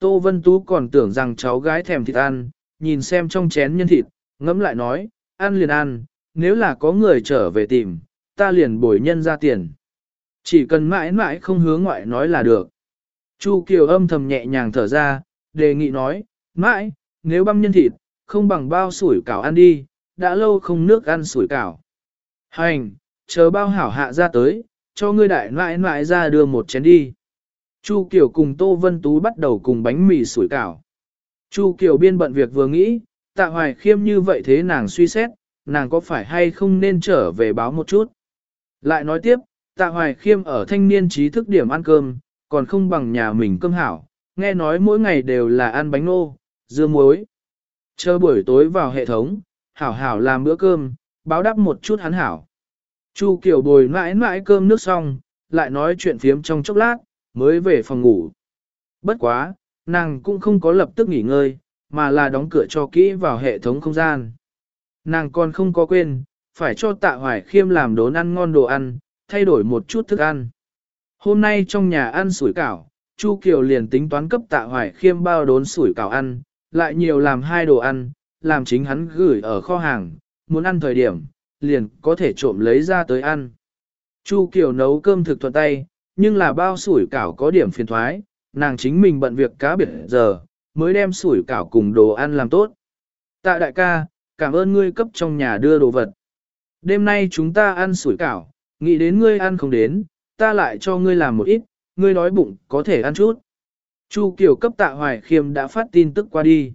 Tô Vân Tú còn tưởng rằng cháu gái thèm thịt ăn, nhìn xem trong chén nhân thịt, ngẫm lại nói, ăn liền ăn, nếu là có người trở về tìm, ta liền bồi nhân ra tiền. Chỉ cần mãi mãi không hướng ngoại nói là được. Chu Kiều âm thầm nhẹ nhàng thở ra, đề nghị nói, mãi, nếu băm nhân thịt, không bằng bao sủi cảo ăn đi, đã lâu không nước ăn sủi cảo. Hành, chờ bao hảo hạ ra tới, cho ngươi đại mãi mãi ra đưa một chén đi. Chu Kiều cùng Tô Vân Tú bắt đầu cùng bánh mì sủi cảo. Chu Kiều biên bận việc vừa nghĩ, tạ hoài khiêm như vậy thế nàng suy xét, nàng có phải hay không nên trở về báo một chút. Lại nói tiếp, tạ hoài khiêm ở thanh niên trí thức điểm ăn cơm, còn không bằng nhà mình cơm hảo, nghe nói mỗi ngày đều là ăn bánh nô, dưa muối. Chờ buổi tối vào hệ thống, hảo hảo làm bữa cơm, báo đáp một chút hắn hảo. Chu Kiều bồi mãi mãi cơm nước xong, lại nói chuyện phiếm trong chốc lát, mới về phòng ngủ. Bất quá, nàng cũng không có lập tức nghỉ ngơi, mà là đóng cửa cho kỹ vào hệ thống không gian. Nàng còn không có quên, phải cho tạ hoài khiêm làm đốn ăn ngon đồ ăn, thay đổi một chút thức ăn. Hôm nay trong nhà ăn sủi cảo, Chu Kiều liền tính toán cấp tạ hoài khiêm bao đốn sủi cảo ăn, lại nhiều làm hai đồ ăn, làm chính hắn gửi ở kho hàng, muốn ăn thời điểm, liền có thể trộm lấy ra tới ăn. Chu Kiều nấu cơm thực thuận tay, nhưng là bao sủi cảo có điểm phiền thoái, nàng chính mình bận việc cá biệt giờ, mới đem sủi cảo cùng đồ ăn làm tốt. Tạ đại ca, cảm ơn ngươi cấp trong nhà đưa đồ vật. Đêm nay chúng ta ăn sủi cảo, nghĩ đến ngươi ăn không đến, ta lại cho ngươi làm một ít, ngươi đói bụng có thể ăn chút. Chu Kiều cấp tạ hoài khiêm đã phát tin tức qua đi.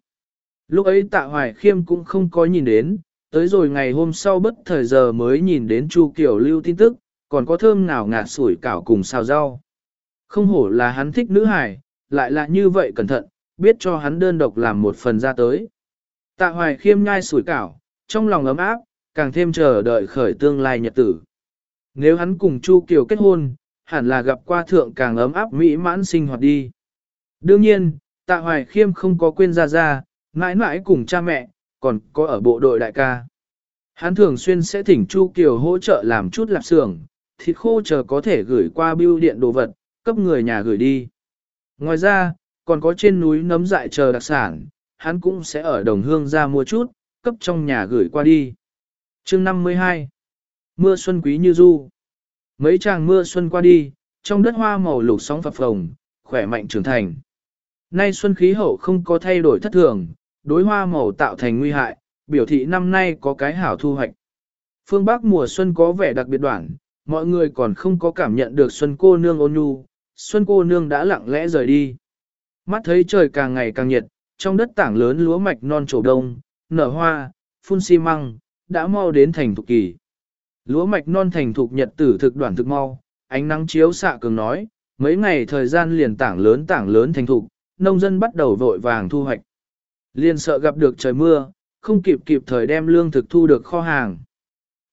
Lúc ấy tạ hoài khiêm cũng không có nhìn đến, tới rồi ngày hôm sau bất thời giờ mới nhìn đến Chu Kiều lưu tin tức, còn có thơm nào ngạt sủi cảo cùng xào rau. Không hổ là hắn thích nữ hải, lại là như vậy cẩn thận, biết cho hắn đơn độc làm một phần ra tới. Tạ hoài khiêm nhai sủi cảo, trong lòng ấm áp, càng thêm chờ đợi khởi tương lai nhật tử. Nếu hắn cùng Chu Kiều kết hôn, hẳn là gặp qua thượng càng ấm áp mỹ mãn sinh hoạt đi. Đương nhiên, tạ hoài khiêm không có quên ra ra, mãi mãi cùng cha mẹ, còn có ở bộ đội đại ca. Hắn thường xuyên sẽ thỉnh Chu Kiều hỗ trợ làm chút lạp xưởng, thịt khô chờ có thể gửi qua bưu điện đồ vật, cấp người nhà gửi đi. Ngoài ra, còn có trên núi nấm dại chờ đặc sản, hắn cũng sẽ ở đồng hương ra mua chút, cấp trong nhà gửi qua đi. chương 52 Mưa xuân quý như du Mấy tràng mưa xuân qua đi, trong đất hoa màu lục sóng phập phồng, khỏe mạnh trưởng thành. Nay xuân khí hậu không có thay đổi thất thường, đối hoa màu tạo thành nguy hại, biểu thị năm nay có cái hảo thu hoạch. Phương Bắc mùa xuân có vẻ đặc biệt đoạn, mọi người còn không có cảm nhận được xuân cô nương ôn nhu, xuân cô nương đã lặng lẽ rời đi. Mắt thấy trời càng ngày càng nhiệt, trong đất tảng lớn lúa mạch non trổ đông, nở hoa, phun xi măng, đã mau đến thành thục kỳ. Lúa mạch non thành thục nhật tử thực đoạn thực mau, ánh nắng chiếu xạ cường nói, mấy ngày thời gian liền tảng lớn tảng lớn thành thục, nông dân bắt đầu vội vàng thu hoạch. Liền sợ gặp được trời mưa, không kịp kịp thời đem lương thực thu được kho hàng.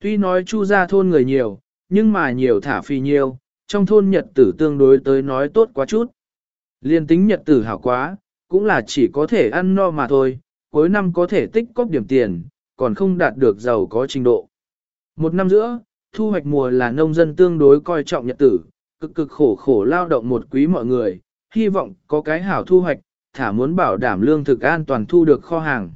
Tuy nói chu ra thôn người nhiều, nhưng mà nhiều thả phi nhiều, trong thôn nhật tử tương đối tới nói tốt quá chút. Liên tính nhật tử hảo quá, cũng là chỉ có thể ăn no mà thôi, cuối năm có thể tích cóp điểm tiền, còn không đạt được giàu có trình độ. Một năm giữa, thu hoạch mùa là nông dân tương đối coi trọng nhật tử, cực cực khổ khổ lao động một quý mọi người, hy vọng có cái hảo thu hoạch, thả muốn bảo đảm lương thực an toàn thu được kho hàng.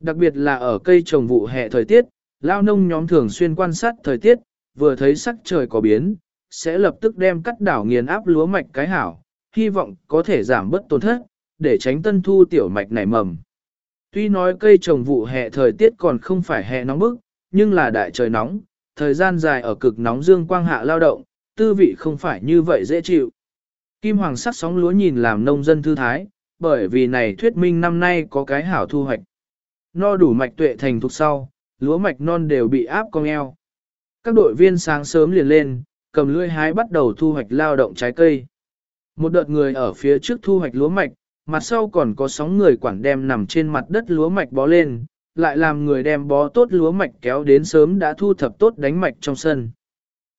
Đặc biệt là ở cây trồng vụ hè thời tiết, lao nông nhóm thường xuyên quan sát thời tiết, vừa thấy sắc trời có biến, sẽ lập tức đem cắt đảo nghiền áp lúa mạch cái hảo, hy vọng có thể giảm bớt tổn thất, để tránh tân thu tiểu mạch nảy mầm. Tuy nói cây trồng vụ hè thời tiết còn không phải hè nóng bức, nhưng là đại trời nóng, thời gian dài ở cực nóng dương quang hạ lao động, tư vị không phải như vậy dễ chịu. Kim hoàng sắc sóng lúa nhìn làm nông dân thư thái, bởi vì này thuyết minh năm nay có cái hảo thu hoạch. No đủ mạch tuệ thành thuộc sau, lúa mạch non đều bị áp cong eo. Các đội viên sáng sớm liền lên, cầm lưỡi hái bắt đầu thu hoạch lao động trái cây. Một đợt người ở phía trước thu hoạch lúa mạch, mặt sau còn có sóng người quản đem nằm trên mặt đất lúa mạch bó lên, lại làm người đem bó tốt lúa mạch kéo đến sớm đã thu thập tốt đánh mạch trong sân.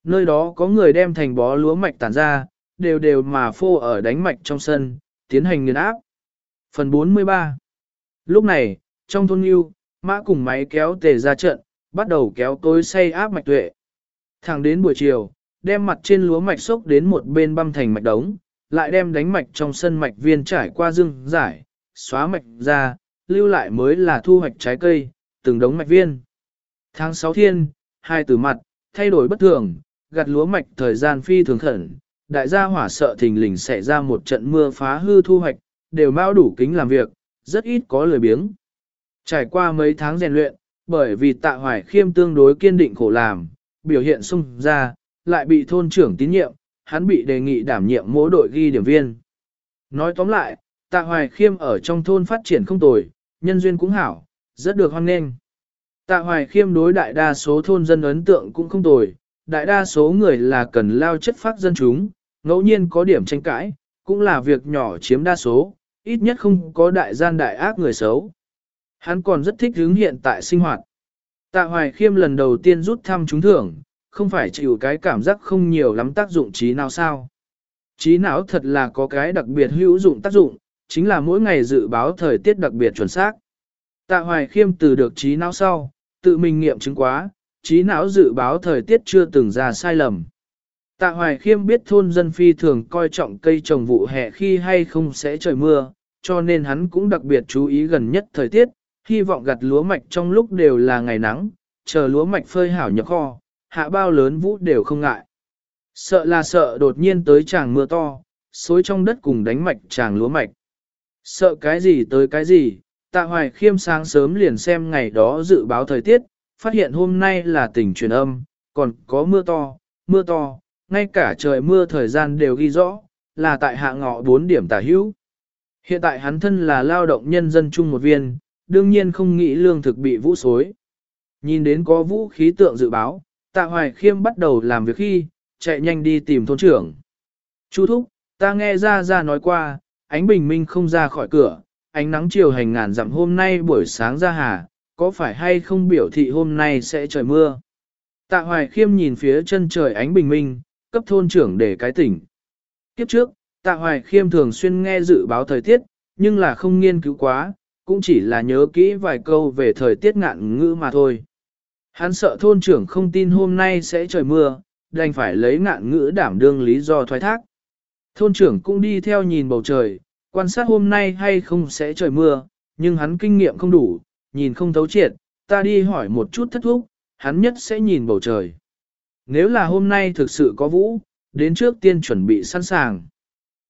Nơi đó có người đem thành bó lúa mạch tản ra, đều đều mà phô ở đánh mạch trong sân, tiến hành nghiền áp. Phần 43 Lúc này, trong thôn yêu, mã cùng máy kéo tề ra trận, bắt đầu kéo tối say áp mạch tuệ. Thẳng đến buổi chiều, đem mặt trên lúa mạch sốc đến một bên băm thành mạch đống, lại đem đánh mạch trong sân mạch viên trải qua dương giải, xóa mạch ra, lưu lại mới là thu hoạch trái cây, từng đống mạch viên. Tháng 6 thiên, hai từ mặt, thay đổi bất thường, gặt lúa mạch thời gian phi thường khẩn, đại gia hỏa sợ thình lình xảy ra một trận mưa phá hư thu hoạch, đều bao đủ kính làm việc, rất ít có lời biếng. Trải qua mấy tháng rèn luyện, bởi vì tạ hoài khiêm tương đối kiên định khổ làm, biểu hiện sung ra, lại bị thôn trưởng tín nhiệm, hắn bị đề nghị đảm nhiệm mỗi đội ghi điểm viên. Nói tóm lại, tạ hoài khiêm ở trong thôn phát triển không tồi, nhân duyên cũng hảo, rất được hoan nghênh. Tạ hoài khiêm đối đại đa số thôn dân ấn tượng cũng không tồi, đại đa số người là cần lao chất phát dân chúng, ngẫu nhiên có điểm tranh cãi, cũng là việc nhỏ chiếm đa số, ít nhất không có đại gian đại ác người xấu. Hắn còn rất thích hướng hiện tại sinh hoạt. Tạ Hoài Khiêm lần đầu tiên rút thăm trúng thưởng, không phải chịu cái cảm giác không nhiều lắm tác dụng trí nào sao. Trí não thật là có cái đặc biệt hữu dụng tác dụng, chính là mỗi ngày dự báo thời tiết đặc biệt chuẩn xác. Tạ Hoài Khiêm từ được trí não sau, tự mình nghiệm chứng quá, trí não dự báo thời tiết chưa từng ra sai lầm. Tạ Hoài Khiêm biết thôn dân phi thường coi trọng cây trồng vụ hè khi hay không sẽ trời mưa, cho nên hắn cũng đặc biệt chú ý gần nhất thời tiết, hy vọng gặt lúa mạch trong lúc đều là ngày nắng, chờ lúa mạch phơi hảo nhập kho, hạ bao lớn vũ đều không ngại. Sợ là sợ đột nhiên tới tràng mưa to, xối trong đất cùng đánh mạch tràng lúa mạch. Sợ cái gì tới cái gì, tạ hoài khiêm sáng sớm liền xem ngày đó dự báo thời tiết, phát hiện hôm nay là tỉnh truyền âm, còn có mưa to, mưa to, ngay cả trời mưa thời gian đều ghi rõ, là tại hạ ngọ 4 điểm tả hữu. Hiện tại hắn thân là lao động nhân dân chung một viên, đương nhiên không nghĩ lương thực bị vũ xối. Nhìn đến có vũ khí tượng dự báo, tạ hoài khiêm bắt đầu làm việc khi, chạy nhanh đi tìm thôn trưởng. Chú thúc, ta nghe ra ra nói qua, ánh bình minh không ra khỏi cửa, ánh nắng chiều hành ngàn dặm hôm nay buổi sáng ra hà, có phải hay không biểu thị hôm nay sẽ trời mưa? Tạ hoài khiêm nhìn phía chân trời ánh bình minh, cấp thôn trưởng để cái tỉnh. Kiếp trước, tạ hoài khiêm thường xuyên nghe dự báo thời tiết, nhưng là không nghiên cứu quá, cũng chỉ là nhớ kỹ vài câu về thời tiết ngạn ngữ mà thôi. Hắn sợ thôn trưởng không tin hôm nay sẽ trời mưa, đành phải lấy ngạn ngữ đảm đương lý do thoái thác. Thôn trưởng cũng đi theo nhìn bầu trời, quan sát hôm nay hay không sẽ trời mưa, nhưng hắn kinh nghiệm không đủ, nhìn không thấu triệt, ta đi hỏi một chút thất thúc, hắn nhất sẽ nhìn bầu trời. Nếu là hôm nay thực sự có vũ, đến trước tiên chuẩn bị sẵn sàng.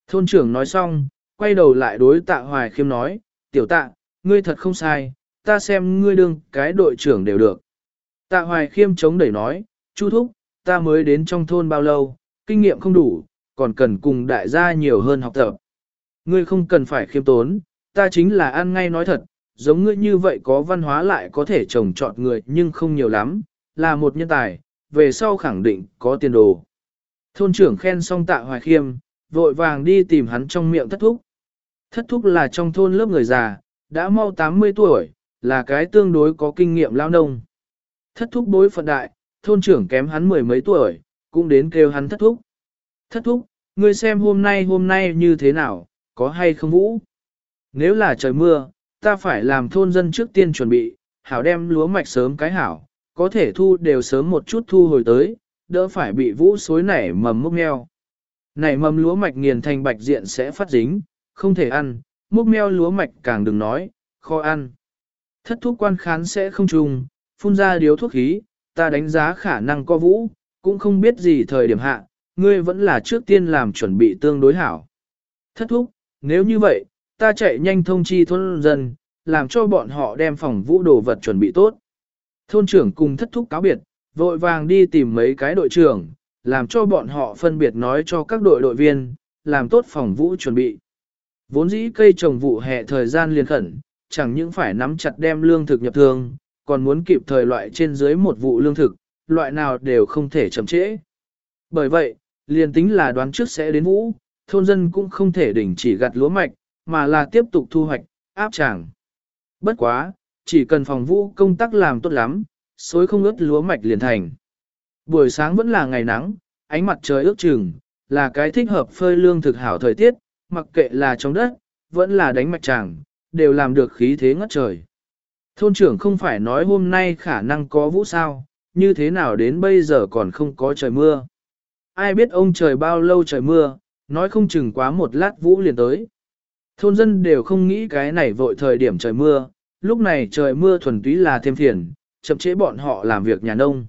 Thôn trưởng nói xong, quay đầu lại đối tạ hoài khiêm nói, tiểu tạ, ngươi thật không sai, ta xem ngươi đương cái đội trưởng đều được. Tạ hoài khiêm chống đẩy nói, chu thúc, ta mới đến trong thôn bao lâu, kinh nghiệm không đủ, còn cần cùng đại gia nhiều hơn học tập. Ngươi không cần phải khiêm tốn, ta chính là ăn ngay nói thật, giống ngươi như vậy có văn hóa lại có thể trồng trọt người nhưng không nhiều lắm, là một nhân tài, về sau khẳng định có tiền đồ. Thôn trưởng khen xong tạ hoài khiêm, vội vàng đi tìm hắn trong miệng thất thúc. Thất thúc là trong thôn lớp người già, đã mau 80 tuổi, là cái tương đối có kinh nghiệm lao nông. Thất thúc bối phận đại, thôn trưởng kém hắn mười mấy tuổi, cũng đến kêu hắn thất thúc. Thất thúc, ngươi xem hôm nay hôm nay như thế nào, có hay không vũ? Nếu là trời mưa, ta phải làm thôn dân trước tiên chuẩn bị, hảo đem lúa mạch sớm cái hảo, có thể thu đều sớm một chút thu hồi tới, đỡ phải bị vũ xối nảy mầm mốc nheo. Nảy mầm lúa mạch nghiền thành bạch diện sẽ phát dính, không thể ăn, múc meo lúa mạch càng đừng nói, khó ăn. Thất thuốc quan khán sẽ không trùng, phun ra điếu thuốc khí, ta đánh giá khả năng co vũ, cũng không biết gì thời điểm hạ, ngươi vẫn là trước tiên làm chuẩn bị tương đối hảo. Thất thúc, nếu như vậy, ta chạy nhanh thông chi thôn dân, làm cho bọn họ đem phòng vũ đồ vật chuẩn bị tốt. Thôn trưởng cùng thất thúc cáo biệt, vội vàng đi tìm mấy cái đội trưởng, làm cho bọn họ phân biệt nói cho các đội đội viên, làm tốt phòng vũ chuẩn bị. Vốn dĩ cây trồng vụ hè thời gian liền khẩn, chẳng những phải nắm chặt đem lương thực nhập thương, còn muốn kịp thời loại trên dưới một vụ lương thực, loại nào đều không thể chậm trễ. Bởi vậy, liền tính là đoán trước sẽ đến vũ, thôn dân cũng không thể đỉnh chỉ gặt lúa mạch, mà là tiếp tục thu hoạch, áp tràng. Bất quá, chỉ cần phòng vũ công tác làm tốt lắm, xối không ướt lúa mạch liền thành. Buổi sáng vẫn là ngày nắng, ánh mặt trời ước chừng, là cái thích hợp phơi lương thực hảo thời tiết, mặc kệ là trong đất, vẫn là đánh mạch tràng, đều làm được khí thế ngất trời. Thôn trưởng không phải nói hôm nay khả năng có vũ sao, như thế nào đến bây giờ còn không có trời mưa. Ai biết ông trời bao lâu trời mưa, nói không chừng quá một lát vũ liền tới. Thôn dân đều không nghĩ cái này vội thời điểm trời mưa, lúc này trời mưa thuần túy là thêm phiền, chậm chế bọn họ làm việc nhà nông.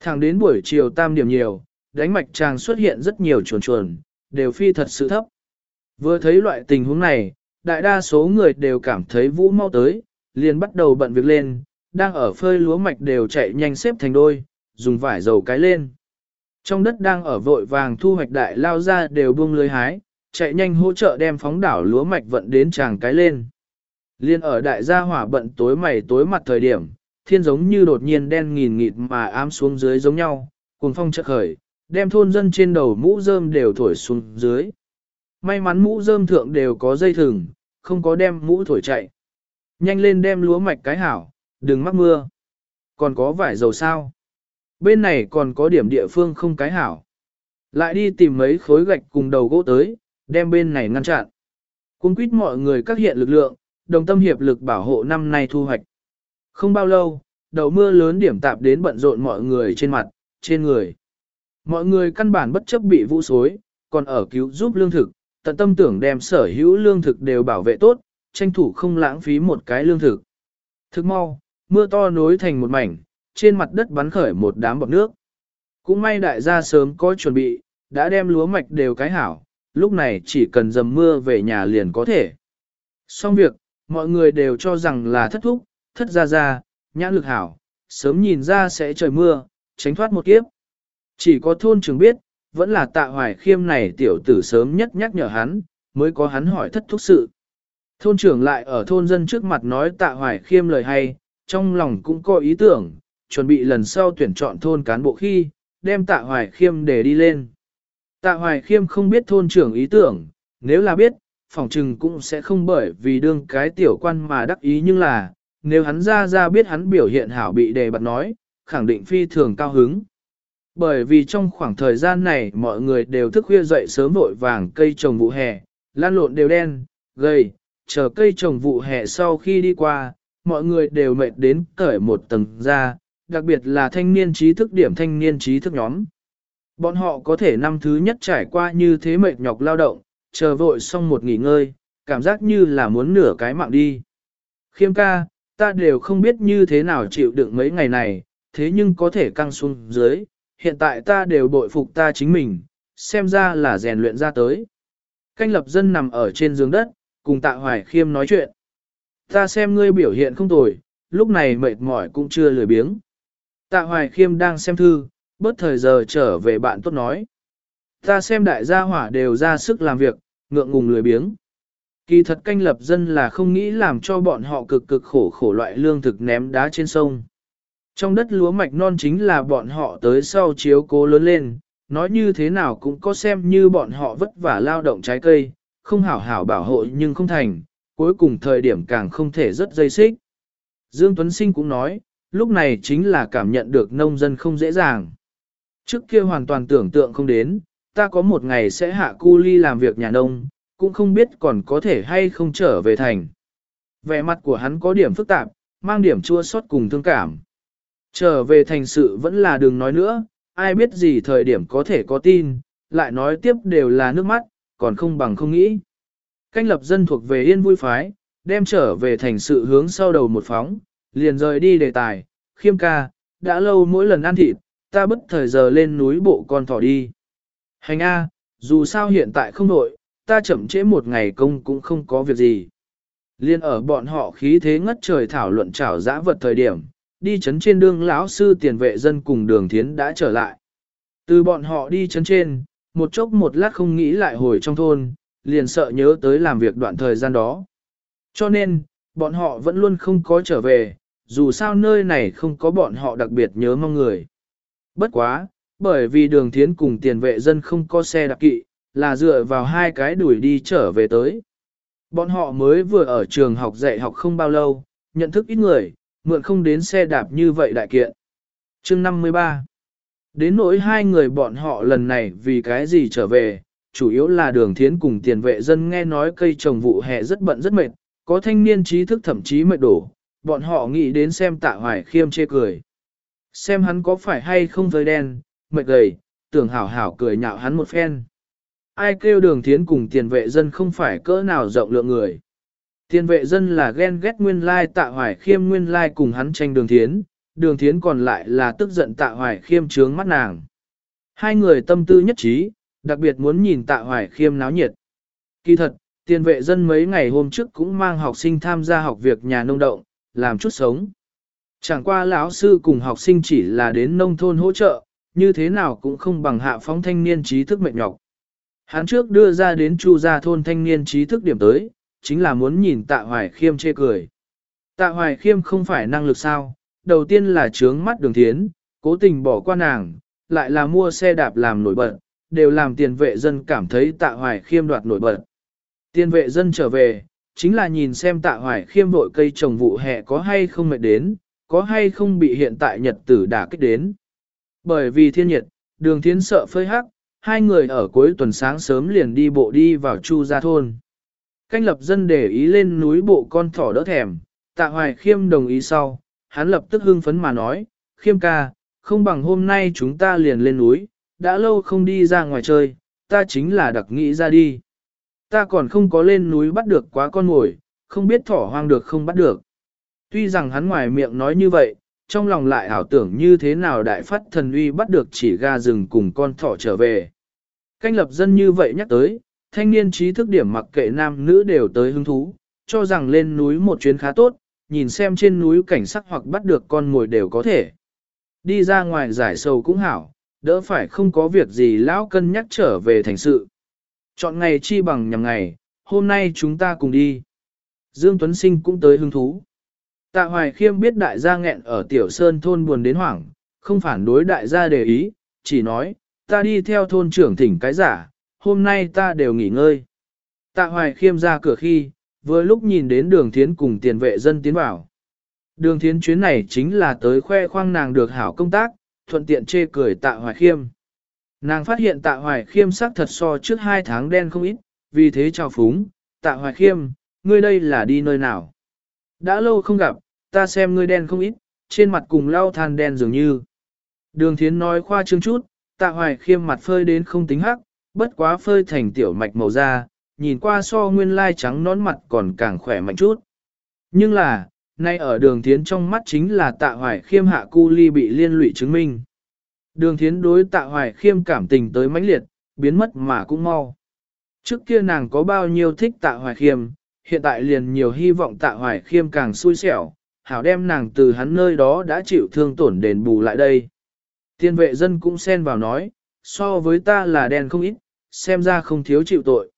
Thẳng đến buổi chiều tam điểm nhiều, đánh mạch tràng xuất hiện rất nhiều chuồn chuồn, đều phi thật sự thấp. Vừa thấy loại tình huống này, đại đa số người đều cảm thấy vũ mau tới, liền bắt đầu bận việc lên, đang ở phơi lúa mạch đều chạy nhanh xếp thành đôi, dùng vải dầu cái lên. Trong đất đang ở vội vàng thu hoạch đại lao ra đều buông lưới hái, chạy nhanh hỗ trợ đem phóng đảo lúa mạch vận đến tràng cái lên. Liên ở đại gia hỏa bận tối mày tối mặt thời điểm, thiên giống như đột nhiên đen nghìn nghịt mà ám xuống dưới giống nhau, cùng phong chợt khởi, đem thôn dân trên đầu mũ rơm đều thổi xuống dưới. May mắn mũ rơm thượng đều có dây thừng, không có đem mũ thổi chạy. Nhanh lên đem lúa mạch cái hảo, đừng mắc mưa. Còn có vải dầu sao? Bên này còn có điểm địa phương không cái hảo. Lại đi tìm mấy khối gạch cùng đầu gỗ tới, đem bên này ngăn chặn. Cung quýt mọi người các hiện lực lượng, đồng tâm hiệp lực bảo hộ năm nay thu hoạch. Không bao lâu, đầu mưa lớn điểm tạp đến bận rộn mọi người trên mặt, trên người. Mọi người căn bản bất chấp bị vũ xối, còn ở cứu giúp lương thực, tận tâm tưởng đem sở hữu lương thực đều bảo vệ tốt, tranh thủ không lãng phí một cái lương thực. Thức mau, mưa to nối thành một mảnh, trên mặt đất bắn khởi một đám bọt nước. Cũng may đại gia sớm có chuẩn bị, đã đem lúa mạch đều cái hảo, lúc này chỉ cần dầm mưa về nhà liền có thể. Xong việc, mọi người đều cho rằng là thất thúc, thất ra ra, nhã lực hảo, sớm nhìn ra sẽ trời mưa, tránh thoát một kiếp. Chỉ có thôn trường biết, vẫn là tạ hoài khiêm này tiểu tử sớm nhất nhắc nhở hắn, mới có hắn hỏi thất thúc sự. Thôn trưởng lại ở thôn dân trước mặt nói tạ hoài khiêm lời hay, trong lòng cũng có ý tưởng, chuẩn bị lần sau tuyển chọn thôn cán bộ khi, đem tạ hoài khiêm để đi lên. Tạ hoài khiêm không biết thôn trưởng ý tưởng, nếu là biết, phòng trừng cũng sẽ không bởi vì đương cái tiểu quan mà đắc ý nhưng là, nếu hắn ra ra biết hắn biểu hiện hảo bị đề bật nói, khẳng định phi thường cao hứng. Bởi vì trong khoảng thời gian này mọi người đều thức khuya dậy sớm vội vàng cây trồng vụ hè, lan lộn đều đen, gầy, chờ cây trồng vụ hè sau khi đi qua, mọi người đều mệt đến cởi một tầng ra, đặc biệt là thanh niên trí thức điểm thanh niên trí thức nhóm. Bọn họ có thể năm thứ nhất trải qua như thế mệt nhọc lao động, chờ vội xong một nghỉ ngơi, cảm giác như là muốn nửa cái mạng đi. Khiêm ca, ta đều không biết như thế nào chịu đựng mấy ngày này, thế nhưng có thể căng xuống dưới, hiện tại ta đều bội phục ta chính mình, xem ra là rèn luyện ra tới. Canh lập dân nằm ở trên giường đất, cùng tạ hoài khiêm nói chuyện. Ta xem ngươi biểu hiện không tồi, lúc này mệt mỏi cũng chưa lười biếng. Tạ hoài khiêm đang xem thư, bớt thời giờ trở về bạn tốt nói. Ta xem đại gia hỏa đều ra sức làm việc, ngượng ngùng lười biếng. Kỳ thật canh lập dân là không nghĩ làm cho bọn họ cực cực khổ khổ loại lương thực ném đá trên sông. Trong đất lúa mạch non chính là bọn họ tới sau chiếu cố lớn lên, nói như thế nào cũng có xem như bọn họ vất vả lao động trái cây, không hảo hảo bảo hộ nhưng không thành, cuối cùng thời điểm càng không thể rất dây xích. Dương Tuấn Sinh cũng nói, lúc này chính là cảm nhận được nông dân không dễ dàng. Trước kia hoàn toàn tưởng tượng không đến, ta có một ngày sẽ hạ cu ly làm việc nhà nông, cũng không biết còn có thể hay không trở về thành. Vẻ mặt của hắn có điểm phức tạp, mang điểm chua xót cùng thương cảm. Trở về thành sự vẫn là đừng nói nữa, ai biết gì thời điểm có thể có tin, lại nói tiếp đều là nước mắt, còn không bằng không nghĩ. Canh lập dân thuộc về yên vui phái, đem trở về thành sự hướng sau đầu một phóng, liền rời đi đề tài, khiêm ca, đã lâu mỗi lần ăn thịt, ta bất thời giờ lên núi bộ con thỏ đi. Hành A, dù sao hiện tại không nội, ta chậm trễ một ngày công cũng không có việc gì. Liên ở bọn họ khí thế ngất trời thảo luận trảo dã vật thời điểm, đi chấn trên đương lão sư tiền vệ dân cùng đường thiến đã trở lại. Từ bọn họ đi chấn trên, một chốc một lát không nghĩ lại hồi trong thôn, liền sợ nhớ tới làm việc đoạn thời gian đó. Cho nên, bọn họ vẫn luôn không có trở về, dù sao nơi này không có bọn họ đặc biệt nhớ mong người. Bất quá, bởi vì đường thiến cùng tiền vệ dân không có xe đặc kỵ, là dựa vào hai cái đuổi đi trở về tới. Bọn họ mới vừa ở trường học dạy học không bao lâu, nhận thức ít người, mượn không đến xe đạp như vậy đại kiện. chương 53 Đến nỗi hai người bọn họ lần này vì cái gì trở về, chủ yếu là đường thiến cùng tiền vệ dân nghe nói cây trồng vụ hè rất bận rất mệt, có thanh niên trí thức thậm chí mệt đổ, bọn họ nghĩ đến xem tạ hoài khiêm chê cười. Xem hắn có phải hay không với đen, mệt gầy, tưởng hảo hảo cười nhạo hắn một phen. Ai kêu đường thiến cùng tiền vệ dân không phải cỡ nào rộng lượng người. Tiên vệ dân là ghen ghét nguyên lai tạ hoài khiêm nguyên lai cùng hắn tranh đường thiến, đường thiến còn lại là tức giận tạ hoài khiêm trướng mắt nàng. Hai người tâm tư nhất trí, đặc biệt muốn nhìn tạ hoài khiêm náo nhiệt. Kỳ thật, tiền vệ dân mấy ngày hôm trước cũng mang học sinh tham gia học việc nhà nông động, làm chút sống. Chẳng qua lão sư cùng học sinh chỉ là đến nông thôn hỗ trợ, như thế nào cũng không bằng hạ phóng thanh niên trí thức mệnh nhọc. Hắn trước đưa ra đến chu gia thôn thanh niên trí thức điểm tới, chính là muốn nhìn tạ hoài khiêm chê cười. Tạ hoài khiêm không phải năng lực sao, đầu tiên là trướng mắt đường thiến, cố tình bỏ qua nàng, lại là mua xe đạp làm nổi bật, đều làm tiền vệ dân cảm thấy tạ hoài khiêm đoạt nổi bật. Tiền vệ dân trở về, chính là nhìn xem tạ hoài khiêm vội cây trồng vụ hè có hay không mệt đến, có hay không bị hiện tại nhật tử đả kích đến. Bởi vì thiên nhiệt, đường thiến sợ phơi hắc, hai người ở cuối tuần sáng sớm liền đi bộ đi vào chu gia thôn. Canh lập dân để ý lên núi bộ con thỏ đỡ thèm, tạ hoài khiêm đồng ý sau, hắn lập tức hưng phấn mà nói, khiêm ca, không bằng hôm nay chúng ta liền lên núi, đã lâu không đi ra ngoài chơi, ta chính là đặc nghĩ ra đi. Ta còn không có lên núi bắt được quá con mồi, không biết thỏ hoang được không bắt được. Tuy rằng hắn ngoài miệng nói như vậy, trong lòng lại ảo tưởng như thế nào đại phát thần uy bắt được chỉ ga rừng cùng con thỏ trở về. Canh lập dân như vậy nhắc tới, thanh niên trí thức điểm mặc kệ nam nữ đều tới hứng thú, cho rằng lên núi một chuyến khá tốt, nhìn xem trên núi cảnh sắc hoặc bắt được con mồi đều có thể. Đi ra ngoài giải sầu cũng hảo, đỡ phải không có việc gì lão cân nhắc trở về thành sự. Chọn ngày chi bằng nhằm ngày, hôm nay chúng ta cùng đi. Dương Tuấn Sinh cũng tới hứng thú. Tạ Hoài Khiêm biết đại gia nghẹn ở Tiểu Sơn thôn buồn đến hoảng, không phản đối đại gia đề ý, chỉ nói, ta đi theo thôn trưởng thỉnh cái giả, hôm nay ta đều nghỉ ngơi. Tạ Hoài Khiêm ra cửa khi, vừa lúc nhìn đến đường thiến cùng tiền vệ dân tiến vào. Đường thiến chuyến này chính là tới khoe khoang nàng được hảo công tác, thuận tiện chê cười tạ Hoài Khiêm. Nàng phát hiện tạ Hoài Khiêm sắc thật so trước hai tháng đen không ít, vì thế chào phúng, tạ Hoài Khiêm, ngươi đây là đi nơi nào? Đã lâu không gặp, ta xem ngươi đen không ít, trên mặt cùng lau than đen dường như. Đường thiến nói khoa trương chút, tạ hoài khiêm mặt phơi đến không tính hắc, bất quá phơi thành tiểu mạch màu da, nhìn qua so nguyên lai trắng nón mặt còn càng khỏe mạnh chút. Nhưng là, nay ở đường thiến trong mắt chính là tạ hoài khiêm hạ cu ly bị liên lụy chứng minh. Đường thiến đối tạ hoài khiêm cảm tình tới mãnh liệt, biến mất mà cũng mau. Trước kia nàng có bao nhiêu thích tạ hoài khiêm, hiện tại liền nhiều hy vọng tạ hoài khiêm càng xui xẻo, hảo đem nàng từ hắn nơi đó đã chịu thương tổn đền bù lại đây. Tiên vệ dân cũng xen vào nói, so với ta là đen không ít, xem ra không thiếu chịu tội.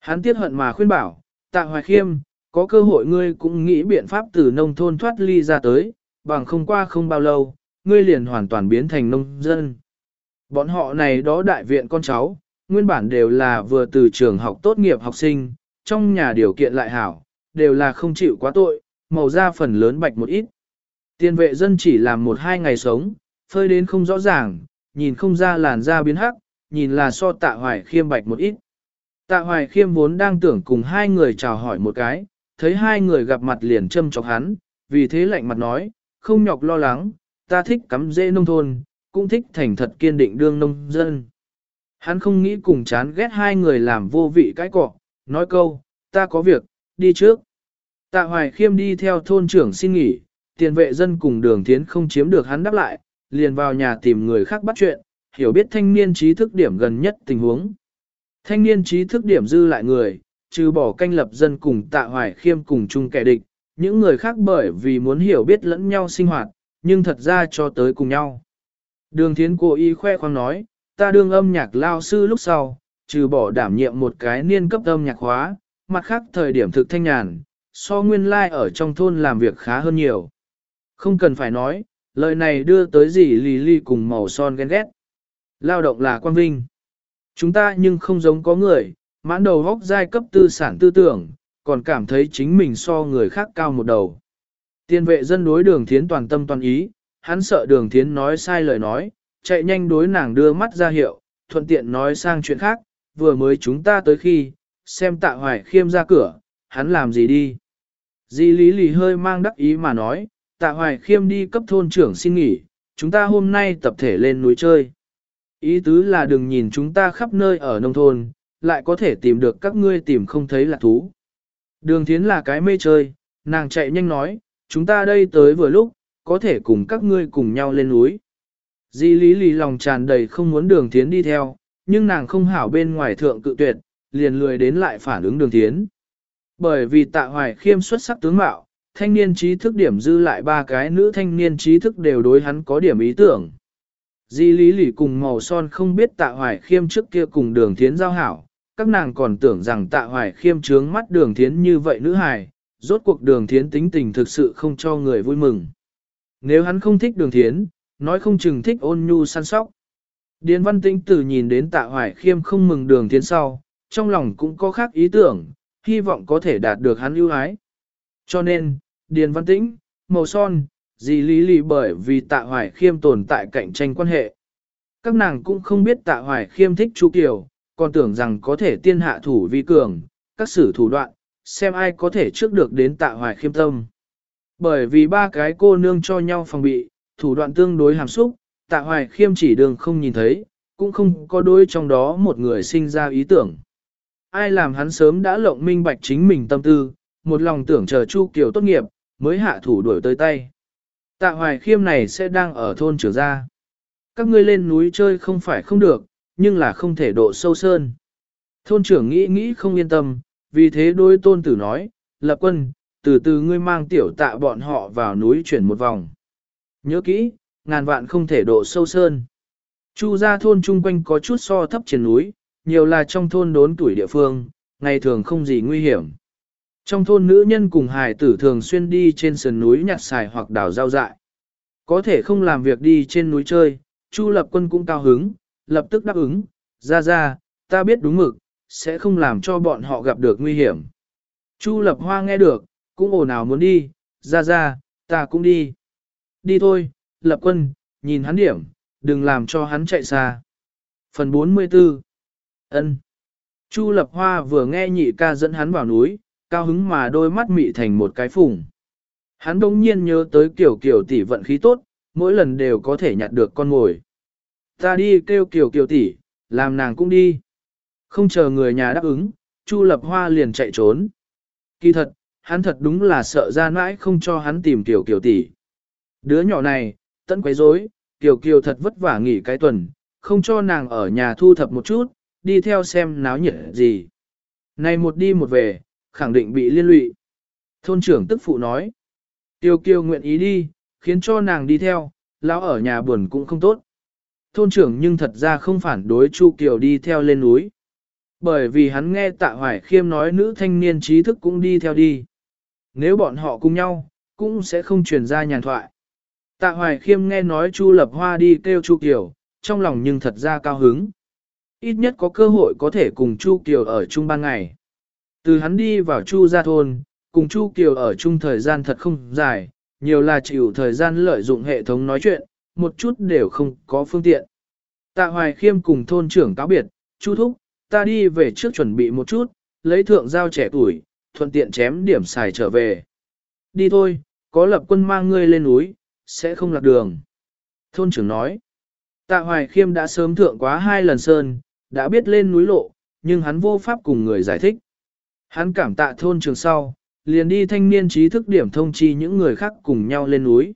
Hắn tiết hận mà khuyên bảo, tạ hoài khiêm, có cơ hội ngươi cũng nghĩ biện pháp từ nông thôn thoát ly ra tới, bằng không qua không bao lâu, ngươi liền hoàn toàn biến thành nông dân. Bọn họ này đó đại viện con cháu, nguyên bản đều là vừa từ trường học tốt nghiệp học sinh, trong nhà điều kiện lại hảo, đều là không chịu quá tội, màu da phần lớn bạch một ít. Tiên vệ dân chỉ làm một hai ngày sống, phơi đến không rõ ràng, nhìn không ra làn da biến hắc, nhìn là so tạ hoài khiêm bạch một ít. Tạ hoài khiêm vốn đang tưởng cùng hai người chào hỏi một cái, thấy hai người gặp mặt liền châm chọc hắn, vì thế lạnh mặt nói, không nhọc lo lắng, ta thích cắm dễ nông thôn, cũng thích thành thật kiên định đương nông dân. Hắn không nghĩ cùng chán ghét hai người làm vô vị cái cọ, nói câu, ta có việc, đi trước. Tạ Hoài Khiêm đi theo thôn trưởng xin nghỉ, tiền vệ dân cùng đường thiến không chiếm được hắn đáp lại, liền vào nhà tìm người khác bắt chuyện, hiểu biết thanh niên trí thức điểm gần nhất tình huống. Thanh niên trí thức điểm dư lại người, trừ bỏ canh lập dân cùng tạ hoài khiêm cùng chung kẻ địch, những người khác bởi vì muốn hiểu biết lẫn nhau sinh hoạt, nhưng thật ra cho tới cùng nhau. Đường thiến cô y khoe khoang nói, ta đương âm nhạc lao sư lúc sau, trừ bỏ đảm nhiệm một cái niên cấp âm nhạc hóa, mặt khác thời điểm thực thanh nhàn, so nguyên lai like ở trong thôn làm việc khá hơn nhiều. Không cần phải nói, lời này đưa tới gì lì lì cùng màu son ghen ghét. Lao động là quan vinh. Chúng ta nhưng không giống có người, mãn đầu góc giai cấp tư sản tư tưởng, còn cảm thấy chính mình so người khác cao một đầu. Tiên vệ dân đối đường thiến toàn tâm toàn ý, hắn sợ đường thiến nói sai lời nói, chạy nhanh đối nàng đưa mắt ra hiệu, thuận tiện nói sang chuyện khác, vừa mới chúng ta tới khi, xem tạ hoài khiêm ra cửa, hắn làm gì đi. Di lý lì hơi mang đắc ý mà nói, tạ hoài khiêm đi cấp thôn trưởng xin nghỉ, chúng ta hôm nay tập thể lên núi chơi. Ý tứ là đừng nhìn chúng ta khắp nơi ở nông thôn, lại có thể tìm được các ngươi tìm không thấy là thú. Đường thiến là cái mê chơi, nàng chạy nhanh nói, chúng ta đây tới vừa lúc, có thể cùng các ngươi cùng nhau lên núi. Di lý lì lòng tràn đầy không muốn đường thiến đi theo, nhưng nàng không hảo bên ngoài thượng cự tuyệt, liền lười đến lại phản ứng đường thiến. Bởi vì tạ hoài khiêm xuất sắc tướng mạo, thanh niên trí thức điểm dư lại ba cái nữ thanh niên trí thức đều đối hắn có điểm ý tưởng. Di lý lì cùng màu son không biết tạ hoài khiêm trước kia cùng đường thiến giao hảo, các nàng còn tưởng rằng tạ hoài khiêm trướng mắt đường thiến như vậy nữ hài, rốt cuộc đường thiến tính tình thực sự không cho người vui mừng. Nếu hắn không thích đường thiến, nói không chừng thích ôn nhu săn sóc. Điền văn tĩnh từ nhìn đến tạ hoài khiêm không mừng đường thiến sau, trong lòng cũng có khác ý tưởng, hy vọng có thể đạt được hắn ưu ái. Cho nên, Điền văn tĩnh, màu son, gì lý lý bởi vì tạ hoài khiêm tồn tại cạnh tranh quan hệ. Các nàng cũng không biết tạ hoài khiêm thích Chu Kiều, còn tưởng rằng có thể tiên hạ thủ vi cường, các sử thủ đoạn, xem ai có thể trước được đến tạ hoài khiêm tâm. Bởi vì ba cái cô nương cho nhau phòng bị, thủ đoạn tương đối hàm xúc, tạ hoài khiêm chỉ đường không nhìn thấy, cũng không có đôi trong đó một người sinh ra ý tưởng. Ai làm hắn sớm đã lộng minh bạch chính mình tâm tư, một lòng tưởng chờ Chu Kiều tốt nghiệp, mới hạ thủ đuổi tới tay. Tạ hoài khiêm này sẽ đang ở thôn trưởng gia. Các ngươi lên núi chơi không phải không được, nhưng là không thể độ sâu sơn. Thôn trưởng nghĩ nghĩ không yên tâm, vì thế đôi tôn tử nói, lập quân, từ từ ngươi mang tiểu tạ bọn họ vào núi chuyển một vòng. Nhớ kỹ, ngàn vạn không thể độ sâu sơn. Chu ra thôn chung quanh có chút so thấp trên núi, nhiều là trong thôn đốn tuổi địa phương, ngày thường không gì nguy hiểm. Trong thôn nữ nhân cùng hài tử thường xuyên đi trên sườn núi nhặt xài hoặc đào rau dại. Có thể không làm việc đi trên núi chơi, Chu lập quân cũng cao hứng, lập tức đáp ứng, ra ra, ta biết đúng mực, sẽ không làm cho bọn họ gặp được nguy hiểm. Chu lập hoa nghe được, cũng ồn ào muốn đi, ra ra, ta cũng đi. Đi thôi, lập quân, nhìn hắn điểm, đừng làm cho hắn chạy xa. Phần 44 ân Chu lập hoa vừa nghe nhị ca dẫn hắn vào núi, cao hứng mà đôi mắt mị thành một cái phùng. Hắn đông nhiên nhớ tới kiểu kiểu tỷ vận khí tốt, mỗi lần đều có thể nhặt được con mồi. Ta đi kêu kiểu kiểu tỷ, làm nàng cũng đi. Không chờ người nhà đáp ứng, Chu Lập Hoa liền chạy trốn. Kỳ thật, hắn thật đúng là sợ ra mãi không cho hắn tìm kiểu kiểu tỷ. Đứa nhỏ này, tận quấy rối, kiểu kiểu thật vất vả nghỉ cái tuần, không cho nàng ở nhà thu thập một chút, đi theo xem náo nhiệt gì. Này một đi một về, khẳng định bị liên lụy. Thôn trưởng tức phụ nói. Tiêu kiều nguyện ý đi, khiến cho nàng đi theo, lão ở nhà buồn cũng không tốt. Thôn trưởng nhưng thật ra không phản đối Chu Kiều đi theo lên núi. Bởi vì hắn nghe tạ hoài khiêm nói nữ thanh niên trí thức cũng đi theo đi. Nếu bọn họ cùng nhau, cũng sẽ không truyền ra nhàn thoại. Tạ hoài khiêm nghe nói Chu lập hoa đi kêu Chu Kiều, trong lòng nhưng thật ra cao hứng. Ít nhất có cơ hội có thể cùng Chu Kiều ở chung ban ngày. Từ hắn đi vào Chu gia thôn, cùng Chu Kiều ở chung thời gian thật không dài, nhiều là chịu thời gian lợi dụng hệ thống nói chuyện, một chút đều không có phương tiện. Tạ Hoài Khiêm cùng thôn trưởng cáo biệt, Chu Thúc, ta đi về trước chuẩn bị một chút, lấy thượng giao trẻ tuổi, thuận tiện chém điểm xài trở về. Đi thôi, có lập quân mang ngươi lên núi, sẽ không lạc đường. Thôn trưởng nói, Tạ Hoài Khiêm đã sớm thượng quá hai lần sơn, đã biết lên núi lộ, nhưng hắn vô pháp cùng người giải thích. Hắn cảm tạ thôn trường sau, liền đi thanh niên trí thức điểm thông chi những người khác cùng nhau lên núi.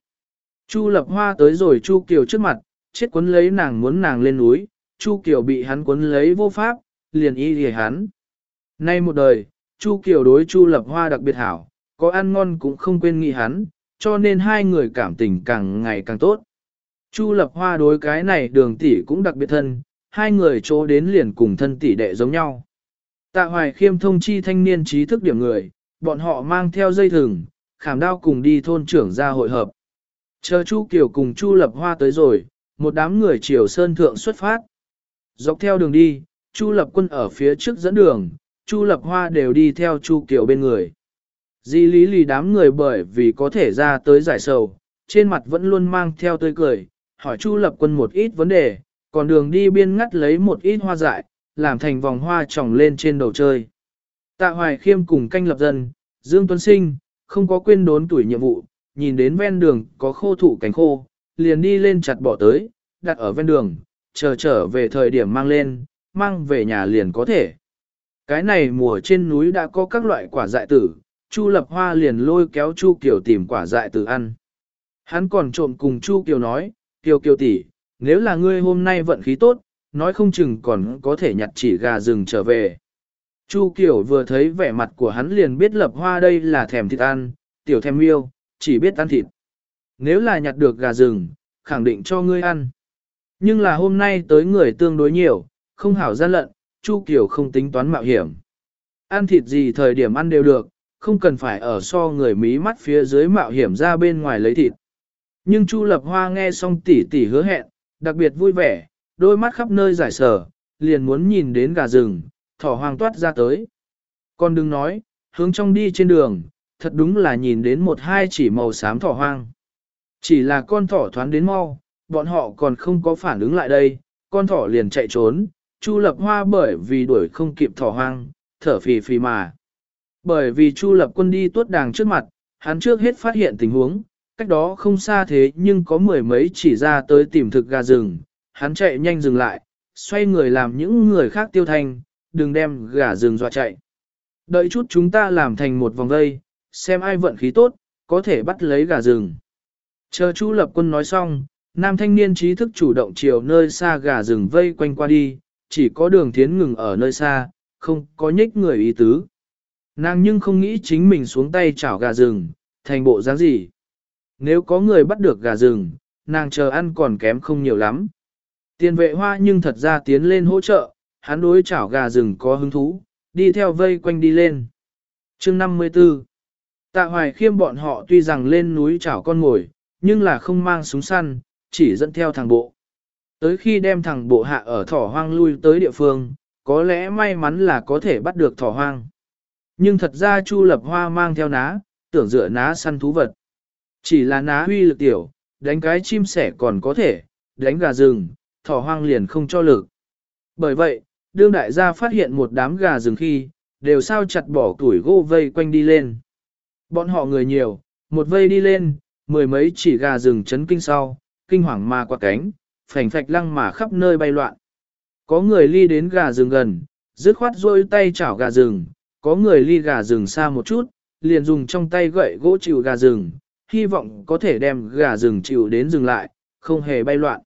Chu lập hoa tới rồi Chu Kiều trước mặt, chết quấn lấy nàng muốn nàng lên núi, Chu Kiều bị hắn quấn lấy vô pháp, liền y lìa hắn. Nay một đời, Chu Kiều đối Chu lập hoa đặc biệt hảo, có ăn ngon cũng không quên nghĩ hắn, cho nên hai người cảm tình càng ngày càng tốt. Chu lập hoa đối cái này đường tỷ cũng đặc biệt thân, hai người chỗ đến liền cùng thân tỷ đệ giống nhau. Tạ hoài khiêm thông chi thanh niên trí thức điểm người, bọn họ mang theo dây thừng, khảm đao cùng đi thôn trưởng ra hội hợp. Chờ Chu Kiều cùng Chu Lập Hoa tới rồi, một đám người chiều sơn thượng xuất phát. Dọc theo đường đi, Chu Lập Quân ở phía trước dẫn đường, Chu Lập Hoa đều đi theo Chu Kiều bên người. Di lý lì đám người bởi vì có thể ra tới giải sầu, trên mặt vẫn luôn mang theo tươi cười, hỏi Chu Lập Quân một ít vấn đề, còn đường đi biên ngắt lấy một ít hoa dại, làm thành vòng hoa tròng lên trên đầu chơi. Tạ Hoài Khiêm cùng canh lập dân, Dương Tuấn Sinh, không có quên đốn tuổi nhiệm vụ, nhìn đến ven đường có khô thụ cánh khô, liền đi lên chặt bỏ tới, đặt ở ven đường, chờ trở về thời điểm mang lên, mang về nhà liền có thể. Cái này mùa trên núi đã có các loại quả dại tử, Chu Lập Hoa liền lôi kéo Chu Kiều tìm quả dại tử ăn. Hắn còn trộm cùng Chu Kiều nói, Kiều Kiều tỷ, nếu là ngươi hôm nay vận khí tốt, nói không chừng còn có thể nhặt chỉ gà rừng trở về. Chu Kiểu vừa thấy vẻ mặt của hắn liền biết Lập Hoa đây là thèm thịt ăn, tiểu thèm yêu, chỉ biết ăn thịt. Nếu là nhặt được gà rừng, khẳng định cho ngươi ăn. Nhưng là hôm nay tới người tương đối nhiều, không hảo gian lận, Chu Kiều không tính toán mạo hiểm. Ăn thịt gì thời điểm ăn đều được, không cần phải ở so người mí mắt phía dưới mạo hiểm ra bên ngoài lấy thịt. Nhưng Chu Lập Hoa nghe xong tỉ tỉ hứa hẹn, đặc biệt vui vẻ, đôi mắt khắp nơi giải sở, liền muốn nhìn đến gà rừng, thỏ hoàng toát ra tới. Còn đừng nói, hướng trong đi trên đường, thật đúng là nhìn đến một hai chỉ màu xám thỏ hoang. Chỉ là con thỏ thoáng đến mau, bọn họ còn không có phản ứng lại đây, con thỏ liền chạy trốn, Chu Lập Hoa bởi vì đuổi không kịp thỏ hoang, thở phì phì mà. Bởi vì Chu Lập Quân đi tuốt đàng trước mặt, hắn trước hết phát hiện tình huống, cách đó không xa thế nhưng có mười mấy chỉ ra tới tìm thực gà rừng, hắn chạy nhanh dừng lại, xoay người làm những người khác tiêu thanh, đừng đem gà rừng dọa chạy. Đợi chút chúng ta làm thành một vòng vây, xem ai vận khí tốt, có thể bắt lấy gà rừng. Chờ Chu Lập Quân nói xong, nam thanh niên trí thức chủ động chiều nơi xa gà rừng vây quanh qua đi, chỉ có đường thiến ngừng ở nơi xa, không có nhích người ý tứ. Nàng nhưng không nghĩ chính mình xuống tay chảo gà rừng, thành bộ dáng gì. Nếu có người bắt được gà rừng, nàng chờ ăn còn kém không nhiều lắm. Tiền vệ hoa nhưng thật ra tiến lên hỗ trợ, hắn đối chảo gà rừng có hứng thú, đi theo vây quanh đi lên. chương 54 Tạ hoài khiêm bọn họ tuy rằng lên núi chảo con mồi, nhưng là không mang súng săn, chỉ dẫn theo thằng bộ. Tới khi đem thằng bộ hạ ở thỏ hoang lui tới địa phương, có lẽ may mắn là có thể bắt được thỏ hoang. Nhưng thật ra Chu Lập Hoa mang theo ná, tưởng dựa ná săn thú vật. Chỉ là ná huy lực tiểu, đánh cái chim sẻ còn có thể, đánh gà rừng, thỏ hoang liền không cho lực. Bởi vậy, đương đại gia phát hiện một đám gà rừng khi, đều sao chặt bỏ tuổi gỗ vây quanh đi lên. Bọn họ người nhiều, một vây đi lên, mười mấy chỉ gà rừng chấn kinh sau, kinh hoàng mà qua cánh, phành phạch lăng mà khắp nơi bay loạn. Có người ly đến gà rừng gần, dứt khoát rôi tay chảo gà rừng, có người ly gà rừng xa một chút, liền dùng trong tay gậy gỗ chịu gà rừng, hy vọng có thể đem gà rừng chịu đến dừng lại, không hề bay loạn.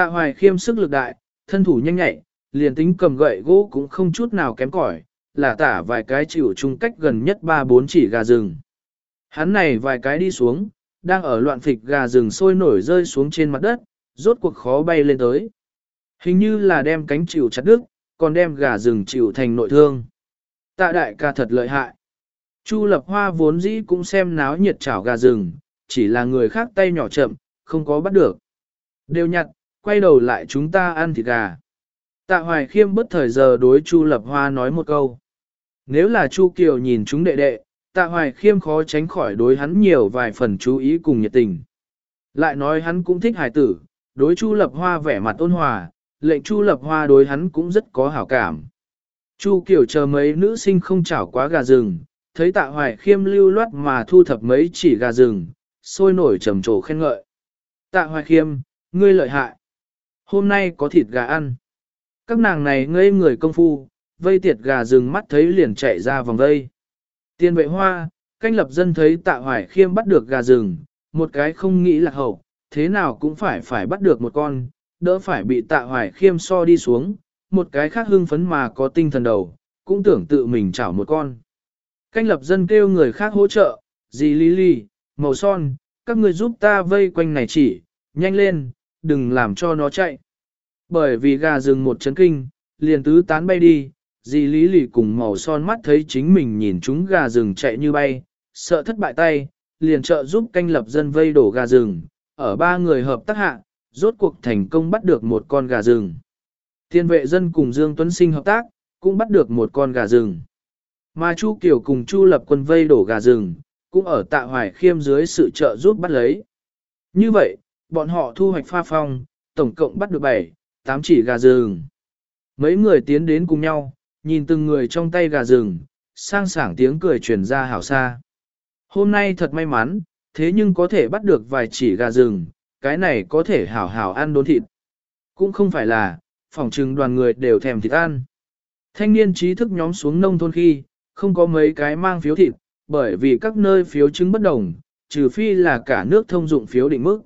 Tạ hoài khiêm sức lực đại, thân thủ nhanh nhạy, liền tính cầm gậy gỗ cũng không chút nào kém cỏi, là tả vài cái chịu chung cách gần nhất ba bốn chỉ gà rừng. Hắn này vài cái đi xuống, đang ở loạn phịch gà rừng sôi nổi rơi xuống trên mặt đất, rốt cuộc khó bay lên tới. Hình như là đem cánh chịu chặt đứt, còn đem gà rừng chịu thành nội thương. Tạ đại ca thật lợi hại. Chu lập hoa vốn dĩ cũng xem náo nhiệt chảo gà rừng, chỉ là người khác tay nhỏ chậm, không có bắt được. Đều nhặt, quay đầu lại chúng ta ăn thịt gà. Tạ hoài khiêm bất thời giờ đối Chu lập hoa nói một câu. Nếu là Chu Kiều nhìn chúng đệ đệ, tạ hoài khiêm khó tránh khỏi đối hắn nhiều vài phần chú ý cùng nhiệt tình. Lại nói hắn cũng thích hài tử, đối Chu lập hoa vẻ mặt ôn hòa, lệnh Chu lập hoa đối hắn cũng rất có hảo cảm. Chu Kiều chờ mấy nữ sinh không chảo quá gà rừng, thấy tạ hoài khiêm lưu loát mà thu thập mấy chỉ gà rừng, sôi nổi trầm trồ khen ngợi. Tạ hoài khiêm, ngươi lợi hại. Hôm nay có thịt gà ăn. Các nàng này ngây người công phu, vây tiệt gà rừng mắt thấy liền chạy ra vòng vây. Tiên vệ hoa, canh lập dân thấy tạ hoài khiêm bắt được gà rừng, một cái không nghĩ là hậu, thế nào cũng phải phải bắt được một con, đỡ phải bị tạ hoài khiêm so đi xuống, một cái khác hưng phấn mà có tinh thần đầu, cũng tưởng tự mình chảo một con. Canh lập dân kêu người khác hỗ trợ, dì lý lì, màu son, các người giúp ta vây quanh này chỉ, nhanh lên, đừng làm cho nó chạy. Bởi vì gà rừng một chấn kinh, liền tứ tán bay đi, dì lý lì cùng màu son mắt thấy chính mình nhìn chúng gà rừng chạy như bay, sợ thất bại tay, liền trợ giúp canh lập dân vây đổ gà rừng, ở ba người hợp tác hạ, rốt cuộc thành công bắt được một con gà rừng. Thiên vệ dân cùng Dương Tuấn Sinh hợp tác, cũng bắt được một con gà rừng. Mà Chu Kiều cùng Chu Lập Quân vây đổ gà rừng, cũng ở tạ hoài khiêm dưới sự trợ giúp bắt lấy. Như vậy, bọn họ thu hoạch pha phong, tổng cộng bắt được 7, 8 chỉ gà rừng. Mấy người tiến đến cùng nhau, nhìn từng người trong tay gà rừng, sang sảng tiếng cười truyền ra hảo xa. Hôm nay thật may mắn, thế nhưng có thể bắt được vài chỉ gà rừng, cái này có thể hảo hảo ăn đốn thịt. Cũng không phải là, phòng trừng đoàn người đều thèm thịt ăn. Thanh niên trí thức nhóm xuống nông thôn khi, không có mấy cái mang phiếu thịt, bởi vì các nơi phiếu chứng bất đồng, trừ phi là cả nước thông dụng phiếu định mức.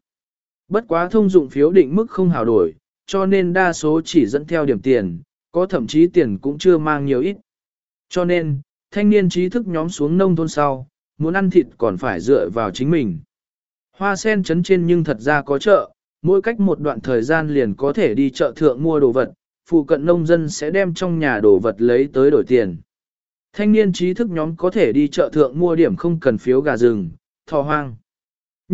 Bất quá thông dụng phiếu định mức không hào đổi, cho nên đa số chỉ dẫn theo điểm tiền, có thậm chí tiền cũng chưa mang nhiều ít. Cho nên, thanh niên trí thức nhóm xuống nông thôn sau, muốn ăn thịt còn phải dựa vào chính mình. Hoa sen chấn trên nhưng thật ra có chợ, mỗi cách một đoạn thời gian liền có thể đi chợ thượng mua đồ vật, phụ cận nông dân sẽ đem trong nhà đồ vật lấy tới đổi tiền. Thanh niên trí thức nhóm có thể đi chợ thượng mua điểm không cần phiếu gà rừng, thò hoang.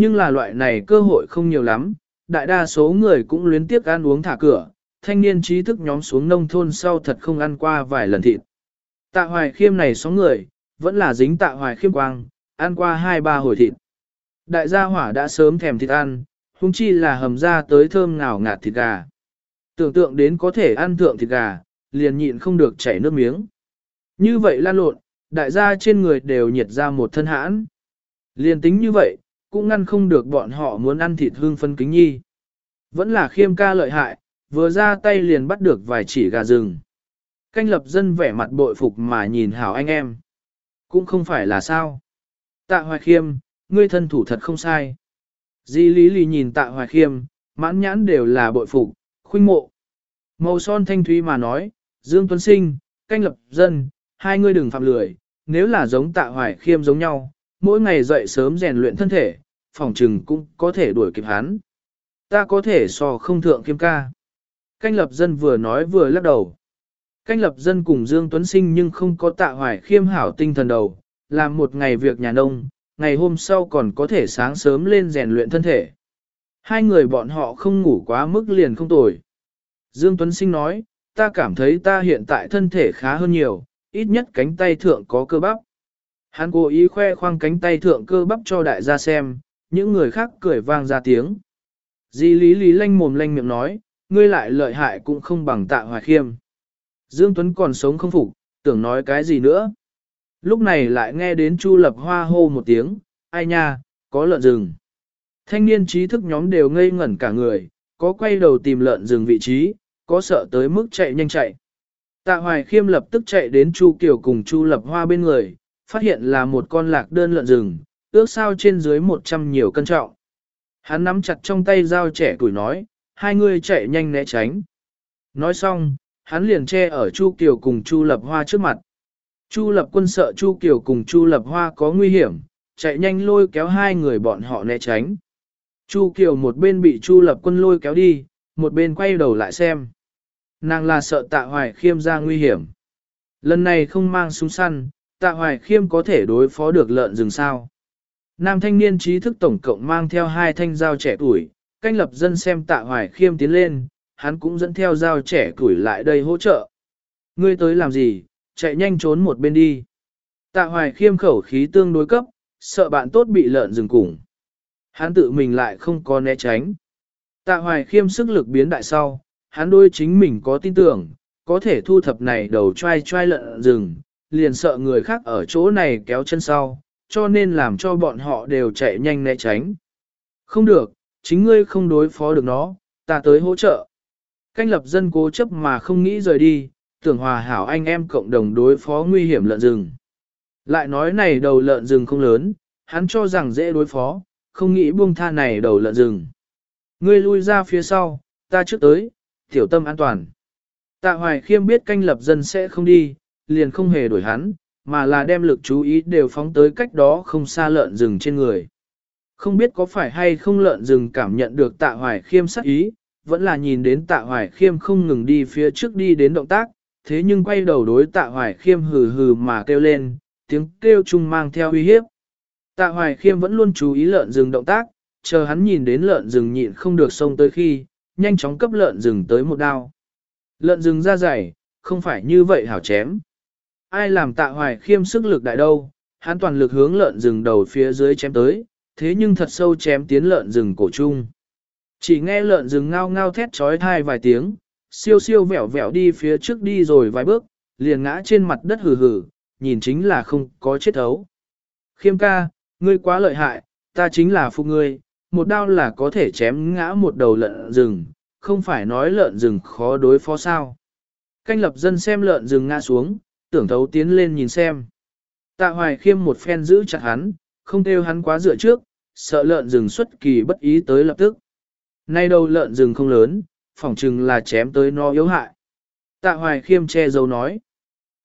Nhưng là loại này cơ hội không nhiều lắm, đại đa số người cũng luyến tiếc ăn uống thả cửa, thanh niên trí thức nhóm xuống nông thôn sau thật không ăn qua vài lần thịt. Tạ hoài khiêm này số người, vẫn là dính tạ hoài khiêm quang, ăn qua hai ba hồi thịt. Đại gia hỏa đã sớm thèm thịt ăn, hung chi là hầm ra tới thơm ngào ngạt thịt gà. Tưởng tượng đến có thể ăn thượng thịt gà, liền nhịn không được chảy nước miếng. Như vậy lan lộn, đại gia trên người đều nhiệt ra một thân hãn. Liền tính như vậy, cũng ngăn không được bọn họ muốn ăn thịt hương phân kính nhi. Vẫn là khiêm ca lợi hại, vừa ra tay liền bắt được vài chỉ gà rừng. Canh lập dân vẻ mặt bội phục mà nhìn hảo anh em. Cũng không phải là sao. Tạ hoài khiêm, ngươi thân thủ thật không sai. Di lý lì nhìn tạ hoài khiêm, mãn nhãn đều là bội phục, khuynh mộ. Màu son thanh thúy mà nói, Dương Tuấn Sinh, canh lập dân, hai ngươi đừng phạm lười, nếu là giống tạ hoài khiêm giống nhau, mỗi ngày dậy sớm rèn luyện thân thể, phòng trừng cũng có thể đuổi kịp hắn. Ta có thể so không thượng kiêm ca. Canh lập dân vừa nói vừa lắc đầu. Canh lập dân cùng Dương Tuấn Sinh nhưng không có tạ hoài khiêm hảo tinh thần đầu, làm một ngày việc nhà nông, ngày hôm sau còn có thể sáng sớm lên rèn luyện thân thể. Hai người bọn họ không ngủ quá mức liền không tồi. Dương Tuấn Sinh nói, ta cảm thấy ta hiện tại thân thể khá hơn nhiều, ít nhất cánh tay thượng có cơ bắp. Hắn cố ý khoe khoang cánh tay thượng cơ bắp cho đại gia xem, những người khác cười vang ra tiếng. Di lý lý lanh mồm lanh miệng nói, ngươi lại lợi hại cũng không bằng tạ hoài khiêm. Dương Tuấn còn sống không phục, tưởng nói cái gì nữa. Lúc này lại nghe đến Chu Lập Hoa hô một tiếng, ai nha, có lợn rừng. Thanh niên trí thức nhóm đều ngây ngẩn cả người, có quay đầu tìm lợn rừng vị trí, có sợ tới mức chạy nhanh chạy. Tạ Hoài Khiêm lập tức chạy đến Chu Kiều cùng Chu Lập Hoa bên người, phát hiện là một con lạc đơn lợn rừng, ước sao trên dưới 100 nhiều cân trọng. Hắn nắm chặt trong tay dao trẻ tuổi nói, hai người chạy nhanh né tránh. Nói xong, hắn liền che ở Chu Kiều cùng Chu Lập Hoa trước mặt. Chu Lập Quân sợ Chu Kiều cùng Chu Lập Hoa có nguy hiểm, chạy nhanh lôi kéo hai người bọn họ né tránh. Chu Kiều một bên bị Chu Lập Quân lôi kéo đi, một bên quay đầu lại xem. Nàng là sợ tạ hoài khiêm ra nguy hiểm. Lần này không mang súng săn, tạ hoài khiêm có thể đối phó được lợn rừng sao. Nam thanh niên trí thức tổng cộng mang theo hai thanh dao trẻ tuổi, canh lập dân xem tạ hoài khiêm tiến lên, hắn cũng dẫn theo dao trẻ tuổi lại đây hỗ trợ. Ngươi tới làm gì, chạy nhanh trốn một bên đi. Tạ hoài khiêm khẩu khí tương đối cấp, sợ bạn tốt bị lợn rừng cùng. Hắn tự mình lại không có né tránh. Tạ hoài khiêm sức lực biến đại sau, hắn đôi chính mình có tin tưởng, có thể thu thập này đầu trai trai lợn rừng, liền sợ người khác ở chỗ này kéo chân sau, cho nên làm cho bọn họ đều chạy nhanh né tránh. Không được, chính ngươi không đối phó được nó, ta tới hỗ trợ. Canh lập dân cố chấp mà không nghĩ rời đi, tưởng hòa hảo anh em cộng đồng đối phó nguy hiểm lợn rừng. Lại nói này đầu lợn rừng không lớn, hắn cho rằng dễ đối phó, không nghĩ buông tha này đầu lợn rừng. Ngươi lui ra phía sau, ta trước tới, tiểu tâm an toàn. Tạ hoài khiêm biết canh lập dân sẽ không đi, liền không hề đổi hắn, mà là đem lực chú ý đều phóng tới cách đó không xa lợn rừng trên người. Không biết có phải hay không lợn rừng cảm nhận được tạ hoài khiêm sắc ý, vẫn là nhìn đến tạ hoài khiêm không ngừng đi phía trước đi đến động tác, thế nhưng quay đầu đối tạ hoài khiêm hừ hừ mà kêu lên, tiếng kêu chung mang theo uy hiếp. Tạ hoài khiêm vẫn luôn chú ý lợn rừng động tác, chờ hắn nhìn đến lợn rừng nhịn không được xông tới khi, nhanh chóng cấp lợn rừng tới một đao. Lợn rừng ra dày, không phải như vậy hảo chém. Ai làm tạ hoài khiêm sức lực đại đâu, hắn toàn lực hướng lợn rừng đầu phía dưới chém tới, thế nhưng thật sâu chém tiến lợn rừng cổ chung. Chỉ nghe lợn rừng ngao ngao thét trói thai vài tiếng, siêu siêu vẻo vẻo đi phía trước đi rồi vài bước, liền ngã trên mặt đất hừ hừ, nhìn chính là không có chết thấu. Khiêm ca, ngươi quá lợi hại, ta chính là phụ ngươi, một đao là có thể chém ngã một đầu lợn rừng, không phải nói lợn rừng khó đối phó sao. Canh lập dân xem lợn rừng ngã xuống, tưởng thấu tiến lên nhìn xem. Tạ hoài khiêm một phen giữ chặt hắn, không theo hắn quá dựa trước, sợ lợn rừng xuất kỳ bất ý tới lập tức. Nay đâu lợn rừng không lớn, phỏng chừng là chém tới nó yếu hại. Tạ hoài khiêm che dấu nói.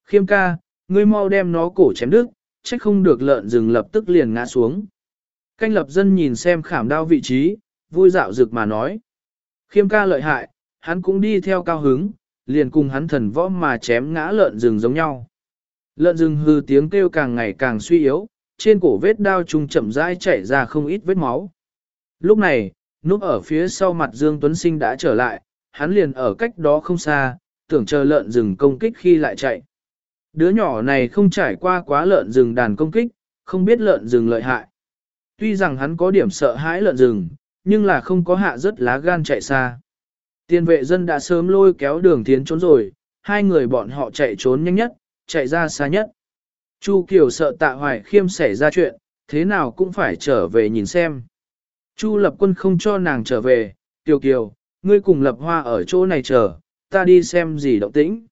Khiêm ca, ngươi mau đem nó cổ chém đứt, trách không được lợn rừng lập tức liền ngã xuống. Canh lập dân nhìn xem khảm đao vị trí, vui dạo rực mà nói. Khiêm ca lợi hại, hắn cũng đi theo cao hứng, liền cùng hắn thần võ mà chém ngã lợn rừng giống nhau. Lợn rừng hư tiếng kêu càng ngày càng suy yếu, trên cổ vết đao trung chậm rãi chảy ra không ít vết máu. Lúc này, núp ở phía sau mặt Dương Tuấn Sinh đã trở lại, hắn liền ở cách đó không xa, tưởng chờ lợn rừng công kích khi lại chạy. Đứa nhỏ này không trải qua quá lợn rừng đàn công kích, không biết lợn rừng lợi hại. Tuy rằng hắn có điểm sợ hãi lợn rừng, nhưng là không có hạ rất lá gan chạy xa. Tiên vệ dân đã sớm lôi kéo đường tiến trốn rồi, hai người bọn họ chạy trốn nhanh nhất, chạy ra xa nhất. Chu Kiều sợ tạ hoài khiêm xảy ra chuyện, thế nào cũng phải trở về nhìn xem. Chu lập quân không cho nàng trở về, Kiều Kiều, ngươi cùng lập hoa ở chỗ này chờ, ta đi xem gì động tĩnh.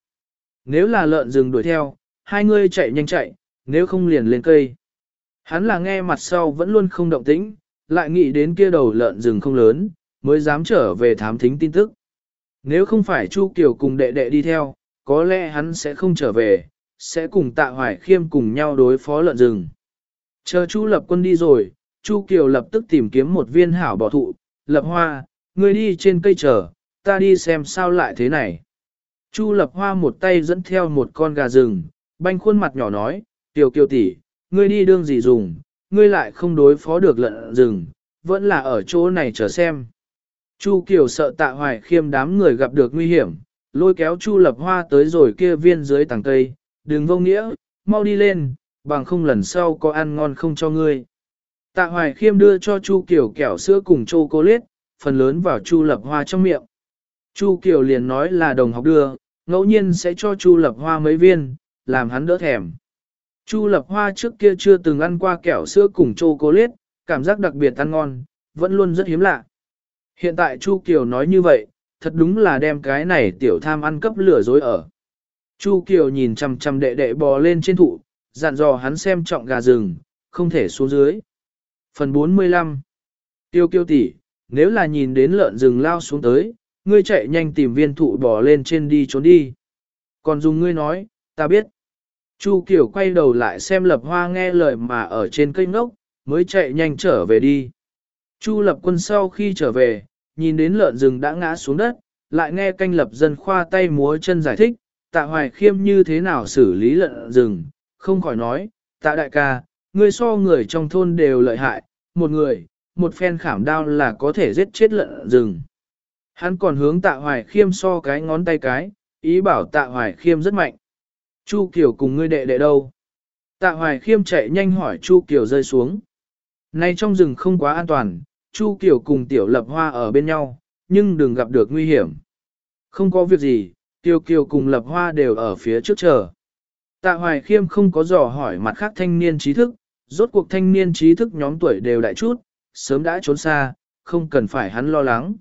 Nếu là lợn rừng đuổi theo, hai ngươi chạy nhanh chạy, nếu không liền lên cây. Hắn là nghe mặt sau vẫn luôn không động tĩnh, lại nghĩ đến kia đầu lợn rừng không lớn, mới dám trở về thám thính tin tức. Nếu không phải Chu Kiều cùng đệ đệ đi theo, có lẽ hắn sẽ không trở về, sẽ cùng tạ hoài khiêm cùng nhau đối phó lợn rừng. Chờ Chu lập quân đi rồi, Chu Kiều lập tức tìm kiếm một viên hảo bỏ thụ, lập hoa, người đi trên cây chờ, ta đi xem sao lại thế này. Chu lập hoa một tay dẫn theo một con gà rừng, banh khuôn mặt nhỏ nói, Kiều Kiều tỷ, ngươi đi đương gì dùng, ngươi lại không đối phó được lợn rừng, vẫn là ở chỗ này chờ xem. Chu Kiều sợ tạ hoài khiêm đám người gặp được nguy hiểm, lôi kéo Chu lập hoa tới rồi kia viên dưới tàng cây, đừng vô nghĩa, mau đi lên, bằng không lần sau có ăn ngon không cho ngươi. Tạ hoài khiêm đưa cho Chu Kiều kẹo sữa cùng chô cô lết, phần lớn vào Chu lập hoa trong miệng. Chu Kiều liền nói là đồng học đưa, ngẫu nhiên sẽ cho Chu lập hoa mấy viên, làm hắn đỡ thèm. Chu lập hoa trước kia chưa từng ăn qua kẹo sữa cùng chô cô lết, cảm giác đặc biệt ăn ngon, vẫn luôn rất hiếm lạ. Hiện tại Chu Kiều nói như vậy, thật đúng là đem cái này tiểu tham ăn cấp lửa dối ở. Chu Kiều nhìn chằm chằm đệ đệ bò lên trên thụ, dặn dò hắn xem trọng gà rừng, không thể xuống dưới. Phần 45 Tiêu kiêu tỷ, nếu là nhìn đến lợn rừng lao xuống tới, ngươi chạy nhanh tìm viên thụ bò lên trên đi trốn đi. Còn dùng ngươi nói, ta biết. Chu Kiều quay đầu lại xem lập hoa nghe lời mà ở trên cây ngốc, mới chạy nhanh trở về đi. Chu lập quân sau khi trở về, nhìn đến lợn rừng đã ngã xuống đất, lại nghe canh lập dân khoa tay múa chân giải thích, tạ hoài khiêm như thế nào xử lý lợn rừng, không khỏi nói, tạ đại ca, người so người trong thôn đều lợi hại, một người, một phen khảm đao là có thể giết chết lợn rừng. Hắn còn hướng tạ hoài khiêm so cái ngón tay cái, ý bảo tạ hoài khiêm rất mạnh. Chu Kiều cùng ngươi đệ đệ đâu? Tạ hoài khiêm chạy nhanh hỏi Chu Kiều rơi xuống. Nay trong rừng không quá an toàn, Chu Kiều cùng tiểu lập hoa ở bên nhau, nhưng đừng gặp được nguy hiểm. Không có việc gì, Tiểu Kiều cùng lập hoa đều ở phía trước chờ. Tạ Hoài Khiêm không có dò hỏi mặt khác thanh niên trí thức, rốt cuộc thanh niên trí thức nhóm tuổi đều đại chút, sớm đã trốn xa, không cần phải hắn lo lắng.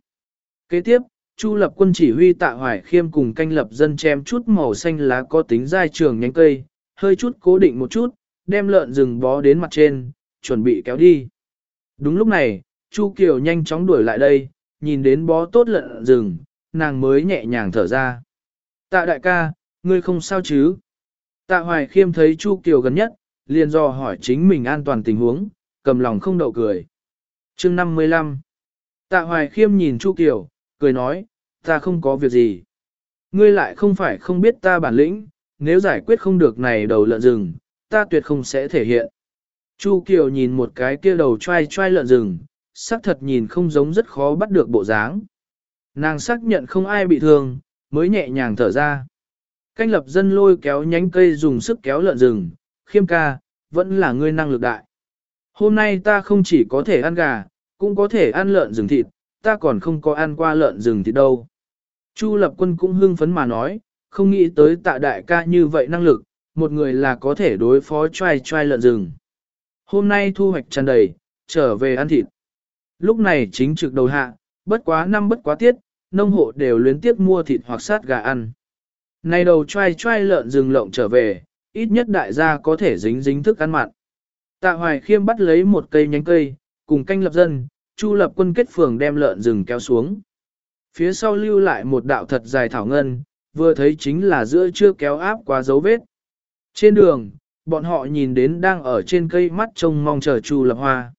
Kế tiếp, Chu lập quân chỉ huy tạ hoài khiêm cùng canh lập dân chém chút màu xanh lá có tính dai trường nhánh cây, hơi chút cố định một chút, đem lợn rừng bó đến mặt trên, chuẩn bị kéo đi. Đúng lúc này, Chu Kiều nhanh chóng đuổi lại đây, nhìn đến bó tốt lợn rừng, nàng mới nhẹ nhàng thở ra. Tạ đại ca, ngươi không sao chứ? Tạ hoài khiêm thấy Chu Kiều gần nhất, liền do hỏi chính mình an toàn tình huống, cầm lòng không đậu cười. chương 55 Tạ hoài khiêm nhìn Chu Kiều, cười nói, ta không có việc gì. Ngươi lại không phải không biết ta bản lĩnh, nếu giải quyết không được này đầu lợn rừng, ta tuyệt không sẽ thể hiện. Chu Kiều nhìn một cái kia đầu trai trai lợn rừng, xác thật nhìn không giống rất khó bắt được bộ dáng. Nàng xác nhận không ai bị thương, mới nhẹ nhàng thở ra. Canh lập dân lôi kéo nhánh cây dùng sức kéo lợn rừng, khiêm ca, vẫn là ngươi năng lực đại. Hôm nay ta không chỉ có thể ăn gà, cũng có thể ăn lợn rừng thịt, ta còn không có ăn qua lợn rừng thịt đâu. Chu lập quân cũng hưng phấn mà nói, không nghĩ tới tạ đại ca như vậy năng lực, một người là có thể đối phó trai trai lợn rừng. Hôm nay thu hoạch tràn đầy, trở về ăn thịt. Lúc này chính trực đầu hạ, bất quá năm bất quá tiết, nông hộ đều luyến tiếc mua thịt hoặc sát gà ăn. Này đầu trai trai lợn rừng lộng trở về, ít nhất đại gia có thể dính dính thức ăn mặn. Tạ Hoài Khiêm bắt lấy một cây nhánh cây, cùng canh lập dân, Chu lập quân kết phường đem lợn rừng kéo xuống. Phía sau lưu lại một đạo thật dài thảo ngân, vừa thấy chính là giữa chưa kéo áp qua dấu vết. Trên đường, bọn họ nhìn đến đang ở trên cây mắt trông mong chờ Chu lập hoa.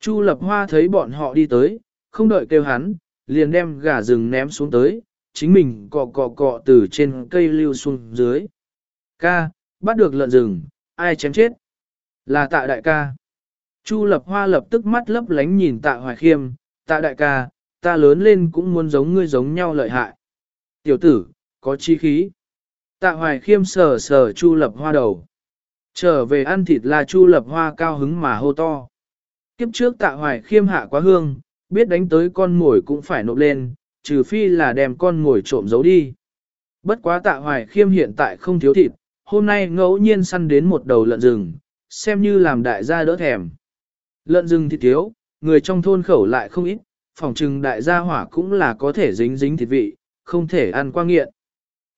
Chu lập hoa thấy bọn họ đi tới, không đợi kêu hắn, liền đem gà rừng ném xuống tới, chính mình cọ cọ cọ từ trên cây lưu xuống dưới. Ca, bắt được lợn rừng, ai chém chết? Là tạ đại ca. Chu lập hoa lập tức mắt lấp lánh nhìn tạ hoài khiêm, tạ đại ca, ta lớn lên cũng muốn giống ngươi giống nhau lợi hại. Tiểu tử, có chi khí. Tạ hoài khiêm sờ sờ chu lập hoa đầu. Trở về ăn thịt là chu lập hoa cao hứng mà hô to. Kiếp trước tạ hoài khiêm hạ quá hương, biết đánh tới con mồi cũng phải nộp lên, trừ phi là đem con mồi trộm giấu đi. Bất quá tạ hoài khiêm hiện tại không thiếu thịt, hôm nay ngẫu nhiên săn đến một đầu lợn rừng, xem như làm đại gia đỡ thèm. Lợn rừng thịt thiếu, người trong thôn khẩu lại không ít, phòng trừng đại gia hỏa cũng là có thể dính dính thịt vị, không thể ăn qua nghiện.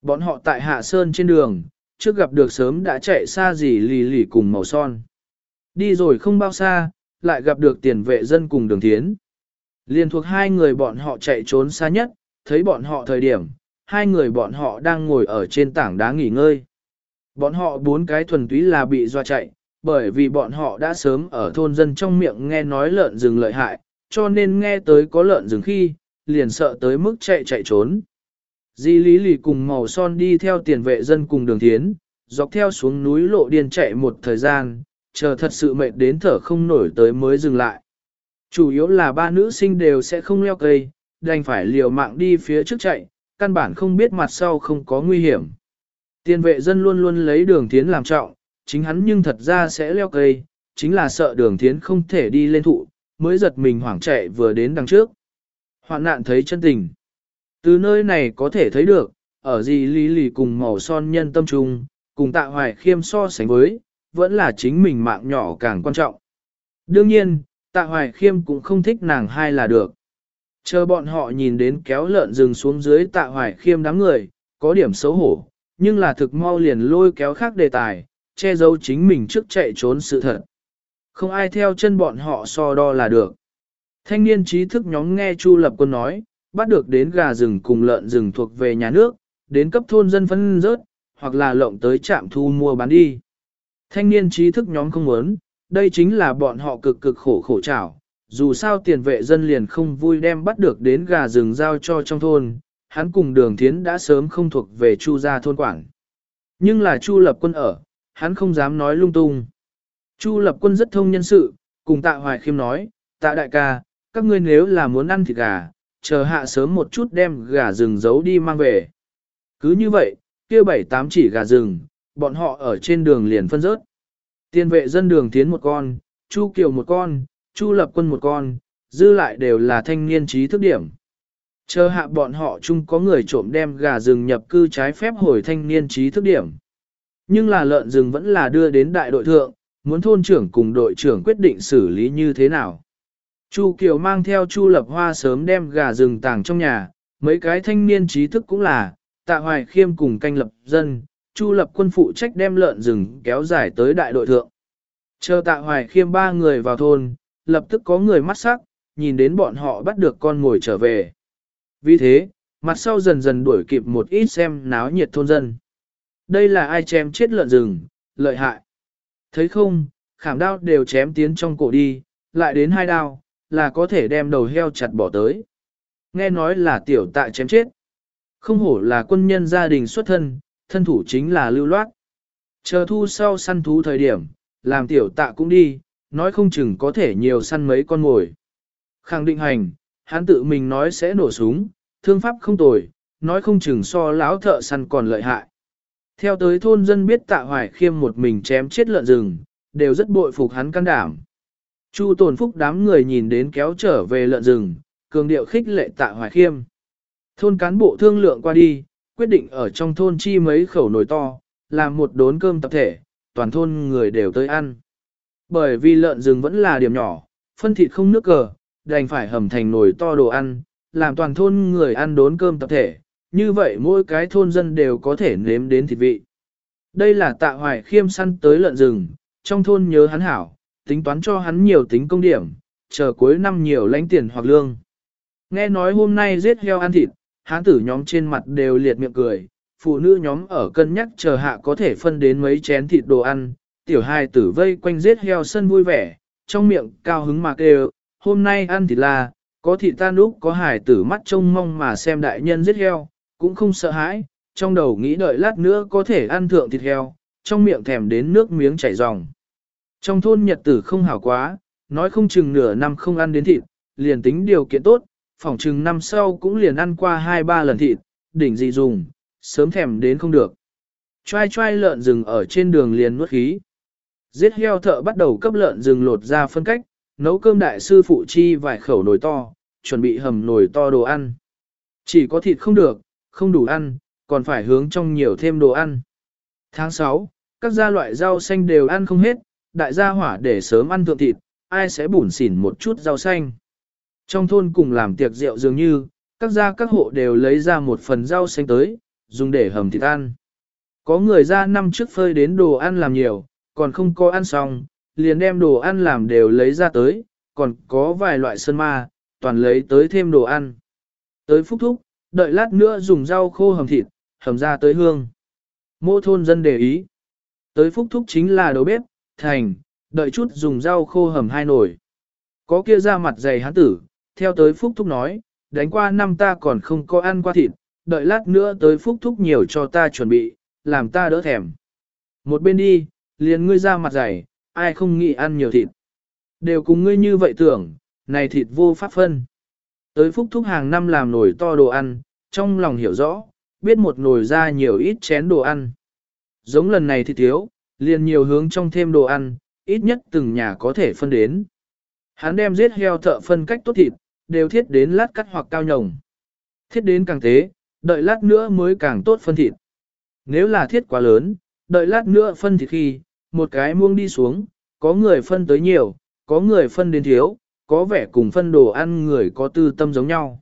Bọn họ tại Hạ Sơn trên đường, trước gặp được sớm đã chạy xa gì lì lì cùng màu son. Đi rồi không bao xa, lại gặp được tiền vệ dân cùng đường thiến. Liên thuộc hai người bọn họ chạy trốn xa nhất, thấy bọn họ thời điểm, hai người bọn họ đang ngồi ở trên tảng đá nghỉ ngơi. Bọn họ bốn cái thuần túy là bị doa chạy, bởi vì bọn họ đã sớm ở thôn dân trong miệng nghe nói lợn rừng lợi hại, cho nên nghe tới có lợn rừng khi, liền sợ tới mức chạy chạy trốn. Di Lý Lì cùng màu son đi theo tiền vệ dân cùng đường thiến, dọc theo xuống núi lộ điên chạy một thời gian, chờ thật sự mệt đến thở không nổi tới mới dừng lại. Chủ yếu là ba nữ sinh đều sẽ không leo cây, đành phải liều mạng đi phía trước chạy, căn bản không biết mặt sau không có nguy hiểm. tiên vệ dân luôn luôn lấy đường tiến làm trọng, chính hắn nhưng thật ra sẽ leo cây, chính là sợ đường tiến không thể đi lên thụ, mới giật mình hoảng chạy vừa đến đằng trước. Hoạn nạn thấy chân tình. Từ nơi này có thể thấy được, ở gì lý lì cùng màu son nhân tâm trung, cùng tạ hoài khiêm so sánh với, vẫn là chính mình mạng nhỏ càng quan trọng. Đương nhiên, tạ hoài khiêm cũng không thích nàng hai là được. Chờ bọn họ nhìn đến kéo lợn rừng xuống dưới tạ hoài khiêm đám người, có điểm xấu hổ, nhưng là thực mau liền lôi kéo khác đề tài, che giấu chính mình trước chạy trốn sự thật. Không ai theo chân bọn họ so đo là được. Thanh niên trí thức nhóm nghe Chu Lập Quân nói, bắt được đến gà rừng cùng lợn rừng thuộc về nhà nước, đến cấp thôn dân phân rớt, hoặc là lộng tới trạm thu mua bán đi. Thanh niên trí thức nhóm không muốn, đây chính là bọn họ cực cực khổ khổ trảo. Dù sao tiền vệ dân liền không vui đem bắt được đến gà rừng giao cho trong thôn, hắn cùng đường thiến đã sớm không thuộc về chu gia thôn quản. Nhưng là chu lập quân ở, hắn không dám nói lung tung. Chu lập quân rất thông nhân sự, cùng tạ hoài khiêm nói, tạ đại ca, các ngươi nếu là muốn ăn thịt gà, chờ hạ sớm một chút đem gà rừng giấu đi mang về. Cứ như vậy, kia bảy tám chỉ gà rừng, bọn họ ở trên đường liền phân rớt. Tiên vệ dân đường tiến một con, Chu Kiều một con, Chu Lập Quân một con, dư lại đều là thanh niên trí thức điểm. Chờ hạ bọn họ chung có người trộm đem gà rừng nhập cư trái phép hồi thanh niên trí thức điểm. Nhưng là lợn rừng vẫn là đưa đến đại đội thượng, muốn thôn trưởng cùng đội trưởng quyết định xử lý như thế nào. Chu Kiều mang theo Chu Lập Hoa sớm đem gà rừng tàng trong nhà, mấy cái thanh niên trí thức cũng là, tạ hoài khiêm cùng canh lập dân, Chu Lập quân phụ trách đem lợn rừng kéo dài tới đại đội thượng. Chờ tạ hoài khiêm ba người vào thôn, lập tức có người mắt sắc, nhìn đến bọn họ bắt được con ngồi trở về. Vì thế, mặt sau dần dần đuổi kịp một ít xem náo nhiệt thôn dân. Đây là ai chém chết lợn rừng, lợi hại. Thấy không, khảm đao đều chém tiến trong cổ đi, lại đến hai đao, là có thể đem đầu heo chặt bỏ tới. Nghe nói là tiểu tạ chém chết. Không hổ là quân nhân gia đình xuất thân, thân thủ chính là lưu loát. Chờ thu sau săn thú thời điểm, làm tiểu tạ cũng đi, nói không chừng có thể nhiều săn mấy con ngồi. Khẳng định hành, hắn tự mình nói sẽ nổ súng, thương pháp không tồi, nói không chừng so láo thợ săn còn lợi hại. Theo tới thôn dân biết tạ hoài khiêm một mình chém chết lợn rừng, đều rất bội phục hắn can đảm. Chu tồn phúc đám người nhìn đến kéo trở về lợn rừng, cường điệu khích lệ tạ hoài khiêm. Thôn cán bộ thương lượng qua đi, quyết định ở trong thôn chi mấy khẩu nồi to, làm một đốn cơm tập thể, toàn thôn người đều tới ăn. Bởi vì lợn rừng vẫn là điểm nhỏ, phân thịt không nước cờ, đành phải hầm thành nồi to đồ ăn, làm toàn thôn người ăn đốn cơm tập thể, như vậy mỗi cái thôn dân đều có thể nếm đến thịt vị. Đây là tạ hoài khiêm săn tới lợn rừng, trong thôn nhớ hắn hảo, tính toán cho hắn nhiều tính công điểm, chờ cuối năm nhiều lãnh tiền hoặc lương. Nghe nói hôm nay giết heo ăn thịt, hán tử nhóm trên mặt đều liệt miệng cười, phụ nữ nhóm ở cân nhắc chờ hạ có thể phân đến mấy chén thịt đồ ăn, tiểu hai tử vây quanh giết heo sân vui vẻ, trong miệng cao hứng mà kêu, hôm nay ăn thịt là, có thịt tan úc có hải tử mắt trông mong mà xem đại nhân giết heo, cũng không sợ hãi, trong đầu nghĩ đợi lát nữa có thể ăn thượng thịt heo, trong miệng thèm đến nước miếng chảy ròng. Trong thôn nhật tử không hảo quá, nói không chừng nửa năm không ăn đến thịt, liền tính điều kiện tốt, phỏng chừng năm sau cũng liền ăn qua hai ba lần thịt, đỉnh gì dùng, sớm thèm đến không được. Choai choai lợn rừng ở trên đường liền nuốt khí. Giết heo thợ bắt đầu cấp lợn rừng lột ra phân cách, nấu cơm đại sư phụ chi vài khẩu nồi to, chuẩn bị hầm nồi to đồ ăn. Chỉ có thịt không được, không đủ ăn, còn phải hướng trong nhiều thêm đồ ăn. Tháng 6, các gia loại rau xanh đều ăn không hết, đại gia hỏa để sớm ăn thượng thịt, ai sẽ bủn xỉn một chút rau xanh. Trong thôn cùng làm tiệc rượu dường như, các gia các hộ đều lấy ra một phần rau xanh tới, dùng để hầm thịt ăn. Có người ra năm trước phơi đến đồ ăn làm nhiều, còn không có ăn xong, liền đem đồ ăn làm đều lấy ra tới, còn có vài loại sơn ma, toàn lấy tới thêm đồ ăn. Tới phúc thúc, đợi lát nữa dùng rau khô hầm thịt, hầm ra tới hương. Mô thôn dân để ý. Tới phúc thúc chính là đầu bếp, thành, đợi chút dùng rau khô hầm hai nồi. Có kia ra mặt dày hán tử, theo tới phúc thúc nói, đánh qua năm ta còn không có ăn qua thịt, đợi lát nữa tới phúc thúc nhiều cho ta chuẩn bị, làm ta đỡ thèm. Một bên đi, liền ngươi ra mặt dày, ai không nghĩ ăn nhiều thịt. Đều cùng ngươi như vậy tưởng, này thịt vô pháp phân. Tới phúc thúc hàng năm làm nồi to đồ ăn, trong lòng hiểu rõ, biết một nồi ra nhiều ít chén đồ ăn. Giống lần này thì thiếu, liền nhiều hướng trong thêm đồ ăn, ít nhất từng nhà có thể phân đến. Hắn đem giết heo thợ phân cách tốt thịt, đều thiết đến lát cắt hoặc cao nhồng. Thiết đến càng thế, đợi lát nữa mới càng tốt phân thịt. Nếu là thiết quá lớn, đợi lát nữa phân thịt khi, một cái muông đi xuống, có người phân tới nhiều, có người phân đến thiếu, có vẻ cùng phân đồ ăn người có tư tâm giống nhau.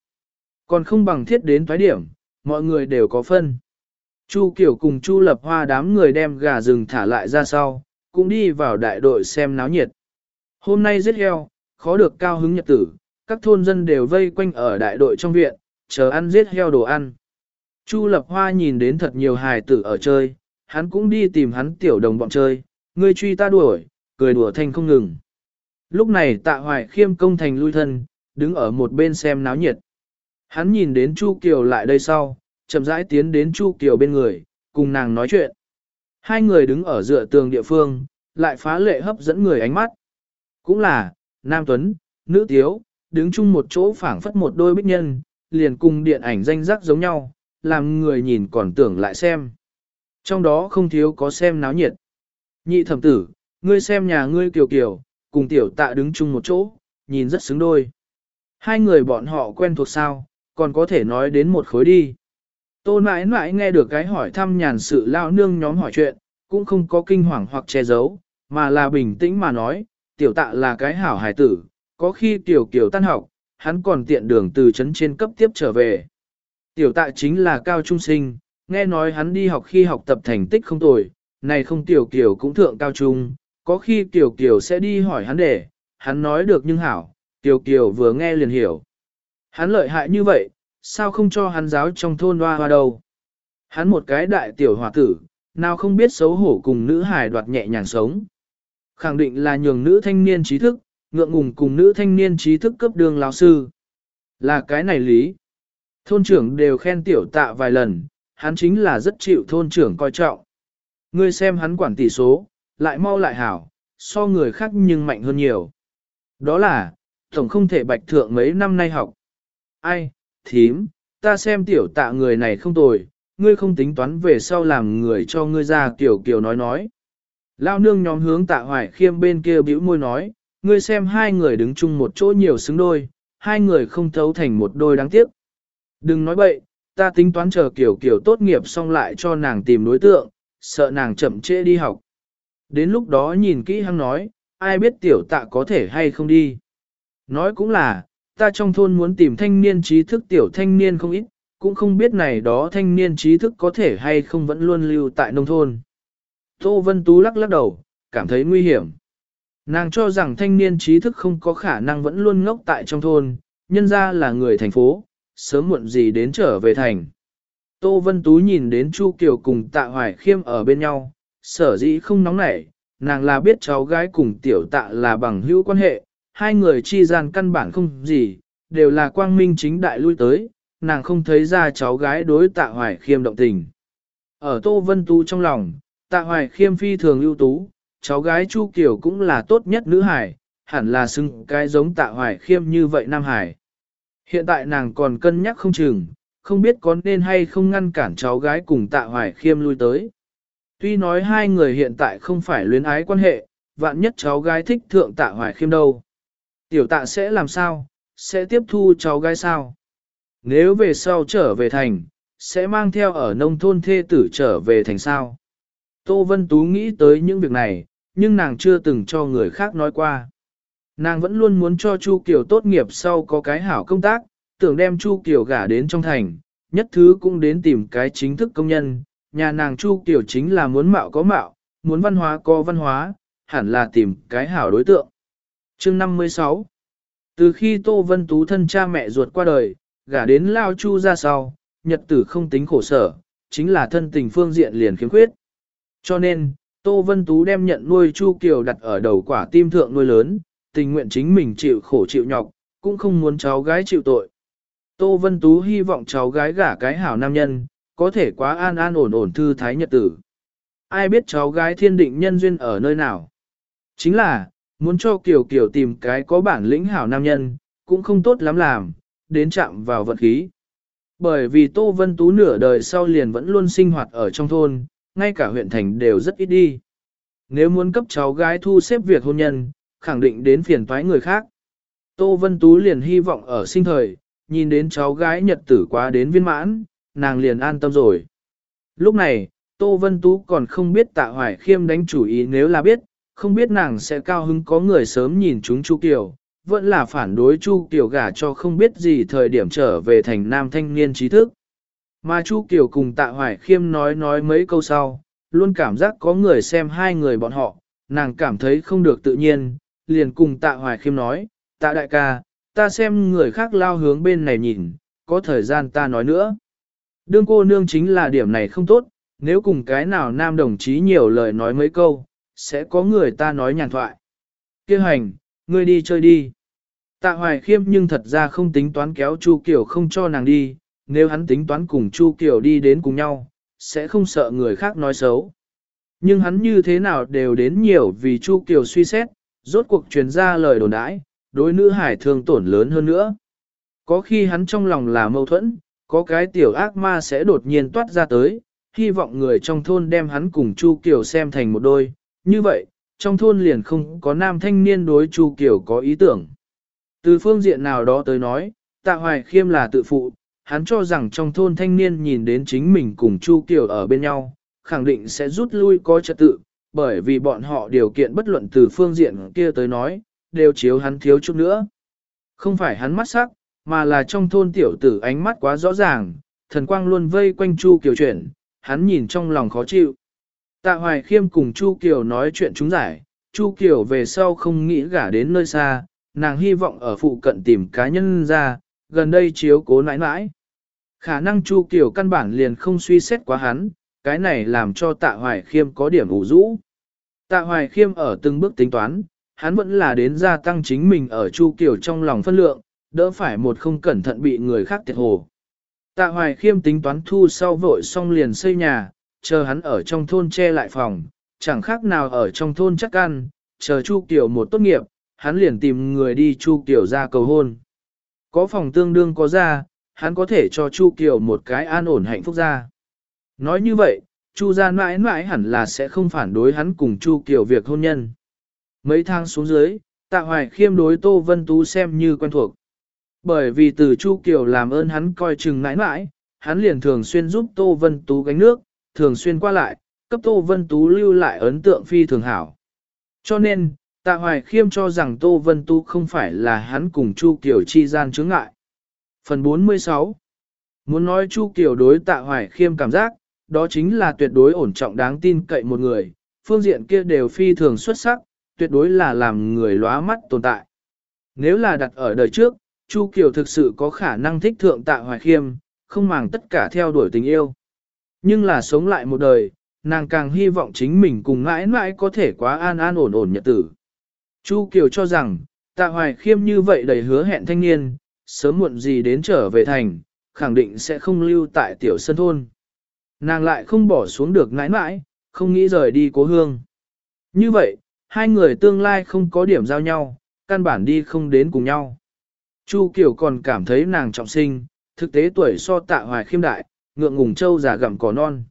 Còn không bằng thiết đến thoái điểm, mọi người đều có phân. Chu Kiểu cùng Chu Lập Hoa đám người đem gà rừng thả lại ra sau, cũng đi vào đại đội xem náo nhiệt. Hôm nay giết heo, khó được cao hứng nhật tử, các thôn dân đều vây quanh ở đại đội trong viện, chờ ăn giết heo đồ ăn. Chu Lập Hoa nhìn đến thật nhiều hài tử ở chơi, hắn cũng đi tìm hắn tiểu đồng bọn chơi, người truy ta đuổi, cười đùa thanh không ngừng. Lúc này tạ hoài khiêm công thành lui thân, đứng ở một bên xem náo nhiệt. Hắn nhìn đến Chu Kiều lại đây sau, chậm rãi tiến đến Chu Kiều bên người, cùng nàng nói chuyện. Hai người đứng ở dựa tường địa phương, lại phá lệ hấp dẫn người ánh mắt. Cũng là, Nam Tuấn, Nữ Tiếu, đứng chung một chỗ phảng phất một đôi bích nhân, liền cùng điện ảnh danh giác giống nhau, làm người nhìn còn tưởng lại xem. Trong đó không thiếu có xem náo nhiệt. Nhị thẩm tử, ngươi xem nhà ngươi kiều kiều, cùng tiểu tạ đứng chung một chỗ, nhìn rất xứng đôi. Hai người bọn họ quen thuộc sao, còn có thể nói đến một khối đi. Tôn mãi mãi nghe được cái hỏi thăm nhàn sự lao nương nhóm hỏi chuyện, cũng không có kinh hoàng hoặc che giấu, mà là bình tĩnh mà nói, tiểu tạ là cái hảo hài tử, có khi tiểu kiểu tan học, hắn còn tiện đường từ trấn trên cấp tiếp trở về. Tiểu tạ chính là cao trung sinh, nghe nói hắn đi học khi học tập thành tích không tồi, này không tiểu kiểu cũng thượng cao trung, có khi tiểu kiểu sẽ đi hỏi hắn để, hắn nói được nhưng hảo, tiểu kiểu vừa nghe liền hiểu. Hắn lợi hại như vậy, sao không cho hắn giáo trong thôn hoa hoa đâu. Hắn một cái đại tiểu hòa tử, nào không biết xấu hổ cùng nữ hài đoạt nhẹ nhàng sống. Khẳng định là nhường nữ thanh niên trí thức, ngượng ngùng cùng nữ thanh niên trí thức cấp đường lão sư. Là cái này lý. Thôn trưởng đều khen tiểu tạ vài lần, hắn chính là rất chịu thôn trưởng coi trọng. Ngươi xem hắn quản tỷ số, lại mau lại hảo, so người khác nhưng mạnh hơn nhiều. Đó là, tổng không thể bạch thượng mấy năm nay học. Ai, thím, ta xem tiểu tạ người này không tồi, ngươi không tính toán về sau làm người cho ngươi ra tiểu kiều nói nói. Lao nương nhóm hướng tạ hoài khiêm bên kia bĩu môi nói, ngươi xem hai người đứng chung một chỗ nhiều xứng đôi, hai người không thấu thành một đôi đáng tiếc. Đừng nói bậy, ta tính toán chờ kiểu kiểu tốt nghiệp xong lại cho nàng tìm đối tượng, sợ nàng chậm trễ đi học. Đến lúc đó nhìn kỹ hăng nói, ai biết tiểu tạ có thể hay không đi. Nói cũng là, ta trong thôn muốn tìm thanh niên trí thức tiểu thanh niên không ít, cũng không biết này đó thanh niên trí thức có thể hay không vẫn luôn lưu tại nông thôn. Tô Vân Tú lắc lắc đầu, cảm thấy nguy hiểm. Nàng cho rằng thanh niên trí thức không có khả năng vẫn luôn ngốc tại trong thôn, nhân ra là người thành phố, sớm muộn gì đến trở về thành. Tô Vân Tú nhìn đến Chu Kiều cùng Tạ Hoài Khiêm ở bên nhau, sở dĩ không nóng nảy, nàng là biết cháu gái cùng tiểu tạ là bằng hữu quan hệ, hai người chi gian căn bản không gì, đều là quang minh chính đại lui tới, nàng không thấy ra cháu gái đối Tạ Hoài Khiêm động tình. Ở Tô Vân Tú trong lòng, Tạ Hoài Khiêm phi thường ưu tú, cháu gái Chu Kiều cũng là tốt nhất nữ hải, hẳn là xưng cái giống Tạ Hoài Khiêm như vậy Nam Hải. Hiện tại nàng còn cân nhắc không chừng, không biết có nên hay không ngăn cản cháu gái cùng tạ hoài khiêm lui tới. Tuy nói hai người hiện tại không phải luyến ái quan hệ, vạn nhất cháu gái thích thượng tạ hoài khiêm đâu. Tiểu tạ sẽ làm sao, sẽ tiếp thu cháu gái sao? Nếu về sau trở về thành, sẽ mang theo ở nông thôn thê tử trở về thành sao? Tô Vân Tú nghĩ tới những việc này, nhưng nàng chưa từng cho người khác nói qua. Nàng vẫn luôn muốn cho Chu Kiều tốt nghiệp sau có cái hảo công tác, tưởng đem Chu Kiều gả đến trong thành, nhất thứ cũng đến tìm cái chính thức công nhân, nhà nàng Chu Kiều chính là muốn mạo có mạo, muốn văn hóa có văn hóa, hẳn là tìm cái hảo đối tượng. Chương 56 Từ khi Tô Vân Tú thân cha mẹ ruột qua đời, gả đến Lao Chu ra sau, nhật tử không tính khổ sở, chính là thân tình phương diện liền khiếm khuyết. Cho nên, Tô Vân Tú đem nhận nuôi Chu Kiều đặt ở đầu quả tim thượng nuôi lớn, tình nguyện chính mình chịu khổ chịu nhọc, cũng không muốn cháu gái chịu tội. Tô Vân Tú hy vọng cháu gái gả cái hảo nam nhân, có thể quá an an ổn ổn thư thái nhật tử. Ai biết cháu gái thiên định nhân duyên ở nơi nào? Chính là, muốn cho Kiều Kiều tìm cái có bản lĩnh hảo nam nhân, cũng không tốt lắm làm, đến chạm vào vật khí. Bởi vì Tô Vân Tú nửa đời sau liền vẫn luôn sinh hoạt ở trong thôn, ngay cả huyện thành đều rất ít đi. Nếu muốn cấp cháu gái thu xếp việc hôn nhân, khẳng định đến phiền toái người khác. Tô Vân Tú liền hy vọng ở sinh thời, nhìn đến cháu gái nhật tử quá đến viên mãn, nàng liền an tâm rồi. Lúc này, Tô Vân Tú còn không biết tạ hoài khiêm đánh chủ ý nếu là biết, không biết nàng sẽ cao hứng có người sớm nhìn chúng Chu Kiều, vẫn là phản đối Chu Kiều gả cho không biết gì thời điểm trở về thành nam thanh niên trí thức. Mà Chu Kiều cùng tạ hoài khiêm nói nói mấy câu sau, luôn cảm giác có người xem hai người bọn họ, nàng cảm thấy không được tự nhiên, liền cùng tạ hoài khiêm nói, tạ đại ca, ta xem người khác lao hướng bên này nhìn, có thời gian ta nói nữa. Đương cô nương chính là điểm này không tốt, nếu cùng cái nào nam đồng chí nhiều lời nói mấy câu, sẽ có người ta nói nhàn thoại. Kêu hành, ngươi đi chơi đi. Tạ hoài khiêm nhưng thật ra không tính toán kéo Chu Kiều không cho nàng đi, nếu hắn tính toán cùng Chu Kiều đi đến cùng nhau, sẽ không sợ người khác nói xấu. Nhưng hắn như thế nào đều đến nhiều vì Chu Kiều suy xét, rốt cuộc truyền ra lời đồn đãi, đối nữ hải thương tổn lớn hơn nữa. Có khi hắn trong lòng là mâu thuẫn, có cái tiểu ác ma sẽ đột nhiên toát ra tới, hy vọng người trong thôn đem hắn cùng Chu Kiều xem thành một đôi, như vậy, trong thôn liền không có nam thanh niên đối Chu Kiều có ý tưởng. Từ phương diện nào đó tới nói, Tạ Hoài Khiêm là tự phụ, hắn cho rằng trong thôn thanh niên nhìn đến chính mình cùng Chu Kiều ở bên nhau, khẳng định sẽ rút lui có trật tự, bởi vì bọn họ điều kiện bất luận từ phương diện kia tới nói, đều chiếu hắn thiếu chút nữa. Không phải hắn mắt sắc, mà là trong thôn tiểu tử ánh mắt quá rõ ràng, thần quang luôn vây quanh Chu Kiều chuyển, hắn nhìn trong lòng khó chịu. Tạ Hoài Khiêm cùng Chu Kiều nói chuyện chúng giải, Chu Kiều về sau không nghĩ gả đến nơi xa, nàng hy vọng ở phụ cận tìm cá nhân ra, gần đây chiếu cố nãi nãi. Khả năng Chu Kiều căn bản liền không suy xét quá hắn, cái này làm cho Tạ Hoài Khiêm có điểm ủ rũ. Tạ Hoài Khiêm ở từng bước tính toán, hắn vẫn là đến gia tăng chính mình ở Chu Kiều trong lòng phân lượng, đỡ phải một không cẩn thận bị người khác tiệt hồ. Tạ Hoài Khiêm tính toán thu sau vội xong liền xây nhà, chờ hắn ở trong thôn che lại phòng, chẳng khác nào ở trong thôn chắc ăn, chờ Chu Kiều một tốt nghiệp, hắn liền tìm người đi Chu Kiều ra cầu hôn. Có phòng tương đương có ra, hắn có thể cho Chu Kiều một cái an ổn hạnh phúc ra. Nói như vậy, Chu gia mãi mãi hẳn là sẽ không phản đối hắn cùng Chu Kiều việc hôn nhân. Mấy tháng xuống dưới, tạ hoài khiêm đối Tô Vân Tú xem như quen thuộc. Bởi vì từ Chu Kiều làm ơn hắn coi chừng mãi mãi, hắn liền thường xuyên giúp Tô Vân Tú gánh nước, thường xuyên qua lại, cấp Tô Vân Tú lưu lại ấn tượng phi thường hảo. Cho nên, tạ hoài khiêm cho rằng Tô Vân Tú không phải là hắn cùng Chu Kiều chi gian chướng ngại. Phần 46 Muốn nói Chu Kiều đối tạ hoài khiêm cảm giác, đó chính là tuyệt đối ổn trọng đáng tin cậy một người, phương diện kia đều phi thường xuất sắc, tuyệt đối là làm người lóa mắt tồn tại. Nếu là đặt ở đời trước, Chu Kiều thực sự có khả năng thích thượng tạ hoài khiêm, không màng tất cả theo đuổi tình yêu. Nhưng là sống lại một đời, nàng càng hy vọng chính mình cùng mãi mãi có thể quá an an ổn ổn nhật tử. Chu Kiều cho rằng, tạ hoài khiêm như vậy đầy hứa hẹn thanh niên, sớm muộn gì đến trở về thành, khẳng định sẽ không lưu tại tiểu sân thôn. Nàng lại không bỏ xuống được mãi mãi, không nghĩ rời đi cố hương. Như vậy, hai người tương lai không có điểm giao nhau, căn bản đi không đến cùng nhau. Chu Kiều còn cảm thấy nàng trọng sinh, thực tế tuổi so tạ hoài khiêm đại, ngượng ngùng châu già gặm cỏ non.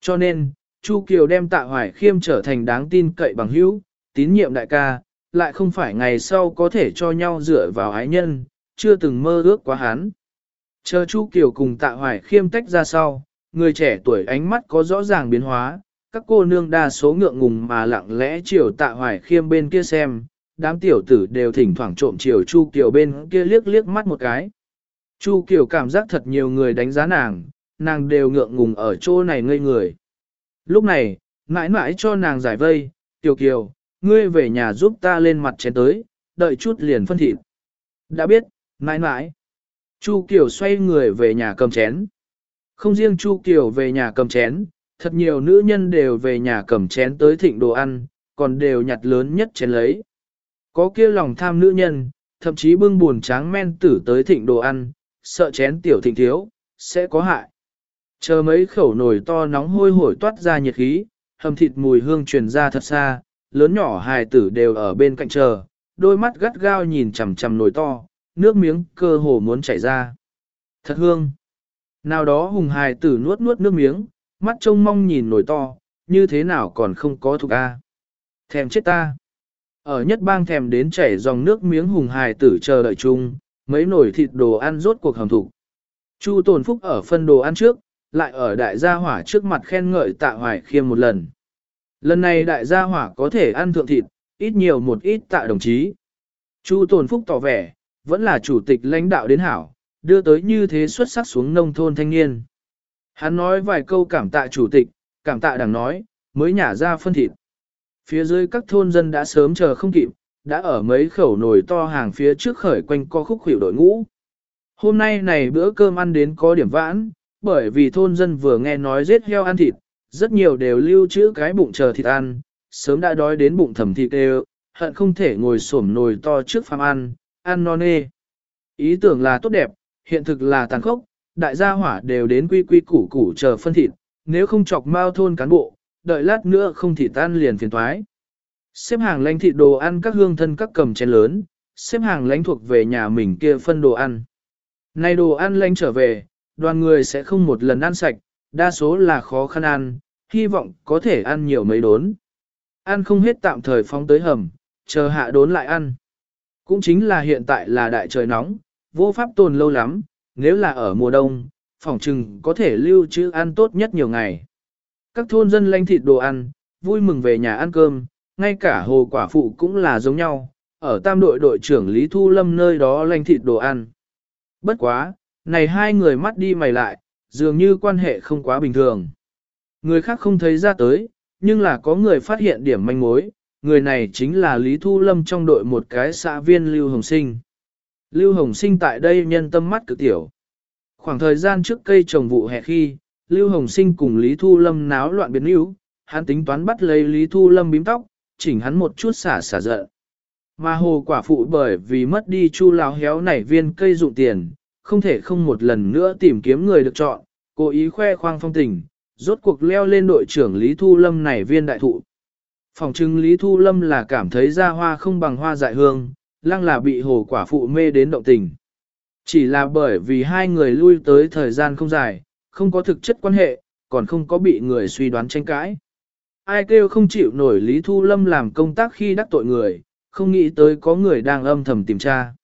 Cho nên, Chu Kiều đem tạ hoài khiêm trở thành đáng tin cậy bằng hữu, tín nhiệm đại ca, lại không phải ngày sau có thể cho nhau dựa vào ái nhân, chưa từng mơ ước quá hắn. Chờ Chu Kiều cùng tạ hoài khiêm tách ra sau, người trẻ tuổi ánh mắt có rõ ràng biến hóa, các cô nương đa số ngượng ngùng mà lặng lẽ chiều tạ hoài khiêm bên kia xem, đám tiểu tử đều thỉnh thoảng trộm chiều Chu Kiều bên kia liếc liếc mắt một cái. Chu Kiều cảm giác thật nhiều người đánh giá nàng, nàng đều ngượng ngùng ở chỗ này ngây người. Lúc này, mãi mãi cho nàng giải vây, Tiểu Kiều, ngươi về nhà giúp ta lên mặt chén tới, đợi chút liền phân thịt. Đã biết, mãi mãi. Chu Kiều xoay người về nhà cầm chén. Không riêng Chu Kiều về nhà cầm chén, thật nhiều nữ nhân đều về nhà cầm chén tới thịnh đồ ăn, còn đều nhặt lớn nhất chén lấy. Có kia lòng tham nữ nhân, thậm chí bưng buồn tráng men tử tới thịnh đồ ăn, sợ chén tiểu thịnh thiếu, sẽ có hại. Chờ mấy khẩu nồi to nóng hôi hổi toát ra nhiệt khí, hầm thịt mùi hương truyền ra thật xa, lớn nhỏ hài tử đều ở bên cạnh chờ, đôi mắt gắt gao nhìn chằm chằm nồi to, nước miếng cơ hồ muốn chảy ra. Thật hương. Nào đó hùng hài tử nuốt nuốt nước miếng, mắt trông mong nhìn nổi to, như thế nào còn không có thuộc A. Thèm chết ta. Ở nhất bang thèm đến chảy dòng nước miếng hùng hài tử chờ đợi chung, mấy nồi thịt đồ ăn rốt cuộc hầm thủ. Chu Tồn Phúc ở phân đồ ăn trước, lại ở đại gia hỏa trước mặt khen ngợi tạ hoài khiêm một lần. Lần này đại gia hỏa có thể ăn thượng thịt, ít nhiều một ít tạ đồng chí. Chu Tồn Phúc tỏ vẻ, vẫn là chủ tịch lãnh đạo đến hảo, đưa tới như thế xuất sắc xuống nông thôn thanh niên. Hắn nói vài câu cảm tạ chủ tịch, cảm tạ đảng nói, mới nhả ra phân thịt. Phía dưới các thôn dân đã sớm chờ không kịp, đã ở mấy khẩu nồi to hàng phía trước khởi quanh co khúc hiệu đội ngũ. Hôm nay này bữa cơm ăn đến có điểm vãn, bởi vì thôn dân vừa nghe nói giết heo ăn thịt, rất nhiều đều lưu trữ cái bụng chờ thịt ăn, sớm đã đói đến bụng thầm thịt đều, hận không thể ngồi xổm nồi to trước phàm ăn, ăn non nê. Ý tưởng là tốt đẹp, hiện thực là tàn khốc, đại gia hỏa đều đến quy quy củ củ chờ phân thịt, nếu không chọc mao thôn cán bộ, đợi lát nữa không thịt tan liền phiền thoái. Xếp hàng lãnh thịt đồ ăn các hương thân các cầm chén lớn, xếp hàng lãnh thuộc về nhà mình kia phân đồ ăn. Nay đồ ăn lãnh trở về, đoàn người sẽ không một lần ăn sạch, đa số là khó khăn ăn, hy vọng có thể ăn nhiều mấy đốn. Ăn không hết tạm thời phóng tới hầm, chờ hạ đốn lại ăn. Cũng chính là hiện tại là đại trời nóng, vô pháp tồn lâu lắm, nếu là ở mùa đông, phòng trừng có thể lưu trữ ăn tốt nhất nhiều ngày. Các thôn dân lanh thịt đồ ăn, vui mừng về nhà ăn cơm, ngay cả hồ quả phụ cũng là giống nhau, ở tam đội đội trưởng Lý Thu Lâm nơi đó lanh thịt đồ ăn. Bất quá, này hai người mắt đi mày lại, dường như quan hệ không quá bình thường. Người khác không thấy ra tới, nhưng là có người phát hiện điểm manh mối, người này chính là Lý Thu Lâm trong đội một cái xã viên Lưu Hồng Sinh. Lưu Hồng Sinh tại đây nhân tâm mắt cực tiểu. Khoảng thời gian trước cây trồng vụ hè khi, Lưu Hồng Sinh cùng Lý Thu Lâm náo loạn biến yếu, hắn tính toán bắt lấy Lý Thu Lâm bím tóc, chỉnh hắn một chút xả xả giận. Mà hồ quả phụ bởi vì mất đi chu lao héo nảy viên cây dụng tiền, không thể không một lần nữa tìm kiếm người được chọn, cố ý khoe khoang phong tình, rốt cuộc leo lên đội trưởng Lý Thu Lâm nảy viên đại thụ. Phòng trưng Lý Thu Lâm là cảm thấy ra hoa không bằng hoa dại hương, lăng là bị hồ quả phụ mê đến động tình. Chỉ là bởi vì hai người lui tới thời gian không dài, không có thực chất quan hệ, còn không có bị người suy đoán tranh cãi. Ai kêu không chịu nổi Lý Thu Lâm làm công tác khi đắc tội người, không nghĩ tới có người đang âm thầm tìm tra.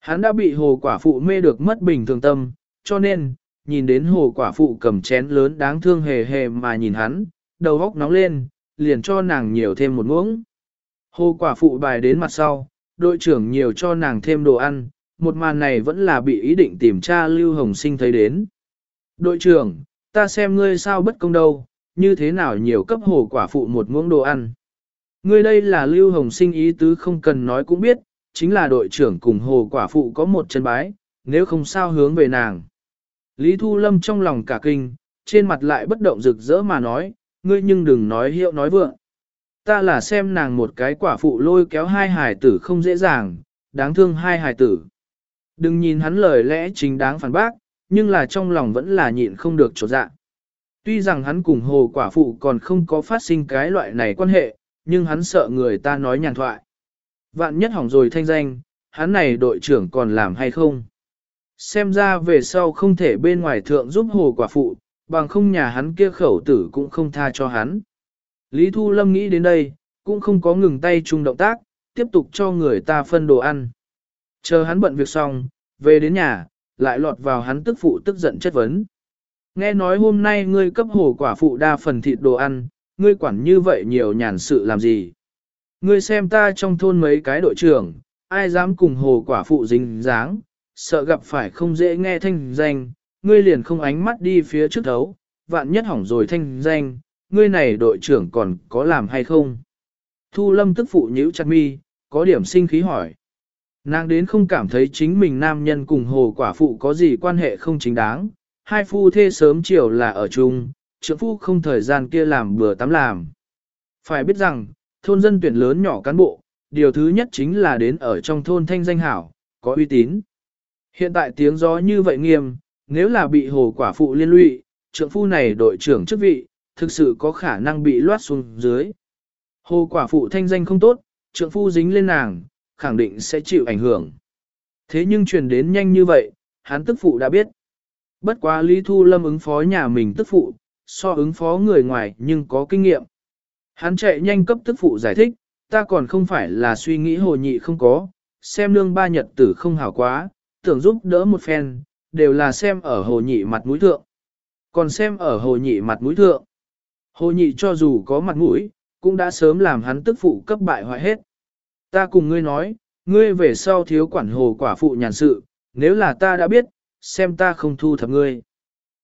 Hắn đã bị hồ quả phụ mê được mất bình thường tâm, cho nên, nhìn đến hồ quả phụ cầm chén lớn đáng thương hề hề mà nhìn hắn, đầu góc nóng lên, liền cho nàng nhiều thêm một muỗng. Hồ quả phụ bài đến mặt sau, đội trưởng nhiều cho nàng thêm đồ ăn, một màn này vẫn là bị ý định tìm tra Lưu Hồng Sinh thấy đến. Đội trưởng, ta xem ngươi sao bất công đâu, như thế nào nhiều cấp hồ quả phụ một muỗng đồ ăn. Ngươi đây là Lưu Hồng Sinh ý tứ không cần nói cũng biết, chính là đội trưởng cùng hồ quả phụ có một chân bái, nếu không sao hướng về nàng. Lý Thu Lâm trong lòng cả kinh, trên mặt lại bất động rực rỡ mà nói, ngươi nhưng đừng nói hiệu nói vượng. Ta là xem nàng một cái quả phụ lôi kéo hai hài tử không dễ dàng, đáng thương hai hài tử. Đừng nhìn hắn lời lẽ chính đáng phản bác, nhưng là trong lòng vẫn là nhịn không được trột dạ. Tuy rằng hắn cùng hồ quả phụ còn không có phát sinh cái loại này quan hệ, nhưng hắn sợ người ta nói nhàn thoại. Vạn nhất hỏng rồi thanh danh, hắn này đội trưởng còn làm hay không? Xem ra về sau không thể bên ngoài thượng giúp hồ quả phụ, bằng không nhà hắn kia khẩu tử cũng không tha cho hắn. Lý Thu Lâm nghĩ đến đây, cũng không có ngừng tay chung động tác, tiếp tục cho người ta phân đồ ăn. Chờ hắn bận việc xong, về đến nhà, lại lọt vào hắn tức phụ tức giận chất vấn. Nghe nói hôm nay ngươi cấp hồ quả phụ đa phần thịt đồ ăn, ngươi quản như vậy nhiều nhàn sự làm gì? Ngươi xem ta trong thôn mấy cái đội trưởng, ai dám cùng hồ quả phụ dính dáng, sợ gặp phải không dễ nghe thanh danh, ngươi liền không ánh mắt đi phía trước thấu, vạn nhất hỏng rồi thanh danh, ngươi này đội trưởng còn có làm hay không? Thu lâm tức phụ nhíu chặt mi, có điểm sinh khí hỏi. Nàng đến không cảm thấy chính mình nam nhân cùng hồ quả phụ có gì quan hệ không chính đáng, hai phu thê sớm chiều là ở chung, trưởng phu không thời gian kia làm bừa tắm làm. Phải biết rằng, thôn dân tuyển lớn nhỏ cán bộ, điều thứ nhất chính là đến ở trong thôn thanh danh hảo, có uy tín. Hiện tại tiếng gió như vậy nghiêm, nếu là bị hồ quả phụ liên lụy, trưởng phu này đội trưởng chức vị, thực sự có khả năng bị loát xuống dưới. Hồ quả phụ thanh danh không tốt, trưởng phu dính lên nàng, khẳng định sẽ chịu ảnh hưởng. Thế nhưng truyền đến nhanh như vậy, hắn tức phụ đã biết. Bất quá Lý Thu Lâm ứng phó nhà mình tức phụ, so ứng phó người ngoài nhưng có kinh nghiệm. Hắn chạy nhanh cấp tức phụ giải thích, ta còn không phải là suy nghĩ hồ nhị không có, xem nương ba nhật tử không hảo quá, tưởng giúp đỡ một phen, đều là xem ở hồ nhị mặt mũi thượng. Còn xem ở hồ nhị mặt mũi thượng. Hồ nhị cho dù có mặt mũi, cũng đã sớm làm hắn tức phụ cấp bại hoại hết. Ta cùng ngươi nói, ngươi về sau thiếu quản hồ quả phụ nhàn sự, nếu là ta đã biết, xem ta không thu thập ngươi.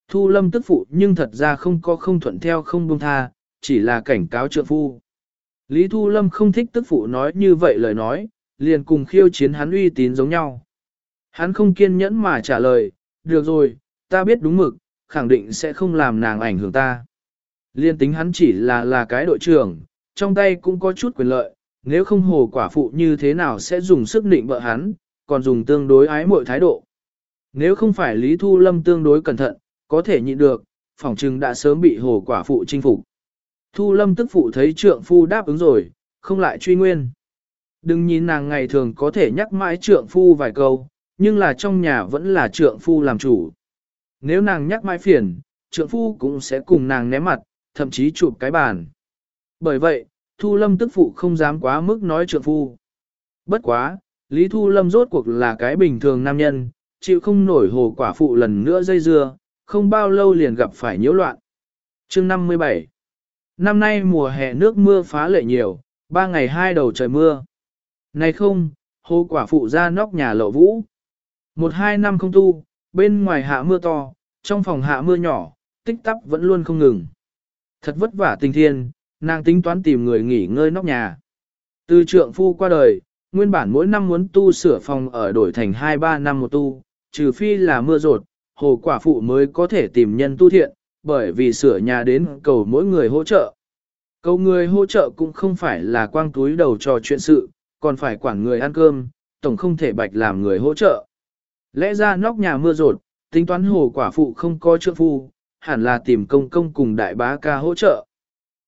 Thu lâm tức phụ nhưng thật ra không có không thuận theo không buông tha, chỉ là cảnh cáo trượng phu. Lý Thu Lâm không thích tức phụ nói như vậy lời nói, liền cùng khiêu chiến hắn uy tín giống nhau. Hắn không kiên nhẫn mà trả lời, được rồi, ta biết đúng mực, khẳng định sẽ không làm nàng ảnh hưởng ta. Liên tính hắn chỉ là là cái đội trưởng, trong tay cũng có chút quyền lợi, nếu không hồ quả phụ như thế nào sẽ dùng sức định vợ hắn, còn dùng tương đối ái mọi thái độ. Nếu không phải Lý Thu Lâm tương đối cẩn thận, có thể nhịn được, phỏng trừng đã sớm bị hồ quả phụ chinh phục. Thu Lâm tức phụ thấy trượng phu đáp ứng rồi, không lại truy nguyên. Đừng nhìn nàng ngày thường có thể nhắc mãi trượng phu vài câu, nhưng là trong nhà vẫn là trượng phu làm chủ. Nếu nàng nhắc mãi phiền, trượng phu cũng sẽ cùng nàng ném mặt, thậm chí chụp cái bàn. Bởi vậy, Thu Lâm tức phụ không dám quá mức nói trượng phu. Bất quá, Lý Thu Lâm rốt cuộc là cái bình thường nam nhân, chịu không nổi hồ quả phụ lần nữa dây dưa, không bao lâu liền gặp phải nhiễu loạn. chương 57 Năm nay mùa hè nước mưa phá lệ nhiều, ba ngày hai đầu trời mưa. Này không, hồ quả phụ ra nóc nhà lộ vũ. Một hai năm không tu, bên ngoài hạ mưa to, trong phòng hạ mưa nhỏ, tích tắp vẫn luôn không ngừng. Thật vất vả tình thiên, nàng tính toán tìm người nghỉ ngơi nóc nhà. Từ trượng phu qua đời, nguyên bản mỗi năm muốn tu sửa phòng ở đổi thành 2-3 năm một tu, trừ phi là mưa rột, hồ quả phụ mới có thể tìm nhân tu thiện, bởi vì sửa nhà đến cầu mỗi người hỗ trợ. Cầu người hỗ trợ cũng không phải là quang túi đầu trò chuyện sự, còn phải quản người ăn cơm, tổng không thể bạch làm người hỗ trợ. Lẽ ra nóc nhà mưa rột, tính toán hồ quả phụ không có trượng phu, hẳn là tìm công công cùng đại bá ca hỗ trợ.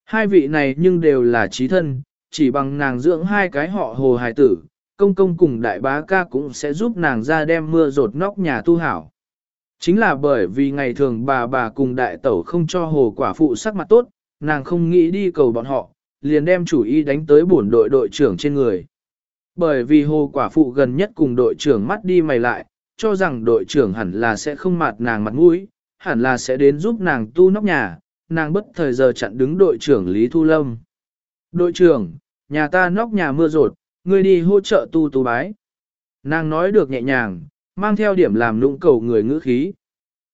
Hai vị này nhưng đều là trí thân, chỉ bằng nàng dưỡng hai cái họ hồ hài tử, công công cùng đại bá ca cũng sẽ giúp nàng ra đem mưa rột nóc nhà tu hảo. Chính là bởi vì ngày thường bà bà cùng đại tẩu không cho hồ quả phụ sắc mặt tốt, nàng không nghĩ đi cầu bọn họ, liền đem chủ ý đánh tới bổn đội đội trưởng trên người. Bởi vì hồ quả phụ gần nhất cùng đội trưởng mắt đi mày lại, cho rằng đội trưởng hẳn là sẽ không mạt nàng mặt mũi, hẳn là sẽ đến giúp nàng tu nóc nhà, nàng bất thời giờ chặn đứng đội trưởng Lý Thu Lâm. Đội trưởng, nhà ta nóc nhà mưa rột, ngươi đi hỗ trợ tu tu bái. Nàng nói được nhẹ nhàng, mang theo điểm làm lũng cầu người ngữ khí.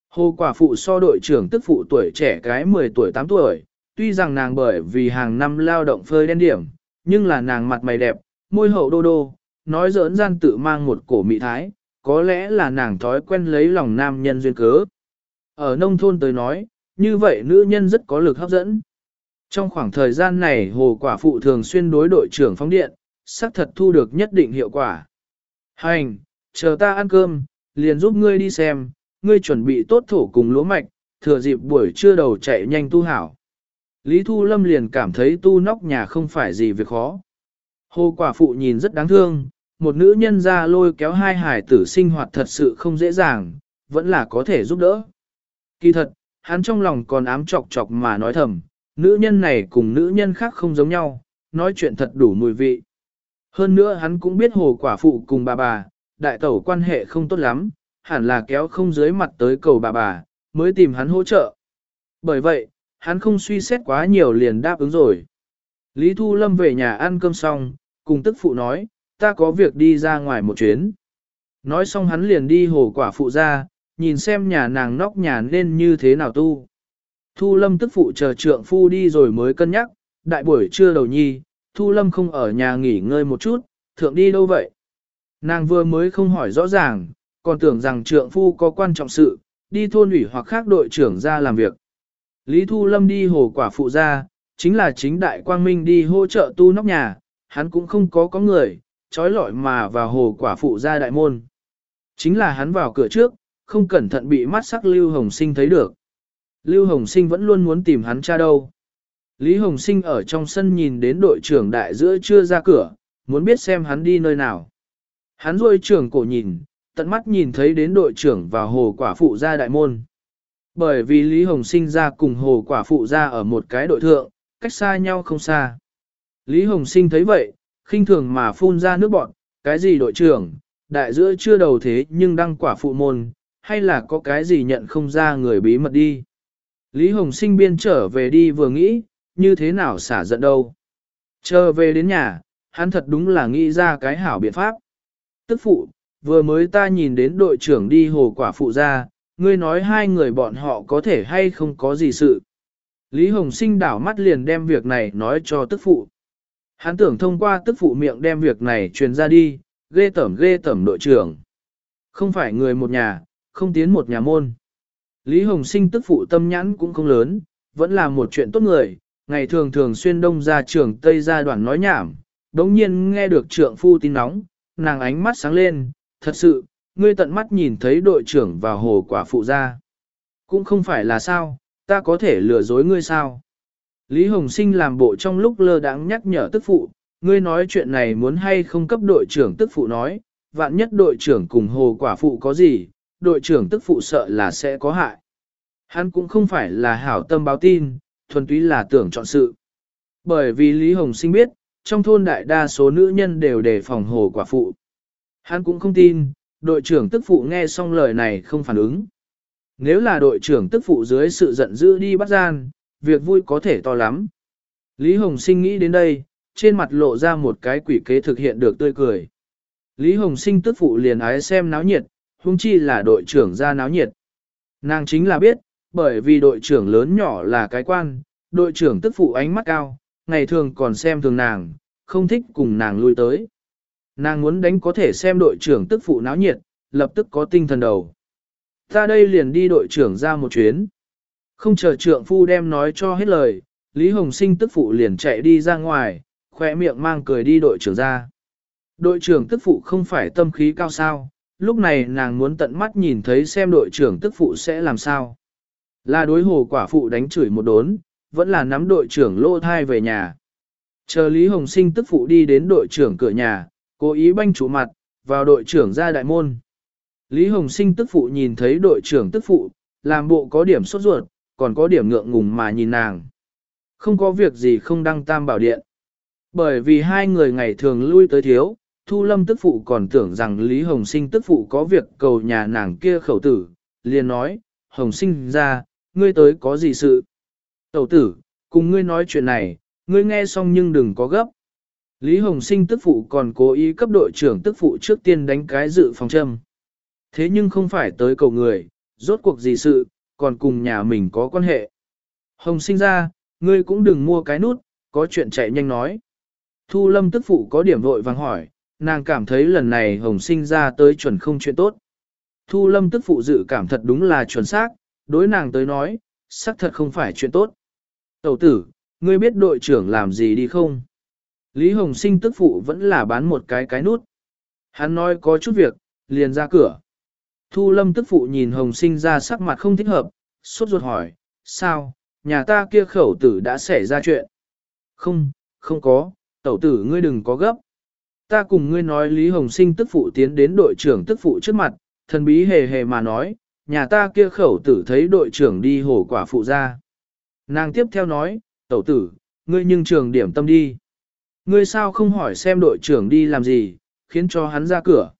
Hồ quả phụ so đội trưởng tức phụ tuổi trẻ cái 10 tuổi 8 tuổi, tuy rằng nàng bởi vì hàng năm lao động phơi đen điểm, nhưng là nàng mặt mày đẹp, môi hậu đô đô, nói giỡn gian tự mang một cổ mị thái, có lẽ là nàng thói quen lấy lòng nam nhân duyên cớ. Ở nông thôn tới nói, như vậy nữ nhân rất có lực hấp dẫn. Trong khoảng thời gian này hồ quả phụ thường xuyên đối đội trưởng phóng điện, xác thật thu được nhất định hiệu quả. Hành, chờ ta ăn cơm, liền giúp ngươi đi xem, ngươi chuẩn bị tốt thổ cùng lúa mạch, thừa dịp buổi trưa đầu chạy nhanh tu hảo. Lý Thu Lâm liền cảm thấy tu nóc nhà không phải gì việc khó. Hồ quả phụ nhìn rất đáng thương, một nữ nhân ra lôi kéo hai hải tử sinh hoạt thật sự không dễ dàng, vẫn là có thể giúp đỡ. Kỳ thật, hắn trong lòng còn ám chọc chọc mà nói thầm, nữ nhân này cùng nữ nhân khác không giống nhau, nói chuyện thật đủ mùi vị. Hơn nữa hắn cũng biết hồ quả phụ cùng bà bà, đại tẩu quan hệ không tốt lắm, hẳn là kéo không dưới mặt tới cầu bà bà, mới tìm hắn hỗ trợ. Bởi vậy, hắn không suy xét quá nhiều liền đáp ứng rồi. Lý Thu Lâm về nhà ăn cơm xong, cùng tức phụ nói, ta có việc đi ra ngoài một chuyến. Nói xong hắn liền đi hồ quả phụ ra, nhìn xem nhà nàng nóc nhà nên như thế nào tu. Thu Lâm tức phụ chờ trượng phu đi rồi mới cân nhắc, đại buổi trưa đầu nhi, Thu Lâm không ở nhà nghỉ ngơi một chút, thượng đi đâu vậy? Nàng vừa mới không hỏi rõ ràng, còn tưởng rằng trượng phu có quan trọng sự, đi thôn ủy hoặc khác đội trưởng ra làm việc. Lý Thu Lâm đi hồ quả phụ ra, chính là chính đại quang minh đi hỗ trợ tu nóc nhà, hắn cũng không có có người, trói lọi mà vào hồ quả phụ ra đại môn. Chính là hắn vào cửa trước, không cẩn thận bị mắt sắc Lưu Hồng Sinh thấy được. Lưu Hồng Sinh vẫn luôn muốn tìm hắn cha đâu. Lý Hồng Sinh ở trong sân nhìn đến đội trưởng đại giữa chưa ra cửa, muốn biết xem hắn đi nơi nào. Hắn rôi trưởng cổ nhìn, tận mắt nhìn thấy đến đội trưởng và hồ quả phụ ra đại môn. Bởi vì Lý Hồng Sinh ra cùng hồ quả phụ ra ở một cái đội thượng, cách xa nhau không xa. Lý Hồng Sinh thấy vậy, khinh thường mà phun ra nước bọn, cái gì đội trưởng, đại giữa chưa đầu thế nhưng đăng quả phụ môn, hay là có cái gì nhận không ra người bí mật đi. Lý Hồng Sinh biên trở về đi vừa nghĩ, như thế nào xả giận đâu. Chờ về đến nhà, hắn thật đúng là nghĩ ra cái hảo biện pháp. Tức phụ, vừa mới ta nhìn đến đội trưởng đi hồ quả phụ ra, ngươi nói hai người bọn họ có thể hay không có gì sự. Lý Hồng Sinh đảo mắt liền đem việc này nói cho tức phụ. Hắn tưởng thông qua tức phụ miệng đem việc này truyền ra đi, ghê tẩm ghê tẩm đội trưởng. Không phải người một nhà, không tiến một nhà môn. Lý Hồng Sinh tức phụ tâm nhãn cũng không lớn, vẫn là một chuyện tốt người, ngày thường thường xuyên đông ra trường Tây ra đoàn nói nhảm, đống nhiên nghe được trượng phu tin nóng, nàng ánh mắt sáng lên, thật sự, ngươi tận mắt nhìn thấy đội trưởng vào hồ quả phụ ra. Cũng không phải là sao, ta có thể lừa dối ngươi sao. Lý Hồng Sinh làm bộ trong lúc lơ đáng nhắc nhở tức phụ, ngươi nói chuyện này muốn hay không cấp đội trưởng tức phụ nói, vạn nhất đội trưởng cùng hồ quả phụ có gì, đội trưởng tức phụ sợ là sẽ có hại. Hắn cũng không phải là hảo tâm báo tin, thuần túy là tưởng chọn sự. Bởi vì Lý Hồng Sinh biết, trong thôn đại đa số nữ nhân đều đề phòng hồ quả phụ. Hắn cũng không tin, đội trưởng tức phụ nghe xong lời này không phản ứng. Nếu là đội trưởng tức phụ dưới sự giận dữ đi bắt gian, việc vui có thể to lắm. Lý Hồng Sinh nghĩ đến đây, trên mặt lộ ra một cái quỷ kế thực hiện được tươi cười. Lý Hồng Sinh tức phụ liền ái xem náo nhiệt, huống chi là đội trưởng ra náo nhiệt. Nàng chính là biết, bởi vì đội trưởng lớn nhỏ là cái quan, đội trưởng tức phụ ánh mắt cao, ngày thường còn xem thường nàng, không thích cùng nàng lui tới. Nàng muốn đánh có thể xem đội trưởng tức phụ náo nhiệt, lập tức có tinh thần đầu. Ta đây liền đi đội trưởng ra một chuyến. Không chờ trượng phu đem nói cho hết lời, Lý Hồng Sinh tức phụ liền chạy đi ra ngoài, khỏe miệng mang cười đi đội trưởng ra. Đội trưởng tức phụ không phải tâm khí cao sao, lúc này nàng muốn tận mắt nhìn thấy xem đội trưởng tức phụ sẽ làm sao. Là đối hồ quả phụ đánh chửi một đốn, vẫn là nắm đội trưởng lô thai về nhà. Chờ Lý Hồng Sinh tức phụ đi đến đội trưởng cửa nhà, cố ý banh chủ mặt, vào đội trưởng ra đại môn. Lý Hồng Sinh tức phụ nhìn thấy đội trưởng tức phụ, làm bộ có điểm sốt ruột, còn có điểm ngượng ngùng mà nhìn nàng. Không có việc gì không đăng tam bảo điện. Bởi vì hai người ngày thường lui tới thiếu, Thu Lâm tức phụ còn tưởng rằng Lý Hồng Sinh tức phụ có việc cầu nhà nàng kia khẩu tử, liền nói, Hồng Sinh ra, ngươi tới có gì sự? Tẩu tử, cùng ngươi nói chuyện này, ngươi nghe xong nhưng đừng có gấp. Lý Hồng Sinh tức phụ còn cố ý cấp đội trưởng tức phụ trước tiên đánh cái dự phòng châm. Thế nhưng không phải tới cầu người, rốt cuộc gì sự, còn cùng nhà mình có quan hệ. Hồng sinh ra, ngươi cũng đừng mua cái nút, có chuyện chạy nhanh nói. Thu lâm tức phụ có điểm vội vàng hỏi, nàng cảm thấy lần này hồng sinh ra tới chuẩn không chuyện tốt. Thu lâm tức phụ dự cảm thật đúng là chuẩn xác, đối nàng tới nói, xác thật không phải chuyện tốt. Tẩu tử, ngươi biết đội trưởng làm gì đi không? Lý Hồng Sinh tức phụ vẫn là bán một cái cái nút. Hắn nói có chút việc, liền ra cửa. Thu lâm tức phụ nhìn Hồng Sinh ra sắc mặt không thích hợp, sốt ruột hỏi, sao, nhà ta kia khẩu tử đã xảy ra chuyện? Không, không có, tẩu tử ngươi đừng có gấp. Ta cùng ngươi nói Lý Hồng Sinh tức phụ tiến đến đội trưởng tức phụ trước mặt, thần bí hề hề mà nói, nhà ta kia khẩu tử thấy đội trưởng đi hổ quả phụ ra. Nàng tiếp theo nói, tẩu tử, ngươi nhưng trường điểm tâm đi. Ngươi sao không hỏi xem đội trưởng đi làm gì, khiến cho hắn ra cửa.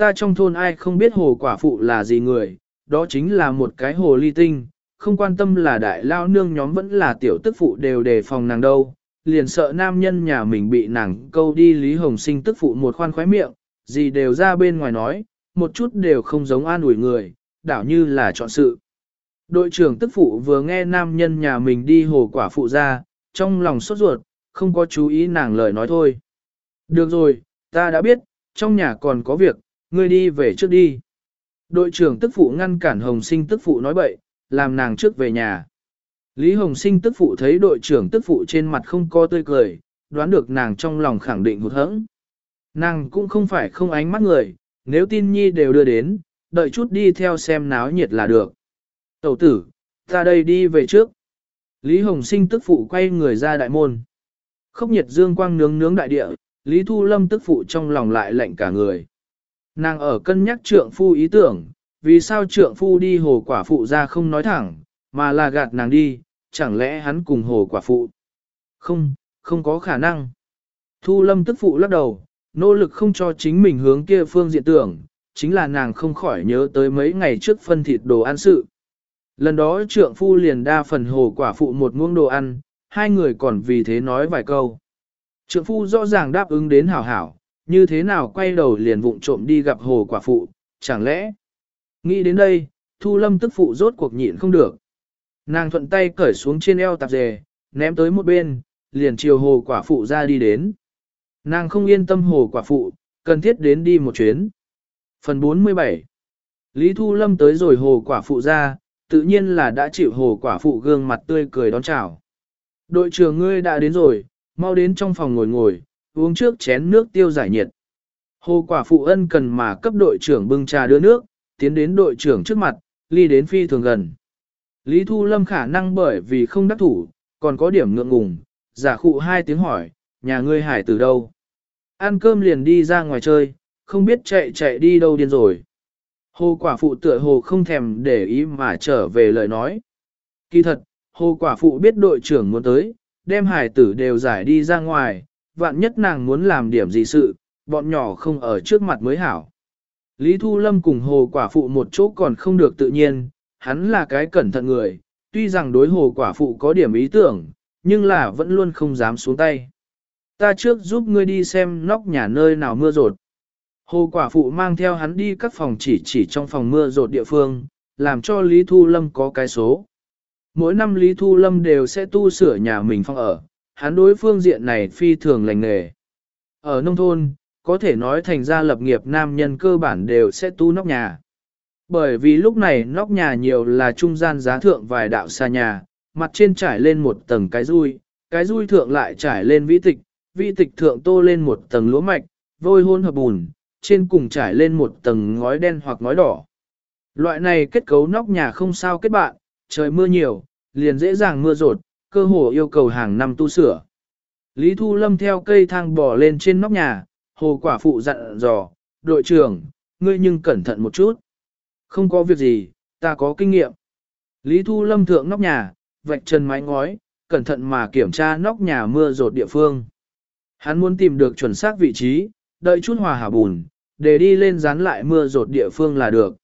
Ta trong thôn ai không biết hồ quả phụ là gì người, đó chính là một cái hồ ly tinh, không quan tâm là đại lao nương nhóm vẫn là tiểu tức phụ đều đề phòng nàng đâu, liền sợ nam nhân nhà mình bị nàng câu đi Lý Hồng Sinh tức phụ một khoan khoái miệng, gì đều ra bên ngoài nói, một chút đều không giống an ủi người, đảo như là chọn sự. Đội trưởng tức phụ vừa nghe nam nhân nhà mình đi hồ quả phụ ra, trong lòng sốt ruột, không có chú ý nàng lời nói thôi. Được rồi, ta đã biết, trong nhà còn có việc, ngươi đi về trước đi. Đội trưởng tức phụ ngăn cản Hồng Sinh tức phụ nói bậy, làm nàng trước về nhà. Lý Hồng Sinh tức phụ thấy đội trưởng tức phụ trên mặt không co tươi cười, đoán được nàng trong lòng khẳng định hụt hẫng. Nàng cũng không phải không ánh mắt người, nếu tin nhi đều đưa đến, đợi chút đi theo xem náo nhiệt là được. Tẩu tử, ta đây đi về trước. Lý Hồng Sinh tức phụ quay người ra đại môn. Khốc nhiệt dương quang nướng nướng đại địa, Lý Thu Lâm tức phụ trong lòng lại lạnh cả người. Nàng ở cân nhắc trượng phu ý tưởng, vì sao trượng phu đi hồ quả phụ ra không nói thẳng, mà là gạt nàng đi, chẳng lẽ hắn cùng hồ quả phụ? Không, không có khả năng. Thu Lâm tức phụ lắc đầu, nỗ lực không cho chính mình hướng kia phương diện tưởng, chính là nàng không khỏi nhớ tới mấy ngày trước phân thịt đồ ăn sự. Lần đó trượng phu liền đa phần hồ quả phụ một muỗng đồ ăn, hai người còn vì thế nói vài câu. Trượng phu rõ ràng đáp ứng đến hảo hảo, như thế nào quay đầu liền vụng trộm đi gặp hồ quả phụ, chẳng lẽ? Nghĩ đến đây, thu lâm tức phụ rốt cuộc nhịn không được. Nàng thuận tay cởi xuống trên eo tạp dề, ném tới một bên, liền chiều hồ quả phụ ra đi đến. Nàng không yên tâm hồ quả phụ, cần thiết đến đi một chuyến. Phần 47 Lý Thu Lâm tới rồi hồ quả phụ ra, tự nhiên là đã chịu hồ quả phụ gương mặt tươi cười đón chào. Đội trưởng ngươi đã đến rồi, mau đến trong phòng ngồi ngồi, uống trước chén nước tiêu giải nhiệt. Hồ quả phụ ân cần mà cấp đội trưởng bưng trà đưa nước, tiến đến đội trưởng trước mặt, ly đến phi thường gần. Lý Thu Lâm khả năng bởi vì không đắc thủ, còn có điểm ngượng ngùng, giả khụ hai tiếng hỏi, nhà ngươi hải từ đâu? Ăn cơm liền đi ra ngoài chơi, không biết chạy chạy đi đâu điên rồi. Hồ quả phụ tựa hồ không thèm để ý mà trở về lời nói. Kỳ thật, hồ quả phụ biết đội trưởng muốn tới, đem hải tử đều giải đi ra ngoài, vạn nhất nàng muốn làm điểm gì sự, bọn nhỏ không ở trước mặt mới hảo. Lý Thu Lâm cùng hồ quả phụ một chỗ còn không được tự nhiên, hắn là cái cẩn thận người, tuy rằng đối hồ quả phụ có điểm ý tưởng, nhưng là vẫn luôn không dám xuống tay. Ta trước giúp ngươi đi xem nóc nhà nơi nào mưa rột. Hồ quả phụ mang theo hắn đi các phòng chỉ chỉ trong phòng mưa rột địa phương, làm cho Lý Thu Lâm có cái số. Mỗi năm Lý Thu Lâm đều sẽ tu sửa nhà mình phòng ở, hắn đối phương diện này phi thường lành nghề. Ở nông thôn, có thể nói thành ra lập nghiệp nam nhân cơ bản đều sẽ tu nóc nhà. Bởi vì lúc này nóc nhà nhiều là trung gian giá thượng vài đạo xa nhà, mặt trên trải lên một tầng cái rui, cái rui thượng lại trải lên vĩ tịch, vĩ tịch thượng tô lên một tầng lúa mạch, vôi hôn hợp bùn, trên cùng trải lên một tầng ngói đen hoặc ngói đỏ. Loại này kết cấu nóc nhà không sao kết bạn, trời mưa nhiều, liền dễ dàng mưa rột, cơ hồ yêu cầu hàng năm tu sửa. Lý Thu Lâm theo cây thang bò lên trên nóc nhà, hồ quả phụ dặn dò, đội trưởng, ngươi nhưng cẩn thận một chút. Không có việc gì, ta có kinh nghiệm. Lý Thu Lâm thượng nóc nhà, vạch chân mái ngói, cẩn thận mà kiểm tra nóc nhà mưa rột địa phương. Hắn muốn tìm được chuẩn xác vị trí, đợi chút hòa hảo bùn, để đi lên dán lại mưa rột địa phương là được.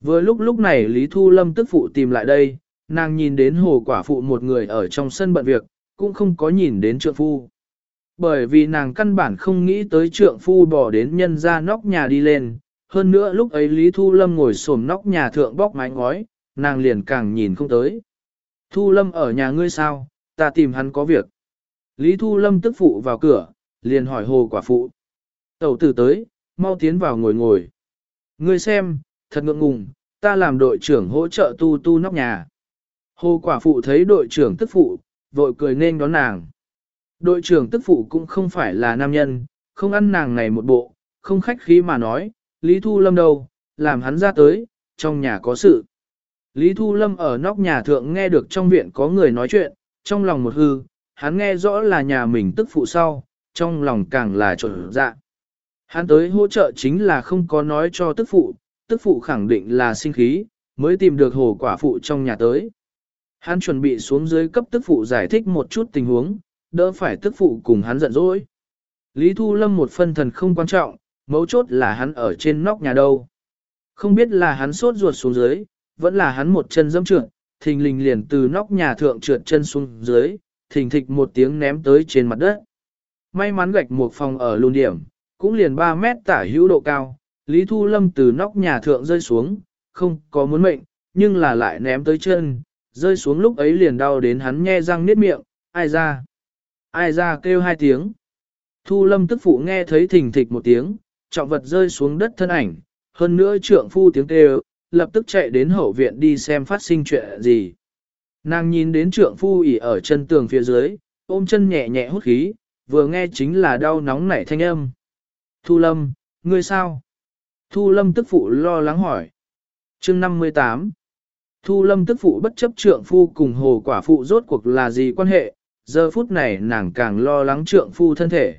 Vừa lúc lúc này Lý Thu Lâm tức phụ tìm lại đây, nàng nhìn đến hồ quả phụ một người ở trong sân bận việc, cũng không có nhìn đến trượng phu. Bởi vì nàng căn bản không nghĩ tới trượng phu bỏ đến nhân ra nóc nhà đi lên, hơn nữa lúc ấy Lý Thu Lâm ngồi xổm nóc nhà thượng bóc mái ngói, nàng liền càng nhìn không tới. Thu Lâm ở nhà ngươi sao, ta tìm hắn có việc. Lý Thu Lâm tức phụ vào cửa, liền hỏi hồ quả phụ. Tẩu tử tới, mau tiến vào ngồi ngồi. Ngươi xem, thật ngượng ngùng, ta làm đội trưởng hỗ trợ tu tu nóc nhà. Hồ quả phụ thấy đội trưởng tức phụ, vội cười nên đón nàng. Đội trưởng tức phụ cũng không phải là nam nhân, không ăn nàng này một bộ, không khách khí mà nói, Lý Thu Lâm đâu, làm hắn ra tới, trong nhà có sự. Lý Thu Lâm ở nóc nhà thượng nghe được trong viện có người nói chuyện, trong lòng một hư, hắn nghe rõ là nhà mình tức phụ sau, trong lòng càng là trộn dạ. Hắn tới hỗ trợ chính là không có nói cho tức phụ, tức phụ khẳng định là sinh khí, mới tìm được hồ quả phụ trong nhà tới. Hắn chuẩn bị xuống dưới cấp tức phụ giải thích một chút tình huống, đỡ phải tức phụ cùng hắn giận dỗi. Lý Thu Lâm một phân thần không quan trọng, mấu chốt là hắn ở trên nóc nhà đâu. Không biết là hắn sốt ruột xuống dưới, vẫn là hắn một chân dẫm trượt, thình lình liền từ nóc nhà thượng trượt chân xuống dưới, thình thịch một tiếng ném tới trên mặt đất. May mắn gạch một phòng ở lùn điểm, cũng liền 3 mét tả hữu độ cao, Lý Thu Lâm từ nóc nhà thượng rơi xuống, không có muốn mệnh, nhưng là lại ném tới chân, rơi xuống lúc ấy liền đau đến hắn nhe răng niết miệng, ai ra, ai ra kêu hai tiếng. Thu Lâm tức phụ nghe thấy thình thịch một tiếng, trọng vật rơi xuống đất thân ảnh, hơn nữa trượng phu tiếng kêu, lập tức chạy đến hậu viện đi xem phát sinh chuyện gì. Nàng nhìn đến trượng phu ỉ ở chân tường phía dưới, ôm chân nhẹ nhẹ hút khí, vừa nghe chính là đau nóng nảy thanh âm. Thu Lâm, ngươi sao? Thu Lâm tức phụ lo lắng hỏi. chương 58 Thu Lâm tức phụ bất chấp trượng phu cùng hồ quả phụ rốt cuộc là gì quan hệ, giờ phút này nàng càng lo lắng trượng phu thân thể.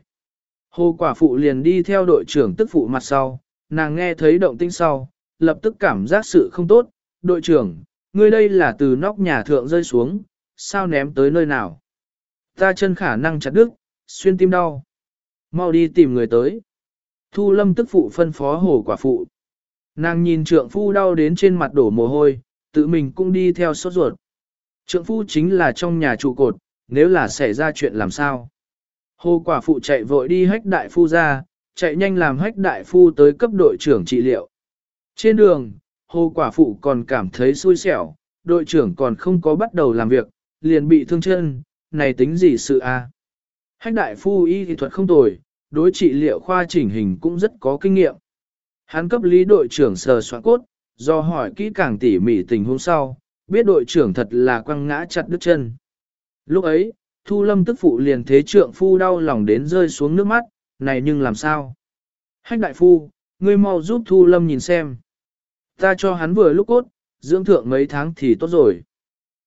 Hồ quả phụ liền đi theo đội trưởng tức phụ mặt sau, nàng nghe thấy động tĩnh sau, lập tức cảm giác sự không tốt, đội trưởng, ngươi đây là từ nóc nhà thượng rơi xuống, sao ném tới nơi nào? Ta chân khả năng chặt đứt, xuyên tim đau. Mau đi tìm người tới. Thu lâm tức phụ phân phó hồ quả phụ. Nàng nhìn trượng phu đau đến trên mặt đổ mồ hôi, tự mình cũng đi theo sốt ruột. Trượng phu chính là trong nhà trụ cột, nếu là xảy ra chuyện làm sao? Hồ quả phụ chạy vội đi hách đại phu ra, chạy nhanh làm hách đại phu tới cấp đội trưởng trị liệu. Trên đường, hồ quả phụ còn cảm thấy xui xẻo, đội trưởng còn không có bắt đầu làm việc, liền bị thương chân, này tính gì sự a? À? Hách đại phu y thì thuật không tồi, đối trị liệu khoa chỉnh hình cũng rất có kinh nghiệm. Hắn cấp lý đội trưởng sờ soạn cốt, do hỏi kỹ càng tỉ mỉ tình huống sau, biết đội trưởng thật là quăng ngã chặt đứt chân. Lúc ấy, Thu Lâm tức phụ liền thế trượng phu đau lòng đến rơi xuống nước mắt, này nhưng làm sao? Hách đại phu, ngươi mau giúp Thu Lâm nhìn xem. Ta cho hắn vừa lúc cốt, dưỡng thượng mấy tháng thì tốt rồi.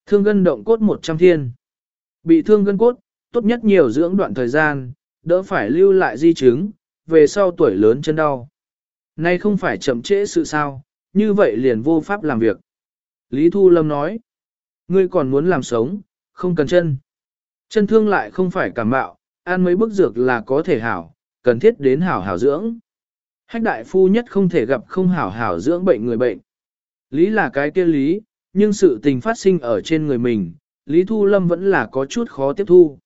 Thương gân động cốt 100 thiên. Bị thương gân cốt, tốt nhất nhiều dưỡng đoạn thời gian, đỡ phải lưu lại di chứng, về sau tuổi lớn chân đau. Nay không phải chậm trễ sự sao, như vậy liền vô pháp làm việc. Lý Thu Lâm nói, ngươi còn muốn làm sống, không cần chân. Chân thương lại không phải cảm bạo, ăn mấy bức dược là có thể hảo, cần thiết đến hảo hảo dưỡng. Hách đại phu nhất không thể gặp không hảo hảo dưỡng bệnh người bệnh. Lý là cái kia lý, nhưng sự tình phát sinh ở trên người mình, Lý Thu Lâm vẫn là có chút khó tiếp thu.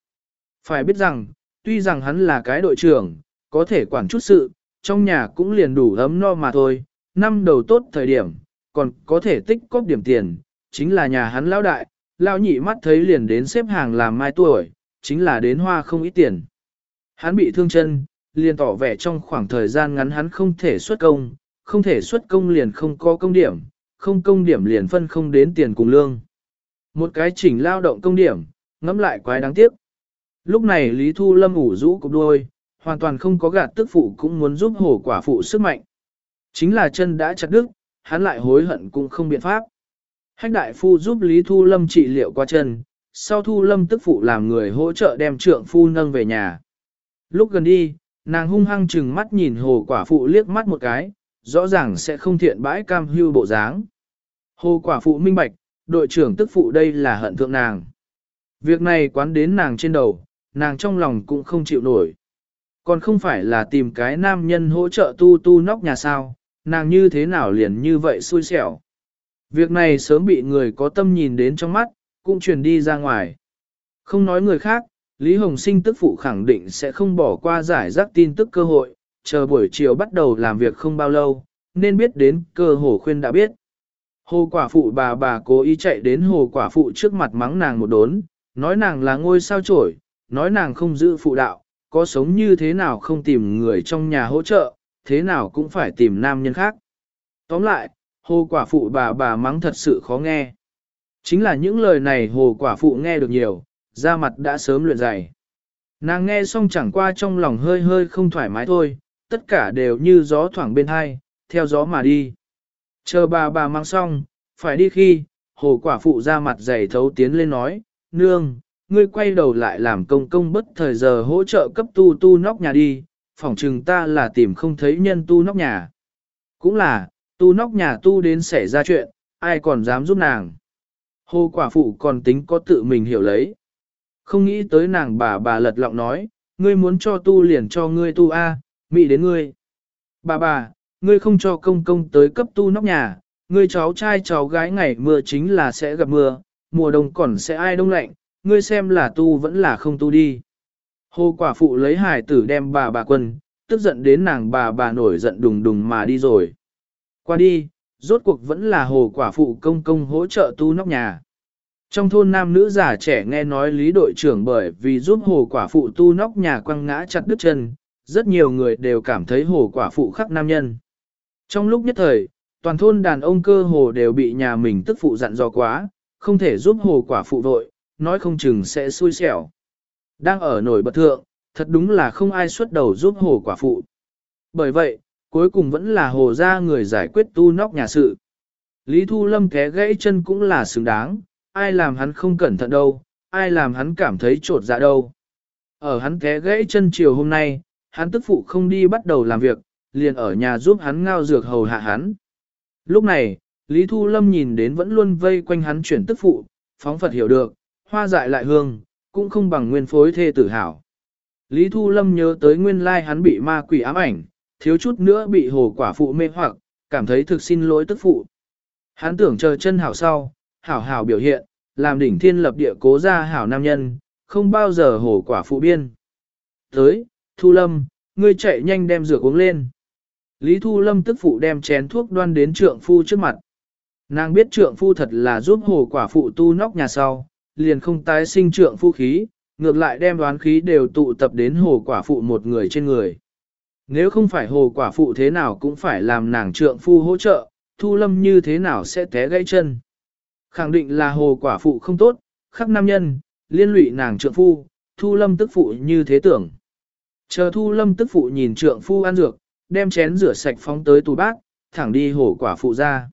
Phải biết rằng, tuy rằng hắn là cái đội trưởng, có thể quản chút sự, trong nhà cũng liền đủ ấm no mà thôi, năm đầu tốt thời điểm, còn có thể tích cóp điểm tiền, chính là nhà hắn lão đại, lão nhị mắt thấy liền đến xếp hàng làm mai tuổi, chính là đến hoa không ít tiền. Hắn bị thương chân, liền tỏ vẻ trong khoảng thời gian ngắn hắn không thể xuất công, không thể xuất công liền không có công điểm, không công điểm liền phân không đến tiền cùng lương. Một cái chỉnh lao động công điểm, ngẫm lại quái đáng tiếc. Lúc này Lý Thu Lâm ủ rũ cục đuôi, hoàn toàn không có gạt tức phụ cũng muốn giúp hổ quả phụ sức mạnh. Chính là chân đã chặt đứt, hắn lại hối hận cũng không biện pháp. Hách đại phu giúp Lý Thu Lâm trị liệu qua chân, sau Thu Lâm tức phụ làm người hỗ trợ đem trượng phu nâng về nhà. Lúc gần đi, nàng hung hăng chừng mắt nhìn hồ quả phụ liếc mắt một cái, rõ ràng sẽ không thiện bãi cam hưu bộ dáng. Hồ quả phụ minh bạch, đội trưởng tức phụ đây là hận thượng nàng. Việc này quán đến nàng trên đầu, nàng trong lòng cũng không chịu nổi. Còn không phải là tìm cái nam nhân hỗ trợ tu tu nóc nhà sao, nàng như thế nào liền như vậy xui xẻo. Việc này sớm bị người có tâm nhìn đến trong mắt, cũng truyền đi ra ngoài. Không nói người khác, Lý Hồng Sinh tức phụ khẳng định sẽ không bỏ qua giải rác tin tức cơ hội, chờ buổi chiều bắt đầu làm việc không bao lâu, nên biết đến cơ hồ khuyên đã biết. Hồ quả phụ bà bà cố ý chạy đến hồ quả phụ trước mặt mắng nàng một đốn, nói nàng là ngôi sao trổi, nói nàng không giữ phụ đạo, có sống như thế nào không tìm người trong nhà hỗ trợ, thế nào cũng phải tìm nam nhân khác. Tóm lại, hồ quả phụ bà bà mắng thật sự khó nghe. Chính là những lời này hồ quả phụ nghe được nhiều, da mặt đã sớm luyện dày. Nàng nghe xong chẳng qua trong lòng hơi hơi không thoải mái thôi, tất cả đều như gió thoảng bên hai, theo gió mà đi. Chờ bà bà mang xong, phải đi khi, hồ quả phụ ra mặt dày thấu tiến lên nói, nương, ngươi quay đầu lại làm công công bất thời giờ hỗ trợ cấp tu tu nóc nhà đi, phỏng chừng ta là tìm không thấy nhân tu nóc nhà. Cũng là, tu nóc nhà tu đến xảy ra chuyện, ai còn dám giúp nàng. Hồ quả phụ còn tính có tự mình hiểu lấy. Không nghĩ tới nàng bà bà lật lọng nói, ngươi muốn cho tu liền cho ngươi tu A, mị đến ngươi. Bà bà, ngươi không cho công công tới cấp tu nóc nhà, ngươi cháu trai cháu gái ngày mưa chính là sẽ gặp mưa, mùa đông còn sẽ ai đông lạnh, ngươi xem là tu vẫn là không tu đi. Hồ quả phụ lấy hải tử đem bà bà quân, tức giận đến nàng bà bà nổi giận đùng đùng mà đi rồi. Qua đi, rốt cuộc vẫn là hồ quả phụ công công hỗ trợ tu nóc nhà. Trong thôn nam nữ già trẻ nghe nói lý đội trưởng bởi vì giúp hồ quả phụ tu nóc nhà quăng ngã chặt đứt chân, rất nhiều người đều cảm thấy hồ quả phụ khắc nam nhân. Trong lúc nhất thời, toàn thôn đàn ông cơ hồ đều bị nhà mình tức phụ dặn dò quá, không thể giúp hồ quả phụ vội, nói không chừng sẽ xui xẻo. Đang ở nổi bật thượng, thật đúng là không ai xuất đầu giúp hồ quả phụ. Bởi vậy, cuối cùng vẫn là hồ ra người giải quyết tu nóc nhà sự. Lý Thu Lâm té gãy chân cũng là xứng đáng, ai làm hắn không cẩn thận đâu, ai làm hắn cảm thấy trột dạ đâu. Ở hắn té gãy chân chiều hôm nay, hắn tức phụ không đi bắt đầu làm việc, liền ở nhà giúp hắn ngao dược hầu hạ hắn. Lúc này, Lý Thu Lâm nhìn đến vẫn luôn vây quanh hắn chuyển tức phụ, phóng Phật hiểu được, hoa dại lại hương, cũng không bằng nguyên phối thê tử hảo. Lý Thu Lâm nhớ tới nguyên lai hắn bị ma quỷ ám ảnh, thiếu chút nữa bị hồ quả phụ mê hoặc, cảm thấy thực xin lỗi tức phụ. Hắn tưởng chờ chân hảo sau, hảo hảo biểu hiện, làm đỉnh thiên lập địa cố ra hảo nam nhân, không bao giờ hồ quả phụ biên. Tới, Thu Lâm, ngươi chạy nhanh đem rửa uống lên. Lý Thu Lâm tức phụ đem chén thuốc đoan đến trượng phu trước mặt. Nàng biết trượng phu thật là giúp hồ quả phụ tu nóc nhà sau, liền không tái sinh trượng phu khí, ngược lại đem đoán khí đều tụ tập đến hồ quả phụ một người trên người. Nếu không phải hồ quả phụ thế nào cũng phải làm nàng trượng phu hỗ trợ, Thu Lâm như thế nào sẽ té gãy chân. Khẳng định là hồ quả phụ không tốt, khắc nam nhân, liên lụy nàng trượng phu, Thu Lâm tức phụ như thế tưởng. Chờ Thu Lâm tức phụ nhìn trượng phu ăn dược, đem chén rửa sạch phóng tới tủ bác, thẳng đi hồ quả phụ ra.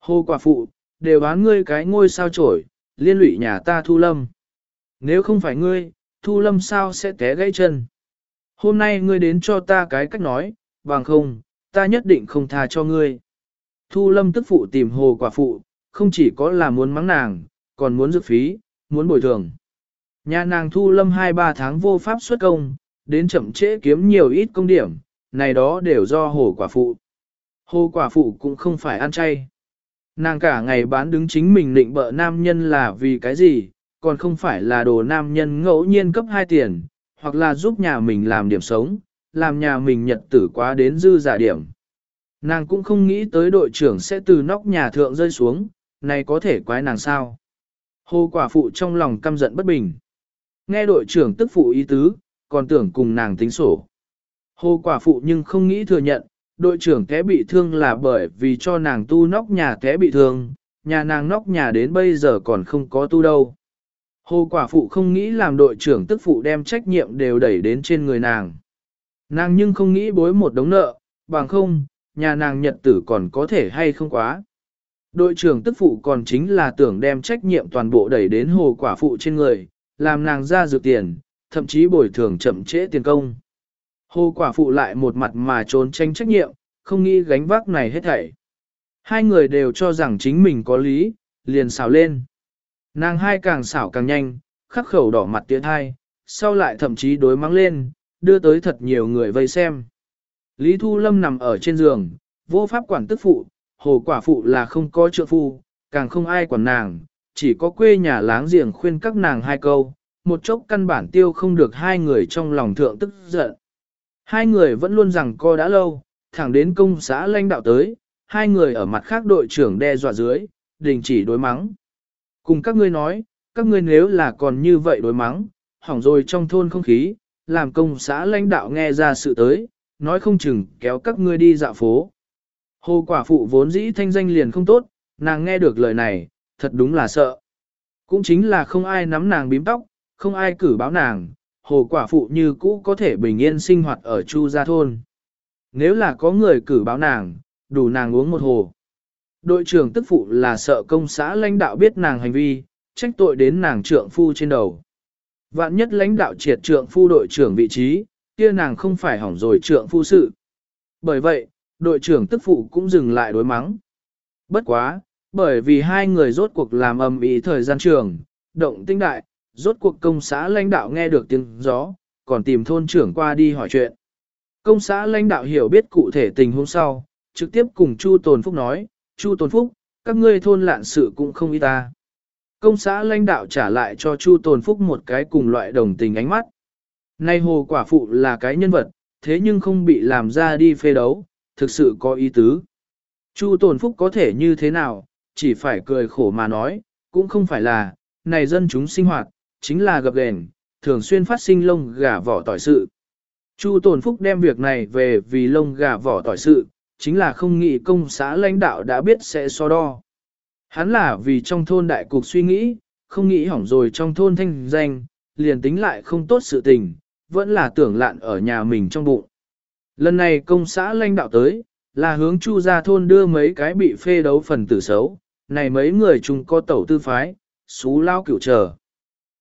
Hồ quả phụ, đều bán ngươi cái ngôi sao trổi, liên lụy nhà ta Thu Lâm. Nếu không phải ngươi, Thu Lâm sao sẽ té gãy chân. Hôm nay ngươi đến cho ta cái cách nói, bằng không, ta nhất định không tha cho ngươi. Thu Lâm tức phụ tìm hồ quả phụ, không chỉ có là muốn mắng nàng, còn muốn dược phí, muốn bồi thường. Nhà nàng Thu Lâm 2-3 tháng vô pháp xuất công, đến chậm trễ kiếm nhiều ít công điểm, này đó đều do hồ quả phụ. Hồ quả phụ cũng không phải ăn chay. Nàng cả ngày bán đứng chính mình định bợ nam nhân là vì cái gì, còn không phải là đồ nam nhân ngẫu nhiên cấp hai tiền, hoặc là giúp nhà mình làm điểm sống, làm nhà mình nhật tử quá đến dư giả điểm. Nàng cũng không nghĩ tới đội trưởng sẽ từ nóc nhà thượng rơi xuống, này có thể quái nàng sao. Hồ quả phụ trong lòng căm giận bất bình. Nghe đội trưởng tức phụ ý tứ, còn tưởng cùng nàng tính sổ. Hồ quả phụ nhưng không nghĩ thừa nhận, đội trưởng té bị thương là bởi vì cho nàng tu nóc nhà té bị thương, nhà nàng nóc nhà đến bây giờ còn không có tu đâu. Hồ quả phụ không nghĩ làm đội trưởng tức phụ đem trách nhiệm đều đẩy đến trên người nàng. Nàng nhưng không nghĩ bối một đống nợ, bằng không, nhà nàng nhật tử còn có thể hay không quá. Đội trưởng tức phụ còn chính là tưởng đem trách nhiệm toàn bộ đẩy đến hồ quả phụ trên người, làm nàng ra dược tiền, thậm chí bồi thường chậm trễ tiền công. Hồ quả phụ lại một mặt mà trốn tranh trách nhiệm, không nghĩ gánh vác này hết thảy. Hai người đều cho rằng chính mình có lý, liền xào lên. Nàng hai càng xảo càng nhanh, khắc khẩu đỏ mặt tiến hai, sau lại thậm chí đối mắng lên, đưa tới thật nhiều người vây xem. Lý Thu Lâm nằm ở trên giường, vô pháp quản tức phụ, hồ quả phụ là không có trợ phu, càng không ai quản nàng, chỉ có quê nhà láng giềng khuyên các nàng hai câu, một chốc căn bản tiêu không được hai người trong lòng thượng tức giận. Hai người vẫn luôn rằng co đã lâu, thẳng đến công xã lãnh đạo tới, hai người ở mặt khác đội trưởng đe dọa dưới, đình chỉ đối mắng. Cùng các ngươi nói, các ngươi nếu là còn như vậy đối mắng, hỏng rồi trong thôn không khí, làm công xã lãnh đạo nghe ra sự tới, nói không chừng kéo các ngươi đi dạo phố. Hồ quả phụ vốn dĩ thanh danh liền không tốt, nàng nghe được lời này, thật đúng là sợ. Cũng chính là không ai nắm nàng bím tóc, không ai cử báo nàng, hồ quả phụ như cũ có thể bình yên sinh hoạt ở Chu Gia Thôn. Nếu là có người cử báo nàng, đủ nàng uống một hồ. Đội trưởng tức phụ là sợ công xã lãnh đạo biết nàng hành vi, trách tội đến nàng trượng phu trên đầu. Vạn nhất lãnh đạo triệt trượng phu đội trưởng vị trí, kia nàng không phải hỏng rồi trượng phu sự. Bởi vậy, đội trưởng tức phụ cũng dừng lại đối mắng. Bất quá, bởi vì hai người rốt cuộc làm ầm ĩ thời gian trường, động tinh đại, rốt cuộc công xã lãnh đạo nghe được tiếng gió, còn tìm thôn trưởng qua đi hỏi chuyện. Công xã lãnh đạo hiểu biết cụ thể tình huống sau, trực tiếp cùng Chu Tồn Phúc nói, Chu Tồn Phúc, các ngươi thôn lạn sự cũng không ý ta. Công xã lãnh đạo trả lại cho Chu Tồn Phúc một cái cùng loại đồng tình ánh mắt. Nay hồ quả phụ là cái nhân vật, thế nhưng không bị làm ra đi phê đấu, thực sự có ý tứ. Chu Tồn Phúc có thể như thế nào, chỉ phải cười khổ mà nói, cũng không phải là, này dân chúng sinh hoạt, chính là gập đèn thường xuyên phát sinh lông gà vỏ tỏi sự. Chu Tồn Phúc đem việc này về vì lông gà vỏ tỏi sự, chính là không nghĩ công xã lãnh đạo đã biết sẽ so đo. Hắn là vì trong thôn đại cục suy nghĩ, không nghĩ hỏng rồi trong thôn thanh danh, liền tính lại không tốt sự tình, vẫn là tưởng lạn ở nhà mình trong bụng. Lần này công xã lãnh đạo tới, là hướng chu ra thôn đưa mấy cái bị phê đấu phần tử xấu, này mấy người chung có tẩu tư phái, xú lao cửu chờ.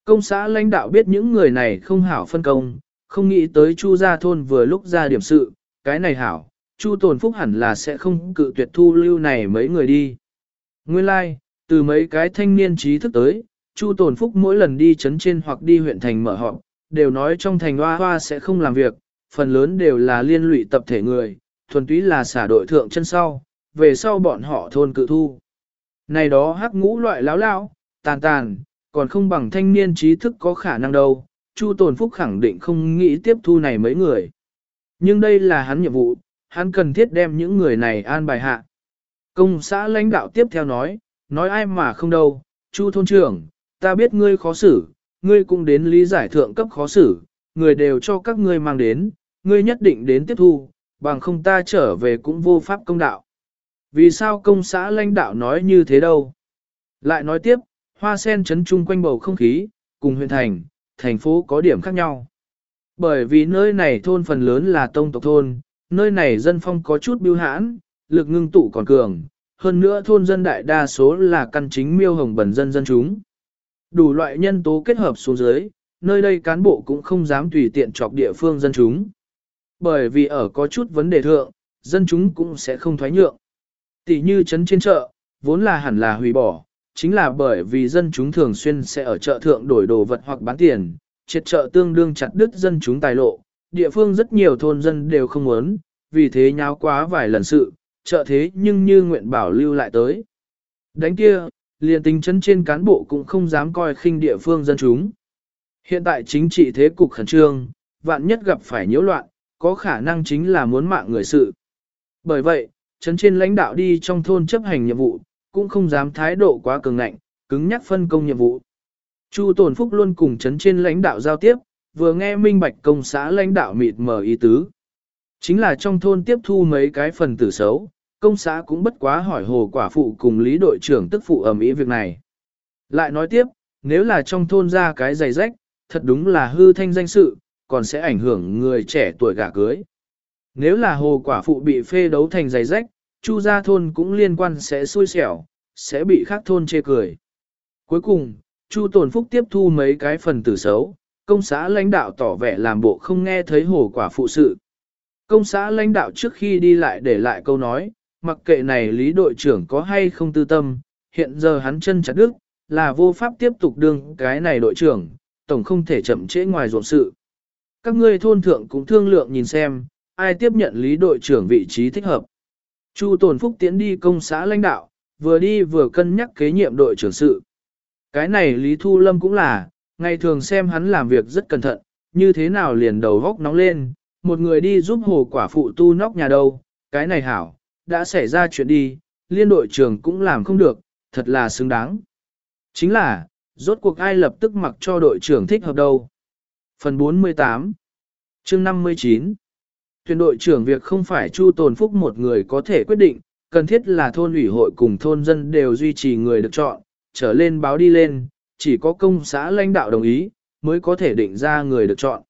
Công xã lãnh đạo biết những người này không hảo phân công, không nghĩ tới chu ra thôn vừa lúc ra điểm sự, cái này hảo, chu tồn phúc hẳn là sẽ không cự tuyệt thu lưu này mấy người đi. Nguyên lai, like, từ mấy cái thanh niên trí thức tới, chu tồn phúc mỗi lần đi chấn trên hoặc đi huyện thành mở họp, đều nói trong thành hoa hoa sẽ không làm việc, phần lớn đều là liên lụy tập thể người, thuần túy là xả đội thượng chân sau, về sau bọn họ thôn cự thu. Này đó hắc ngũ loại láo lao, tàn tàn, còn không bằng thanh niên trí thức có khả năng đâu, Chu Tồn Phúc khẳng định không nghĩ tiếp thu này mấy người. Nhưng đây là hắn nhiệm vụ, hắn cần thiết đem những người này an bài hạ. Công xã lãnh đạo tiếp theo nói, nói ai mà không đâu, Chu thôn trưởng, ta biết ngươi khó xử, ngươi cũng đến lý giải thượng cấp khó xử, người đều cho các ngươi mang đến, ngươi nhất định đến tiếp thu, bằng không ta trở về cũng vô pháp công đạo. Vì sao công xã lãnh đạo nói như thế đâu? Lại nói tiếp, hoa sen chấn chung quanh bầu không khí, cùng huyện thành, thành phố có điểm khác nhau. Bởi vì nơi này thôn phần lớn là tông tộc thôn, nơi này dân phong có chút biêu hãn, lực ngưng tụ còn cường, hơn nữa thôn dân đại đa số là căn chính miêu hồng bẩn dân dân chúng. Đủ loại nhân tố kết hợp xuống dưới, nơi đây cán bộ cũng không dám tùy tiện chọc địa phương dân chúng. Bởi vì ở có chút vấn đề thượng, dân chúng cũng sẽ không thoái nhượng. Tỷ như chấn trên chợ, vốn là hẳn là hủy bỏ, chính là bởi vì dân chúng thường xuyên sẽ ở chợ thượng đổi đồ vật hoặc bán tiền, triệt chợ tương đương chặt đứt dân chúng tài lộ, địa phương rất nhiều thôn dân đều không muốn, vì thế nháo quá vài lần sự, chợ thế nhưng như nguyện bảo lưu lại tới. Đánh kia, liền tính chân trên cán bộ cũng không dám coi khinh địa phương dân chúng. Hiện tại chính trị thế cục khẩn trương, vạn nhất gặp phải nhiễu loạn, có khả năng chính là muốn mạng người sự. Bởi vậy, chấn trên lãnh đạo đi trong thôn chấp hành nhiệm vụ, cũng không dám thái độ quá cường ngạnh, cứng nhắc phân công nhiệm vụ. Chu Tồn Phúc luôn cùng chấn trên lãnh đạo giao tiếp, vừa nghe minh bạch công xã lãnh đạo mịt mờ ý tứ. Chính là trong thôn tiếp thu mấy cái phần tử xấu, công xã cũng bất quá hỏi hồ quả phụ cùng lý đội trưởng tức phụ ẩm ý việc này. Lại nói tiếp, nếu là trong thôn ra cái giày rách, thật đúng là hư thanh danh sự, còn sẽ ảnh hưởng người trẻ tuổi gả cưới. Nếu là hồ quả phụ bị phê đấu thành giày rách, chu gia thôn cũng liên quan sẽ xui xẻo, sẽ bị khác thôn chê cười. Cuối cùng, chu tồn phúc tiếp thu mấy cái phần tử xấu, công xã lãnh đạo tỏ vẻ làm bộ không nghe thấy hồ quả phụ sự. Công xã lãnh đạo trước khi đi lại để lại câu nói, mặc kệ này lý đội trưởng có hay không tư tâm, hiện giờ hắn chân chặt đức, là vô pháp tiếp tục đương cái này đội trưởng, tổng không thể chậm trễ ngoài ruộng sự. Các ngươi thôn thượng cũng thương lượng nhìn xem, ai tiếp nhận lý đội trưởng vị trí thích hợp. Chu Tồn Phúc tiến đi công xã lãnh đạo, vừa đi vừa cân nhắc kế nhiệm đội trưởng sự. Cái này Lý Thu Lâm cũng là, ngày thường xem hắn làm việc rất cẩn thận, như thế nào liền đầu góc nóng lên, một người đi giúp hồ quả phụ tu nóc nhà đâu, cái này hảo, đã xảy ra chuyện đi, liên đội trưởng cũng làm không được, thật là xứng đáng. Chính là, rốt cuộc ai lập tức mặc cho đội trưởng thích hợp đâu. Phần 48 chương 59 Tuyển đội trưởng việc không phải Chu Tồn Phúc một người có thể quyết định, cần thiết là thôn ủy hội cùng thôn dân đều duy trì người được chọn, trở lên báo đi lên, chỉ có công xã lãnh đạo đồng ý, mới có thể định ra người được chọn.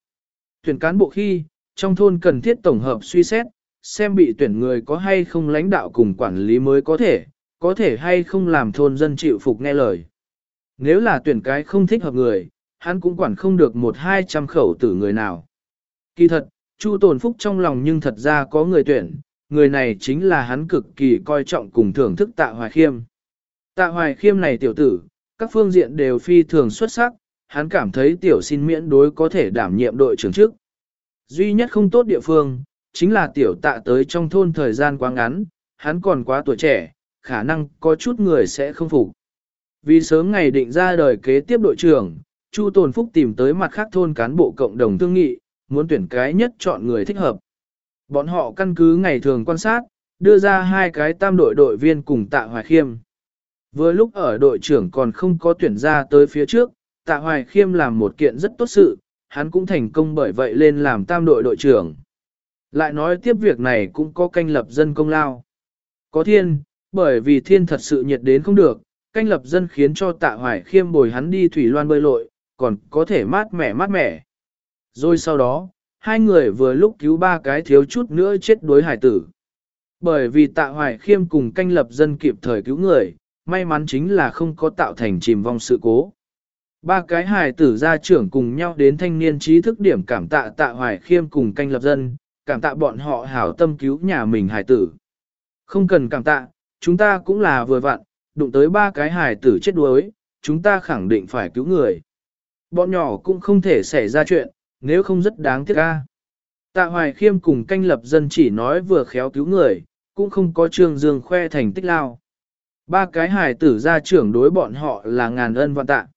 Tuyển cán bộ khi, trong thôn cần thiết tổng hợp suy xét, xem bị tuyển người có hay không lãnh đạo cùng quản lý mới có thể, có thể hay không làm thôn dân chịu phục nghe lời. Nếu là tuyển cái không thích hợp người, hắn cũng quản không được một hai trăm khẩu tử người nào. Kỳ thật, Chu Tồn Phúc trong lòng nhưng thật ra có người tuyển, người này chính là hắn cực kỳ coi trọng cùng thưởng thức tạ hoài khiêm. Tạ hoài khiêm này tiểu tử, các phương diện đều phi thường xuất sắc, hắn cảm thấy tiểu xin miễn đối có thể đảm nhiệm đội trưởng trước. Duy nhất không tốt địa phương, chính là tiểu tạ tới trong thôn thời gian quá ngắn, hắn còn quá tuổi trẻ, khả năng có chút người sẽ không phục. Vì sớm ngày định ra đời kế tiếp đội trưởng, Chu Tồn Phúc tìm tới mặt khác thôn cán bộ cộng đồng thương nghị, muốn tuyển cái nhất chọn người thích hợp. Bọn họ căn cứ ngày thường quan sát, đưa ra hai cái tam đội đội viên cùng tạ hoài khiêm. Vừa lúc ở đội trưởng còn không có tuyển ra tới phía trước, tạ hoài khiêm làm một kiện rất tốt sự, hắn cũng thành công bởi vậy lên làm tam đội đội trưởng. Lại nói tiếp việc này cũng có canh lập dân công lao. Có thiên, bởi vì thiên thật sự nhiệt đến không được, canh lập dân khiến cho tạ hoài khiêm bồi hắn đi thủy loan bơi lội, còn có thể mát mẻ mát mẻ. Rồi sau đó, hai người vừa lúc cứu ba cái thiếu chút nữa chết đuối hải tử. Bởi vì tạ hoài khiêm cùng canh lập dân kịp thời cứu người, may mắn chính là không có tạo thành chìm vong sự cố. Ba cái hài tử gia trưởng cùng nhau đến thanh niên trí thức điểm cảm tạ tạ hoài khiêm cùng canh lập dân, cảm tạ bọn họ hảo tâm cứu nhà mình hài tử. Không cần cảm tạ, chúng ta cũng là vừa vặn, đụng tới ba cái hài tử chết đuối, chúng ta khẳng định phải cứu người. Bọn nhỏ cũng không thể xảy ra chuyện, nếu không rất đáng tiếc ca. Tạ hoài khiêm cùng canh lập dân chỉ nói vừa khéo cứu người, cũng không có trương dương khoe thành tích lao. Ba cái hài tử gia trưởng đối bọn họ là ngàn ân vạn tạ.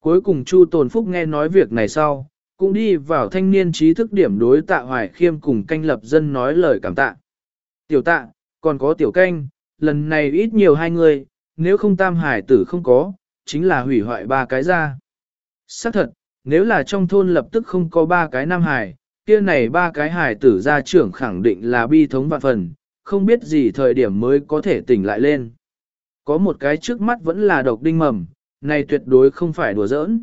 Cuối cùng Chu Tồn Phúc nghe nói việc này sau, cũng đi vào thanh niên trí thức điểm đối tạ hoài khiêm cùng canh lập dân nói lời cảm tạ. Tiểu tạ, còn có tiểu canh, lần này ít nhiều hai người, nếu không tam hải tử không có, chính là hủy hoại ba cái ra. Xác thật, nếu là trong thôn lập tức không có ba cái nam hải, kia này ba cái hải tử gia trưởng khẳng định là bi thống vạn phần, không biết gì thời điểm mới có thể tỉnh lại lên. Có một cái trước mắt vẫn là độc đinh mầm, này tuyệt đối không phải đùa giỡn.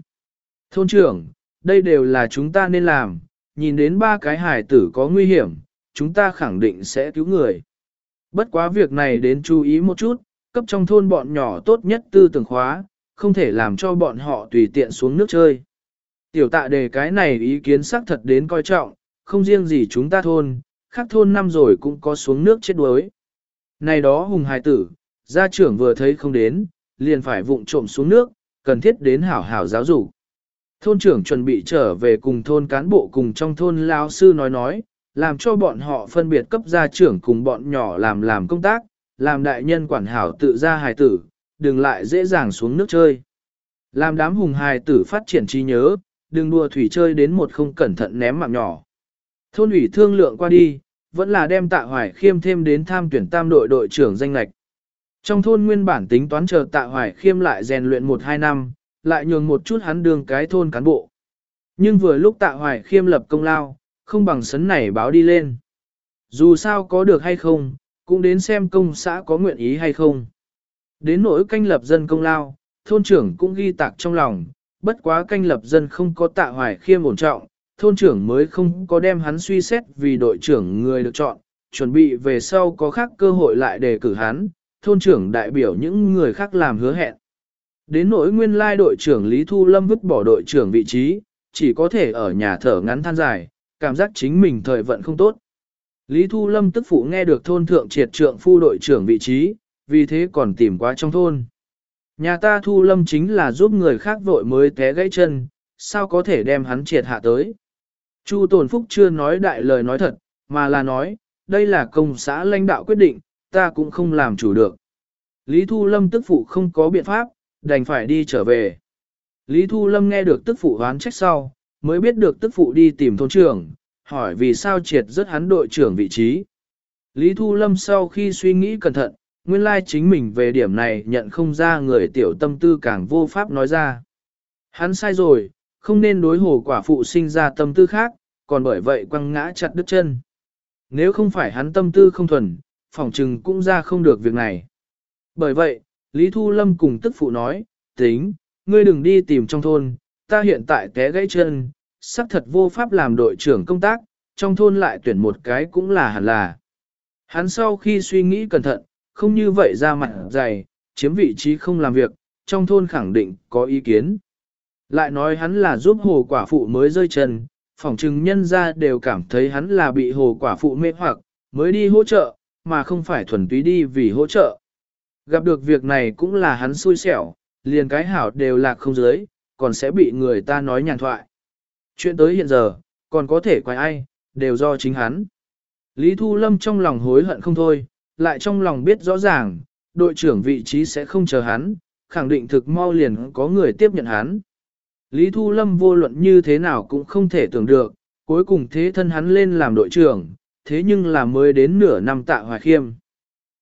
Thôn trưởng, đây đều là chúng ta nên làm, nhìn đến ba cái hải tử có nguy hiểm, chúng ta khẳng định sẽ cứu người. Bất quá việc này đến chú ý một chút, cấp trong thôn bọn nhỏ tốt nhất tư tưởng khóa, không thể làm cho bọn họ tùy tiện xuống nước chơi. Tiểu tạ đề cái này ý kiến xác thật đến coi trọng, không riêng gì chúng ta thôn, khác thôn năm rồi cũng có xuống nước chết đuối. Này đó hùng hài tử, gia trưởng vừa thấy không đến, liền phải vụng trộm xuống nước, cần thiết đến hảo hảo giáo dục. Thôn trưởng chuẩn bị trở về cùng thôn cán bộ cùng trong thôn lao sư nói nói, làm cho bọn họ phân biệt cấp gia trưởng cùng bọn nhỏ làm làm công tác, làm đại nhân quản hảo tự ra hài tử, đừng lại dễ dàng xuống nước chơi. Làm đám hùng hài tử phát triển trí nhớ, đừng đùa thủy chơi đến một không cẩn thận ném mạng nhỏ. Thôn ủy thương lượng qua đi, vẫn là đem tạ hoài khiêm thêm đến tham tuyển tam đội đội trưởng danh lạch. Trong thôn nguyên bản tính toán chờ tạ hoài khiêm lại rèn luyện một hai năm, lại nhường một chút hắn đường cái thôn cán bộ. Nhưng vừa lúc tạ hoài khiêm lập công lao, không bằng sấn này báo đi lên. Dù sao có được hay không, cũng đến xem công xã có nguyện ý hay không. Đến nỗi canh lập dân công lao, thôn trưởng cũng ghi tạc trong lòng, bất quá canh lập dân không có tạ hoài khiêm ổn trọng, thôn trưởng mới không có đem hắn suy xét vì đội trưởng người được chọn, chuẩn bị về sau có khác cơ hội lại đề cử hắn, thôn trưởng đại biểu những người khác làm hứa hẹn. Đến nỗi nguyên lai đội trưởng Lý Thu Lâm vứt bỏ đội trưởng vị trí, chỉ có thể ở nhà thở ngắn than dài, cảm giác chính mình thời vận không tốt. Lý Thu Lâm tức phụ nghe được thôn thượng triệt trượng phu đội trưởng vị trí, vì thế còn tìm qua trong thôn. Nhà ta Thu Lâm chính là giúp người khác vội mới té gãy chân, sao có thể đem hắn triệt hạ tới. Chu Tồn Phúc chưa nói đại lời nói thật, mà là nói, đây là công xã lãnh đạo quyết định, ta cũng không làm chủ được. Lý Thu Lâm tức phụ không có biện pháp, đành phải đi trở về. Lý Thu Lâm nghe được tức phụ hoán trách sau, mới biết được tức phụ đi tìm thôn trưởng, hỏi vì sao triệt rất hắn đội trưởng vị trí. Lý Thu Lâm sau khi suy nghĩ cẩn thận, nguyên lai chính mình về điểm này nhận không ra người tiểu tâm tư càng vô pháp nói ra. Hắn sai rồi, không nên đối hồ quả phụ sinh ra tâm tư khác, còn bởi vậy quăng ngã chặt đứt chân. Nếu không phải hắn tâm tư không thuần, phỏng trừng cũng ra không được việc này. Bởi vậy, Lý Thu Lâm cùng tức phụ nói, tính, ngươi đừng đi tìm trong thôn, ta hiện tại té gãy chân, xác thật vô pháp làm đội trưởng công tác, trong thôn lại tuyển một cái cũng là hẳn là. Hắn sau khi suy nghĩ cẩn thận, không như vậy ra mặt dày, chiếm vị trí không làm việc, trong thôn khẳng định có ý kiến. Lại nói hắn là giúp hồ quả phụ mới rơi chân, phỏng chừng nhân ra đều cảm thấy hắn là bị hồ quả phụ mê hoặc, mới đi hỗ trợ, mà không phải thuần túy đi vì hỗ trợ. Gặp được việc này cũng là hắn xui xẻo, liền cái hảo đều lạc không dưới, còn sẽ bị người ta nói nhàn thoại. Chuyện tới hiện giờ, còn có thể quay ai, đều do chính hắn. Lý Thu Lâm trong lòng hối hận không thôi, lại trong lòng biết rõ ràng, đội trưởng vị trí sẽ không chờ hắn, khẳng định thực mau liền có người tiếp nhận hắn. Lý Thu Lâm vô luận như thế nào cũng không thể tưởng được, cuối cùng thế thân hắn lên làm đội trưởng, thế nhưng là mới đến nửa năm tạ hoài khiêm.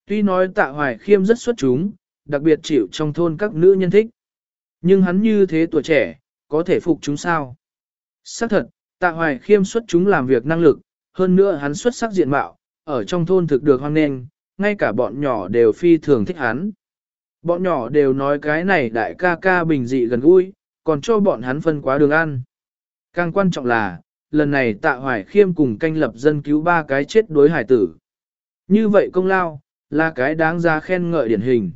Tuy nói tạ hoài khiêm rất xuất chúng, đặc biệt chịu trong thôn các nữ nhân thích. Nhưng hắn như thế tuổi trẻ, có thể phục chúng sao? Xác thật, tạ hoài khiêm xuất chúng làm việc năng lực, hơn nữa hắn xuất sắc diện mạo, ở trong thôn thực được hoan nghênh, ngay cả bọn nhỏ đều phi thường thích hắn. Bọn nhỏ đều nói cái này đại ca ca bình dị gần gũi, còn cho bọn hắn phân quá đường ăn. Càng quan trọng là, lần này tạ hoài khiêm cùng canh lập dân cứu ba cái chết đối hải tử. Như vậy công lao, là cái đáng ra khen ngợi điển hình.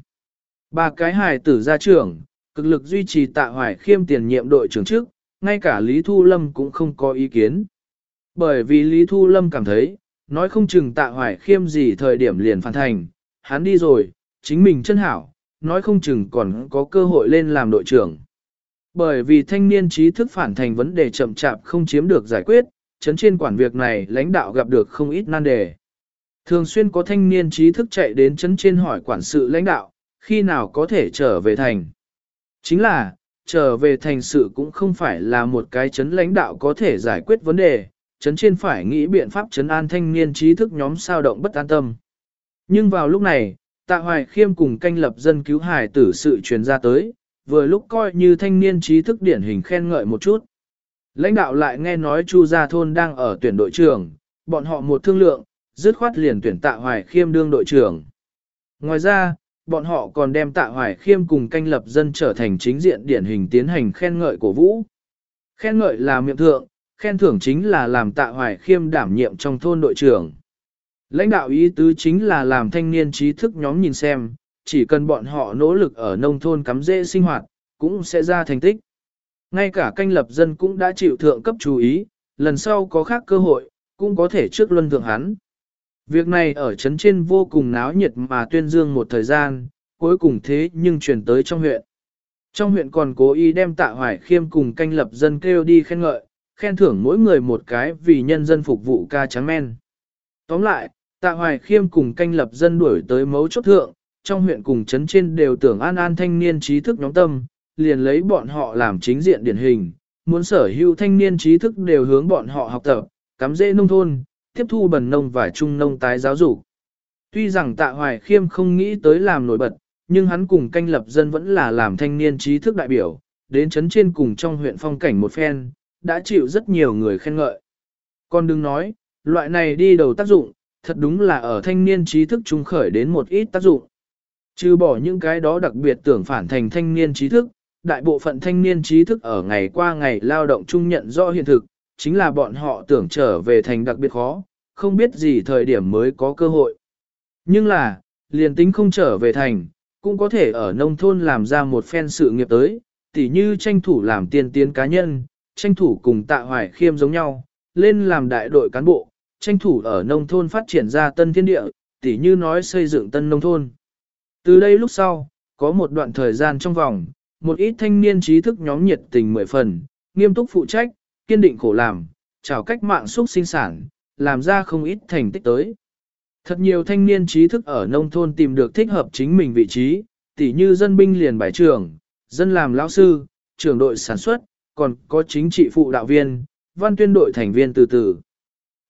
Ba cái hải tử ra trưởng, cực lực duy trì tạ hoài khiêm tiền nhiệm đội trưởng trước, ngay cả Lý Thu Lâm cũng không có ý kiến. Bởi vì Lý Thu Lâm cảm thấy, nói không chừng tạ hoài khiêm gì thời điểm liền phản thành, hắn đi rồi, chính mình chân hảo, nói không chừng còn có cơ hội lên làm đội trưởng. Bởi vì thanh niên trí thức phản thành vấn đề chậm chạp không chiếm được giải quyết, chấn trên quản việc này lãnh đạo gặp được không ít nan đề. Thường xuyên có thanh niên trí thức chạy đến chấn trên hỏi quản sự lãnh đạo, khi nào có thể trở về thành. Chính là, trở về thành sự cũng không phải là một cái chấn lãnh đạo có thể giải quyết vấn đề, chấn trên phải nghĩ biện pháp chấn an thanh niên trí thức nhóm sao động bất an tâm. Nhưng vào lúc này, Tạ Hoài Khiêm cùng canh lập dân cứu hải tử sự truyền ra tới, vừa lúc coi như thanh niên trí thức điển hình khen ngợi một chút. Lãnh đạo lại nghe nói Chu Gia Thôn đang ở tuyển đội trưởng, bọn họ một thương lượng, dứt khoát liền tuyển Tạ Hoài Khiêm đương đội trưởng. Ngoài ra, bọn họ còn đem Tạ Hoài Khiêm cùng canh lập dân trở thành chính diện điển hình tiến hành khen ngợi của Vũ. Khen ngợi là miệng thượng, khen thưởng chính là làm Tạ Hoài Khiêm đảm nhiệm trong thôn đội trưởng. Lãnh đạo ý tứ chính là làm thanh niên trí thức nhóm nhìn xem, chỉ cần bọn họ nỗ lực ở nông thôn cắm dễ sinh hoạt, cũng sẽ ra thành tích. Ngay cả canh lập dân cũng đã chịu thượng cấp chú ý, lần sau có khác cơ hội, cũng có thể trước luân thượng hắn. Việc này ở trấn trên vô cùng náo nhiệt mà tuyên dương một thời gian, cuối cùng thế nhưng truyền tới trong huyện. Trong huyện còn cố ý đem tạ hoài khiêm cùng canh lập dân kêu đi khen ngợi, khen thưởng mỗi người một cái vì nhân dân phục vụ ca trắng men. Tóm lại, tạ hoài khiêm cùng canh lập dân đuổi tới mấu chốt thượng, trong huyện cùng trấn trên đều tưởng an an thanh niên trí thức nhóm tâm, liền lấy bọn họ làm chính diện điển hình, muốn sở hữu thanh niên trí thức đều hướng bọn họ học tập, cắm dễ nông thôn, tiếp thu bần nông và trung nông tái giáo dục. Tuy rằng tạ hoài khiêm không nghĩ tới làm nổi bật, nhưng hắn cùng canh lập dân vẫn là làm thanh niên trí thức đại biểu, đến chấn trên cùng trong huyện phong cảnh một phen, đã chịu rất nhiều người khen ngợi. Còn đừng nói, loại này đi đầu tác dụng, thật đúng là ở thanh niên trí thức trung khởi đến một ít tác dụng. Trừ bỏ những cái đó đặc biệt tưởng phản thành thanh niên trí thức, đại bộ phận thanh niên trí thức ở ngày qua ngày lao động chung nhận rõ hiện thực, chính là bọn họ tưởng trở về thành đặc biệt khó, không biết gì thời điểm mới có cơ hội. Nhưng là, liền tính không trở về thành, cũng có thể ở nông thôn làm ra một phen sự nghiệp tới, tỉ như tranh thủ làm tiên tiến cá nhân, tranh thủ cùng tạ hoài khiêm giống nhau, lên làm đại đội cán bộ, tranh thủ ở nông thôn phát triển ra tân thiên địa, tỉ như nói xây dựng tân nông thôn. Từ đây lúc sau, có một đoạn thời gian trong vòng, một ít thanh niên trí thức nhóm nhiệt tình mười phần, nghiêm túc phụ trách, kiên định khổ làm, chào cách mạng xúc sinh sản, làm ra không ít thành tích tới. Thật nhiều thanh niên trí thức ở nông thôn tìm được thích hợp chính mình vị trí, tỉ như dân binh liền bài trưởng, dân làm lão sư, trưởng đội sản xuất, còn có chính trị phụ đạo viên, văn tuyên đội thành viên từ từ.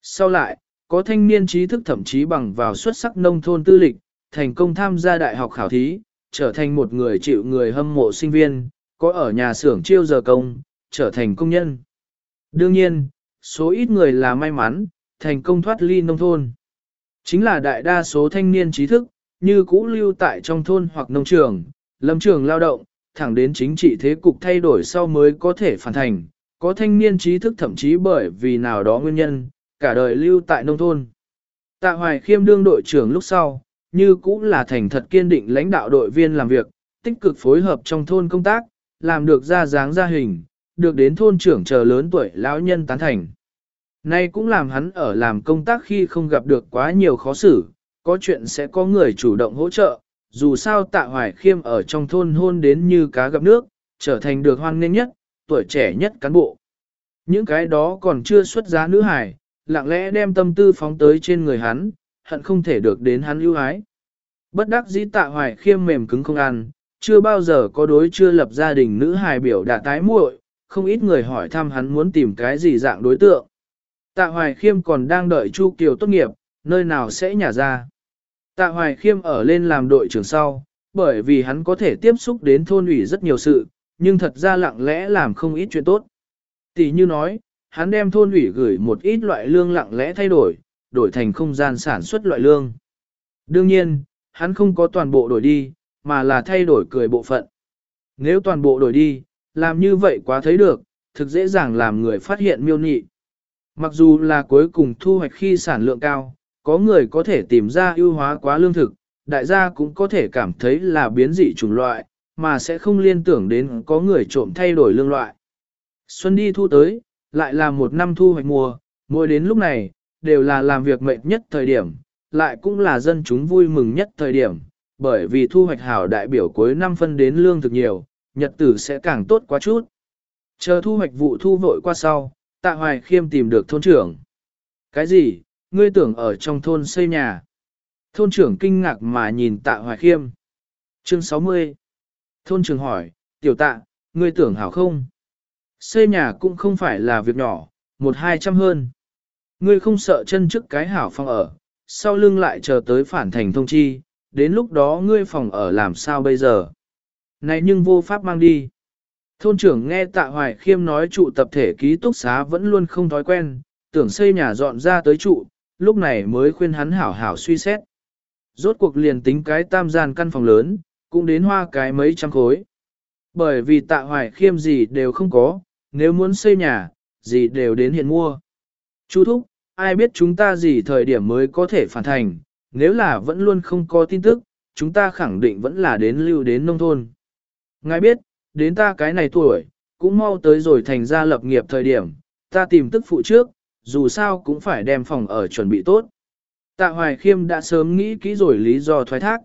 Sau lại, có thanh niên trí thức thậm chí bằng vào xuất sắc nông thôn tư lịch, thành công tham gia đại học khảo thí, trở thành một người chịu người hâm mộ sinh viên, có ở nhà xưởng chiêu giờ công, trở thành công nhân. Đương nhiên, số ít người là may mắn, thành công thoát ly nông thôn. Chính là đại đa số thanh niên trí thức, như cũ lưu tại trong thôn hoặc nông trường, lâm trường lao động, thẳng đến chính trị thế cục thay đổi sau mới có thể phản thành, có thanh niên trí thức thậm chí bởi vì nào đó nguyên nhân, cả đời lưu tại nông thôn. Tạ Hoài Khiêm đương đội trưởng lúc sau, như cũng là thành thật kiên định lãnh đạo đội viên làm việc, tích cực phối hợp trong thôn công tác, làm được ra dáng ra hình, được đến thôn trưởng chờ lớn tuổi lão nhân tán thành. Nay cũng làm hắn ở làm công tác khi không gặp được quá nhiều khó xử, có chuyện sẽ có người chủ động hỗ trợ, dù sao tạ hoài khiêm ở trong thôn hôn đến như cá gặp nước, trở thành được hoan nghênh nhất, tuổi trẻ nhất cán bộ. Những cái đó còn chưa xuất giá nữ hài, lặng lẽ đem tâm tư phóng tới trên người hắn, hận không thể được đến hắn ưu ái. Bất đắc dĩ tạ hoài khiêm mềm cứng không ăn, chưa bao giờ có đối chưa lập gia đình nữ hài biểu đã tái muội, không ít người hỏi thăm hắn muốn tìm cái gì dạng đối tượng. Tạ hoài khiêm còn đang đợi Chu Kiều tốt nghiệp, nơi nào sẽ nhả ra. Tạ hoài khiêm ở lên làm đội trưởng sau, bởi vì hắn có thể tiếp xúc đến thôn ủy rất nhiều sự, nhưng thật ra lặng lẽ làm không ít chuyện tốt. Tỷ như nói, hắn đem thôn ủy gửi một ít loại lương lặng lẽ thay đổi, đổi thành không gian sản xuất loại lương. Đương nhiên, hắn không có toàn bộ đổi đi, mà là thay đổi cười bộ phận. Nếu toàn bộ đổi đi, làm như vậy quá thấy được, thực dễ dàng làm người phát hiện miêu nhị. Mặc dù là cuối cùng thu hoạch khi sản lượng cao, có người có thể tìm ra ưu hóa quá lương thực, đại gia cũng có thể cảm thấy là biến dị chủng loại, mà sẽ không liên tưởng đến có người trộm thay đổi lương loại. Xuân đi thu tới, lại là một năm thu hoạch mùa, mỗi đến lúc này, đều là làm việc mệt nhất thời điểm, lại cũng là dân chúng vui mừng nhất thời điểm, bởi vì thu hoạch hảo đại biểu cuối năm phân đến lương thực nhiều, nhật tử sẽ càng tốt quá chút. Chờ thu hoạch vụ thu vội qua sau, tạ hoài khiêm tìm được thôn trưởng. Cái gì, ngươi tưởng ở trong thôn xây nhà? Thôn trưởng kinh ngạc mà nhìn tạ hoài khiêm. Chương 60 Thôn trưởng hỏi, tiểu tạ, ngươi tưởng hảo không? Xây nhà cũng không phải là việc nhỏ, một hai trăm hơn. Ngươi không sợ chân trước cái hảo phòng ở, sau lưng lại chờ tới phản thành thông chi, đến lúc đó ngươi phòng ở làm sao bây giờ? Này nhưng vô pháp mang đi. Thôn trưởng nghe tạ hoài khiêm nói trụ tập thể ký túc xá vẫn luôn không thói quen, tưởng xây nhà dọn ra tới trụ, lúc này mới khuyên hắn hảo hảo suy xét. Rốt cuộc liền tính cái tam gian căn phòng lớn, cũng đến hoa cái mấy trăm khối. Bởi vì tạ hoài khiêm gì đều không có, nếu muốn xây nhà, gì đều đến hiện mua. Chú thúc, ai biết chúng ta gì thời điểm mới có thể phản thành, nếu là vẫn luôn không có tin tức, chúng ta khẳng định vẫn là đến lưu đến nông thôn. Ngài biết, đến ta cái này tuổi, cũng mau tới rồi thành ra lập nghiệp thời điểm, ta tìm tức phụ trước, dù sao cũng phải đem phòng ở chuẩn bị tốt. Tạ Hoài Khiêm đã sớm nghĩ kỹ rồi lý do thoái thác.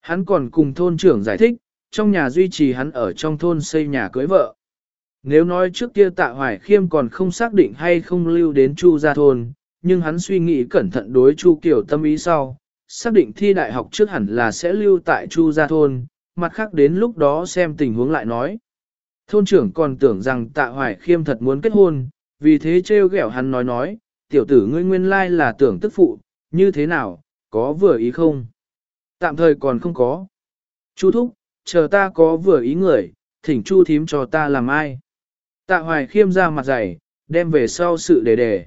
Hắn còn cùng thôn trưởng giải thích, trong nhà duy trì hắn ở trong thôn xây nhà cưới vợ. Nếu nói trước kia tạ hoài khiêm còn không xác định hay không lưu đến Chu gia thôn, nhưng hắn suy nghĩ cẩn thận đối Chu Kiều tâm ý sau, xác định thi đại học trước hẳn là sẽ lưu tại Chu gia thôn, mặt khác đến lúc đó xem tình huống lại nói. Thôn trưởng còn tưởng rằng tạ hoài khiêm thật muốn kết hôn, vì thế trêu ghẹo hắn nói nói, tiểu tử ngươi nguyên lai là tưởng tức phụ, như thế nào, có vừa ý không? Tạm thời còn không có. Chu thúc, chờ ta có vừa ý người, thỉnh chu thím cho ta làm ai? Tạ hoài khiêm ra mặt dày, đem về sau sự đề đề.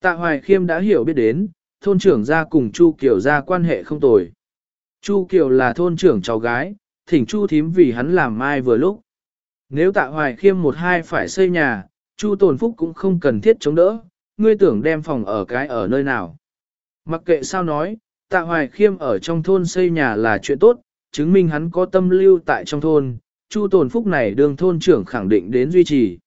Tạ hoài khiêm đã hiểu biết đến, thôn trưởng ra cùng chu kiều ra quan hệ không tồi. Chu kiều là thôn trưởng cháu gái, thỉnh chu thím vì hắn làm mai vừa lúc. Nếu tạ hoài khiêm một hai phải xây nhà, chu tồn phúc cũng không cần thiết chống đỡ, ngươi tưởng đem phòng ở cái ở nơi nào. Mặc kệ sao nói, tạ hoài khiêm ở trong thôn xây nhà là chuyện tốt, chứng minh hắn có tâm lưu tại trong thôn, chu tồn phúc này đường thôn trưởng khẳng định đến duy trì.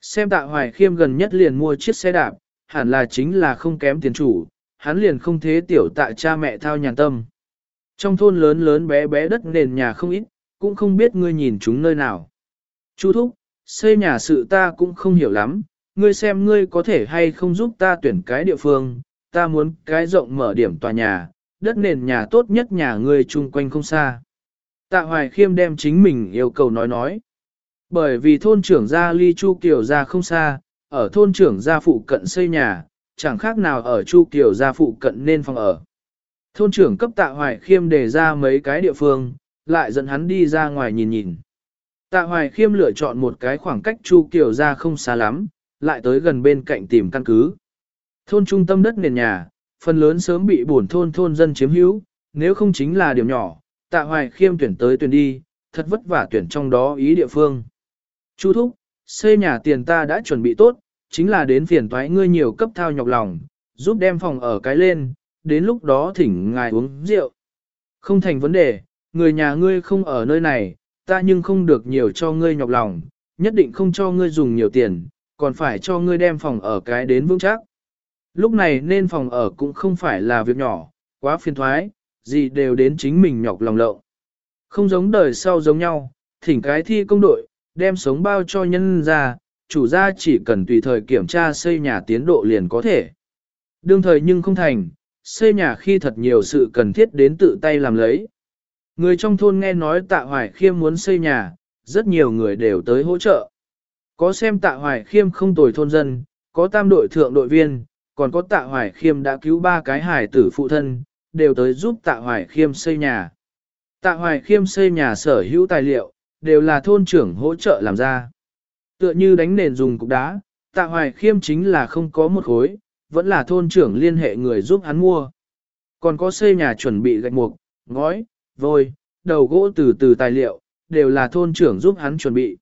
Xem tạ hoài khiêm gần nhất liền mua chiếc xe đạp, hẳn là chính là không kém tiền chủ, hắn liền không thế tiểu tạ cha mẹ thao nhàn tâm. Trong thôn lớn lớn bé bé đất nền nhà không ít, cũng không biết ngươi nhìn chúng nơi nào. Chu thúc, xây nhà sự ta cũng không hiểu lắm, ngươi xem ngươi có thể hay không giúp ta tuyển cái địa phương, ta muốn cái rộng mở điểm tòa nhà, đất nền nhà tốt nhất nhà ngươi chung quanh không xa. Tạ Hoài Khiêm đem chính mình yêu cầu nói nói. Bởi vì thôn trưởng gia ly Chu Kiều gia không xa, ở thôn trưởng gia phụ cận xây nhà, chẳng khác nào ở Chu Kiều gia phụ cận nên phòng ở. Thôn trưởng cấp tạ hoài khiêm đề ra mấy cái địa phương, lại dẫn hắn đi ra ngoài nhìn nhìn. Tạ hoài khiêm lựa chọn một cái khoảng cách Chu Kiều ra không xa lắm, lại tới gần bên cạnh tìm căn cứ. Thôn trung tâm đất nền nhà, phần lớn sớm bị bổn thôn thôn dân chiếm hữu, nếu không chính là điểm nhỏ, tạ hoài khiêm tuyển tới tuyển đi, thật vất vả tuyển trong đó ý địa phương. Chu thúc, xây nhà tiền ta đã chuẩn bị tốt, chính là đến phiền toái ngươi nhiều cấp thao nhọc lòng, giúp đem phòng ở cái lên, đến lúc đó thỉnh ngài uống rượu. Không thành vấn đề, người nhà ngươi không ở nơi này, ta nhưng không được nhiều cho ngươi nhọc lòng, nhất định không cho ngươi dùng nhiều tiền, còn phải cho ngươi đem phòng ở cái đến vững chắc. Lúc này nên phòng ở cũng không phải là việc nhỏ, quá phiền thoái, gì đều đến chính mình nhọc lòng lộng. Không giống đời sau giống nhau, thỉnh cái thi công đội, đem sống bao cho nhân ra, chủ gia chỉ cần tùy thời kiểm tra xây nhà tiến độ liền có thể. Đương thời nhưng không thành, xây nhà khi thật nhiều sự cần thiết đến tự tay làm lấy. Người trong thôn nghe nói tạ hoài khiêm muốn xây nhà, rất nhiều người đều tới hỗ trợ. Có xem tạ hoài khiêm không tồi thôn dân, có tam đội thượng đội viên, còn có tạ hoài khiêm đã cứu ba cái hải tử phụ thân, đều tới giúp tạ hoài khiêm xây nhà. Tạ hoài khiêm xây nhà sở hữu tài liệu, đều là thôn trưởng hỗ trợ làm ra. Tựa như đánh nền dùng cục đá, tạ hoài khiêm chính là không có một khối, vẫn là thôn trưởng liên hệ người giúp hắn mua. Còn có xây nhà chuẩn bị gạch mục, ngói, vôi, đầu gỗ từ từ tài liệu, đều là thôn trưởng giúp hắn chuẩn bị.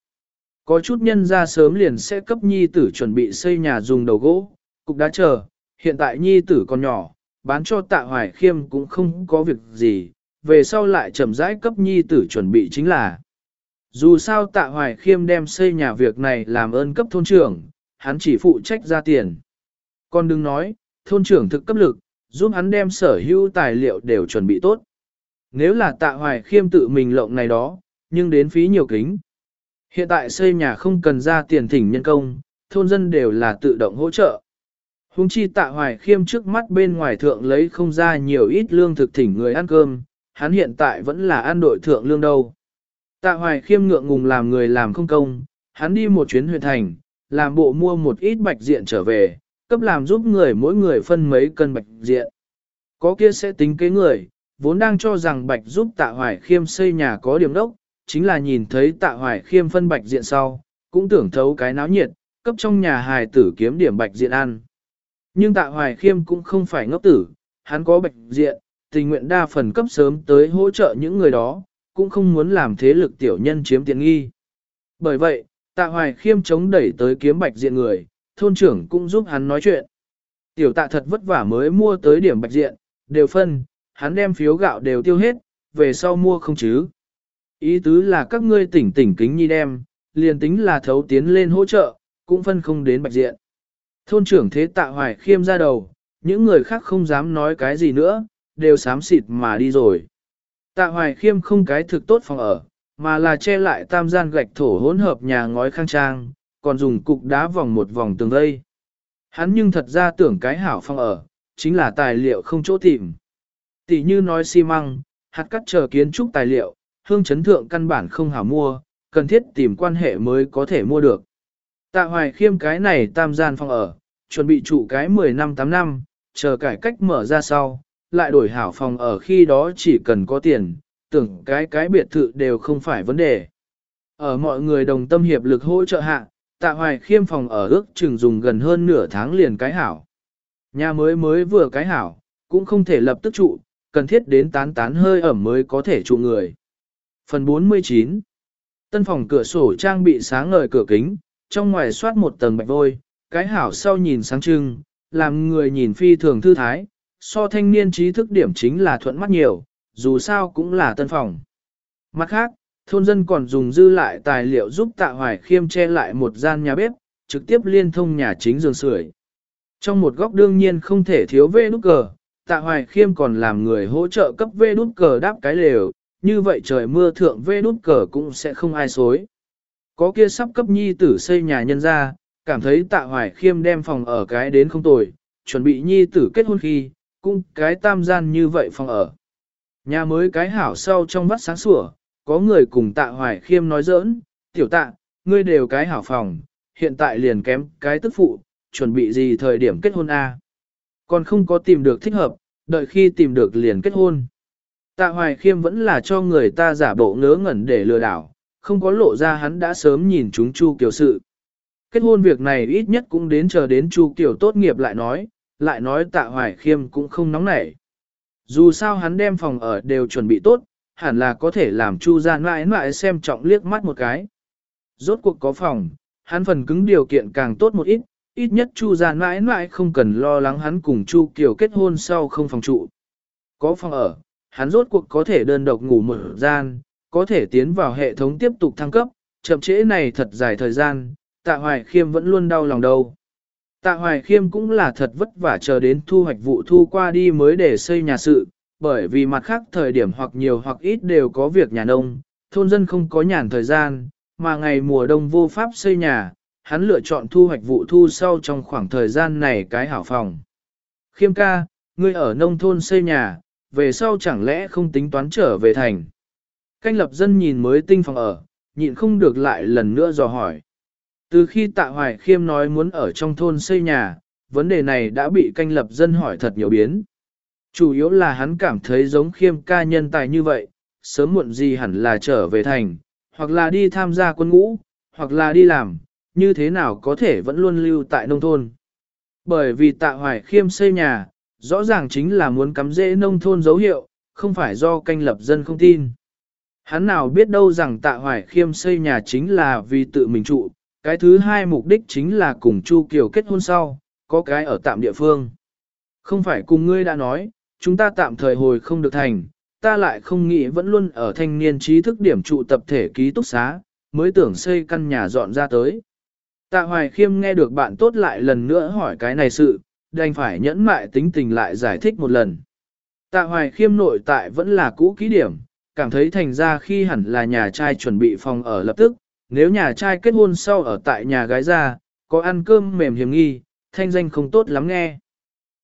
Có chút nhân ra sớm liền sẽ cấp nhi tử chuẩn bị xây nhà dùng đầu gỗ, cục đá chờ, hiện tại nhi tử còn nhỏ, bán cho tạ hoài khiêm cũng không có việc gì, về sau lại chậm rãi cấp nhi tử chuẩn bị chính là. Dù sao tạ hoài khiêm đem xây nhà việc này làm ơn cấp thôn trưởng, hắn chỉ phụ trách ra tiền. Còn đừng nói, thôn trưởng thực cấp lực, giúp hắn đem sở hữu tài liệu đều chuẩn bị tốt. Nếu là tạ hoài khiêm tự mình lộng này đó, nhưng đến phí nhiều kính. Hiện tại xây nhà không cần ra tiền thỉnh nhân công, thôn dân đều là tự động hỗ trợ. Hùng chi tạ hoài khiêm trước mắt bên ngoài thượng lấy không ra nhiều ít lương thực thỉnh người ăn cơm, hắn hiện tại vẫn là ăn đội thượng lương đâu. Tạ hoài khiêm ngượng ngùng làm người làm không công, hắn đi một chuyến huyện thành, làm bộ mua một ít bạch diện trở về, cấp làm giúp người mỗi người phân mấy cân bạch diện. Có kia sẽ tính kế người, vốn đang cho rằng bạch giúp tạ hoài khiêm xây nhà có điểm đốc, chính là nhìn thấy tạ hoài khiêm phân bạch diện sau, cũng tưởng thấu cái náo nhiệt, cấp trong nhà hài tử kiếm điểm bạch diện ăn. Nhưng tạ hoài khiêm cũng không phải ngốc tử, hắn có bạch diện, tình nguyện đa phần cấp sớm tới hỗ trợ những người đó, cũng không muốn làm thế lực tiểu nhân chiếm tiện nghi. Bởi vậy, tạ hoài khiêm chống đẩy tới kiếm bạch diện người, thôn trưởng cũng giúp hắn nói chuyện. Tiểu tạ thật vất vả mới mua tới điểm bạch diện, đều phân, hắn đem phiếu gạo đều tiêu hết, về sau mua không chứ. Ý tứ là các ngươi tỉnh tỉnh kính nhi đem, liền tính là thấu tiến lên hỗ trợ, cũng phân không đến bạch diện. Thôn trưởng thế tạ hoài khiêm ra đầu, những người khác không dám nói cái gì nữa, đều sám xịt mà đi rồi. Tạ hoài khiêm không cái thực tốt phòng ở, mà là che lại tam gian gạch thổ hỗn hợp nhà ngói khang trang, còn dùng cục đá vòng một vòng tường đây Hắn nhưng thật ra tưởng cái hảo phòng ở, chính là tài liệu không chỗ tìm. Tỷ như nói xi măng, hạt cắt chờ kiến trúc tài liệu, hương chấn thượng căn bản không hảo mua, cần thiết tìm quan hệ mới có thể mua được. Tạ hoài khiêm cái này tam gian phòng ở, chuẩn bị trụ cái 10 năm 8 năm, chờ cải cách mở ra sau, lại đổi hảo phòng ở khi đó chỉ cần có tiền, tưởng cái cái biệt thự đều không phải vấn đề. Ở mọi người đồng tâm hiệp lực hỗ trợ hạ, tạ hoài khiêm phòng ở ước chừng dùng gần hơn nửa tháng liền cái hảo. Nhà mới mới vừa cái hảo, cũng không thể lập tức trụ, cần thiết đến tán tán hơi ẩm mới có thể trụ người. Phần 49 Tân phòng cửa sổ trang bị sáng ngời cửa kính, trong ngoài soát một tầng bạch vôi, cái hảo sau nhìn sáng trưng, làm người nhìn phi thường thư thái, so thanh niên trí thức điểm chính là thuận mắt nhiều, dù sao cũng là tân phòng. Mặt khác, thôn dân còn dùng dư lại tài liệu giúp tạ hoài khiêm che lại một gian nhà bếp, trực tiếp liên thông nhà chính giường sưởi. Trong một góc đương nhiên không thể thiếu vê nút cờ, tạ hoài khiêm còn làm người hỗ trợ cấp vê nút cờ đáp cái lều, như vậy trời mưa thượng vê nút cờ cũng sẽ không ai xối. Có kia sắp cấp nhi tử xây nhà nhân ra, cảm thấy tạ hoài khiêm đem phòng ở cái đến không tồi, chuẩn bị nhi tử kết hôn khi, cung cái tam gian như vậy phòng ở. Nhà mới cái hảo sau trong vắt sáng sủa, có người cùng tạ hoài khiêm nói giỡn, tiểu tạ, ngươi đều cái hảo phòng, hiện tại liền kém cái tức phụ, chuẩn bị gì thời điểm kết hôn a? Còn không có tìm được thích hợp, đợi khi tìm được liền kết hôn. Tạ Hoài Khiêm vẫn là cho người ta giả bộ ngớ ngẩn để lừa đảo, không có lộ ra hắn đã sớm nhìn chúng Chu Kiều sự. Kết hôn việc này ít nhất cũng đến chờ đến Chu Kiều tốt nghiệp lại nói, lại nói Tạ Hoài Khiêm cũng không nóng nảy. Dù sao hắn đem phòng ở đều chuẩn bị tốt, hẳn là có thể làm Chu ra mãi mãi xem trọng liếc mắt một cái. Rốt cuộc có phòng, hắn phần cứng điều kiện càng tốt một ít, ít nhất Chu gia mãi mãi không cần lo lắng hắn cùng Chu Kiều kết hôn sau không phòng trụ. Có phòng ở, hắn rốt cuộc có thể đơn độc ngủ một gian, có thể tiến vào hệ thống tiếp tục thăng cấp, chậm trễ này thật dài thời gian, tạ hoài khiêm vẫn luôn đau lòng đâu. Tạ hoài khiêm cũng là thật vất vả chờ đến thu hoạch vụ thu qua đi mới để xây nhà sự, bởi vì mặt khác thời điểm hoặc nhiều hoặc ít đều có việc nhà nông, thôn dân không có nhàn thời gian, mà ngày mùa đông vô pháp xây nhà, hắn lựa chọn thu hoạch vụ thu sau trong khoảng thời gian này cái hảo phòng. Khiêm ca, ngươi ở nông thôn xây nhà, về sau chẳng lẽ không tính toán trở về thành. Canh lập dân nhìn mới tinh phòng ở, nhịn không được lại lần nữa dò hỏi. Từ khi tạ hoài khiêm nói muốn ở trong thôn xây nhà, vấn đề này đã bị canh lập dân hỏi thật nhiều biến. Chủ yếu là hắn cảm thấy giống khiêm ca nhân tài như vậy, sớm muộn gì hẳn là trở về thành, hoặc là đi tham gia quân ngũ, hoặc là đi làm, như thế nào có thể vẫn luôn lưu tại nông thôn. Bởi vì tạ hoài khiêm xây nhà, rõ ràng chính là muốn cắm dễ nông thôn dấu hiệu, không phải do canh lập dân không tin. Hắn nào biết đâu rằng tạ hoài khiêm xây nhà chính là vì tự mình trụ, cái thứ hai mục đích chính là cùng Chu Kiều kết hôn sau, có cái ở tạm địa phương. Không phải cùng ngươi đã nói, chúng ta tạm thời hồi không được thành, ta lại không nghĩ vẫn luôn ở thanh niên trí thức điểm trụ tập thể ký túc xá, mới tưởng xây căn nhà dọn ra tới. Tạ Hoài Khiêm nghe được bạn tốt lại lần nữa hỏi cái này sự, đành phải nhẫn mại tính tình lại giải thích một lần. Tạ Hoài Khiêm nội tại vẫn là cũ ký điểm, cảm thấy thành ra khi hẳn là nhà trai chuẩn bị phòng ở lập tức, nếu nhà trai kết hôn sau ở tại nhà gái ra, có ăn cơm mềm hiểm nghi, thanh danh không tốt lắm nghe.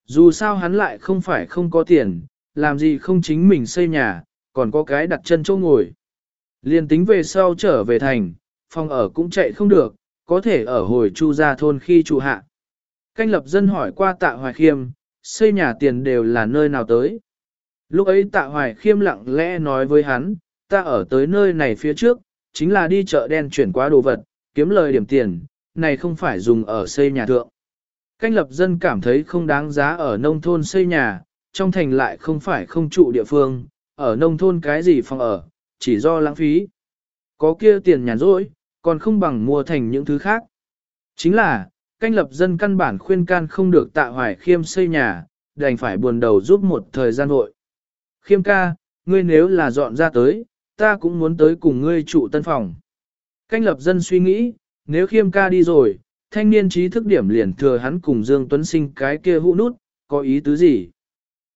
Dù sao hắn lại không phải không có tiền, làm gì không chính mình xây nhà, còn có cái đặt chân chỗ ngồi. Liên tính về sau trở về thành, phòng ở cũng chạy không được, có thể ở hồi chu ra thôn khi trụ hạ. Canh lập dân hỏi qua tạ hoài khiêm, xây nhà tiền đều là nơi nào tới. Lúc ấy tạ hoài khiêm lặng lẽ nói với hắn, ta ở tới nơi này phía trước, chính là đi chợ đen chuyển qua đồ vật, kiếm lời điểm tiền, này không phải dùng ở xây nhà thượng. Canh lập dân cảm thấy không đáng giá ở nông thôn xây nhà, trong thành lại không phải không trụ địa phương, ở nông thôn cái gì phòng ở, chỉ do lãng phí. Có kia tiền nhàn rỗi, còn không bằng mua thành những thứ khác. Chính là, canh lập dân căn bản khuyên can không được tạ hoài khiêm xây nhà, đành phải buồn đầu giúp một thời gian hội. Khiêm ca, ngươi nếu là dọn ra tới, ta cũng muốn tới cùng ngươi trụ tân phòng. Canh lập dân suy nghĩ, nếu khiêm ca đi rồi, thanh niên trí thức điểm liền thừa hắn cùng Dương Tuấn Sinh cái kia hũ nút, có ý tứ gì?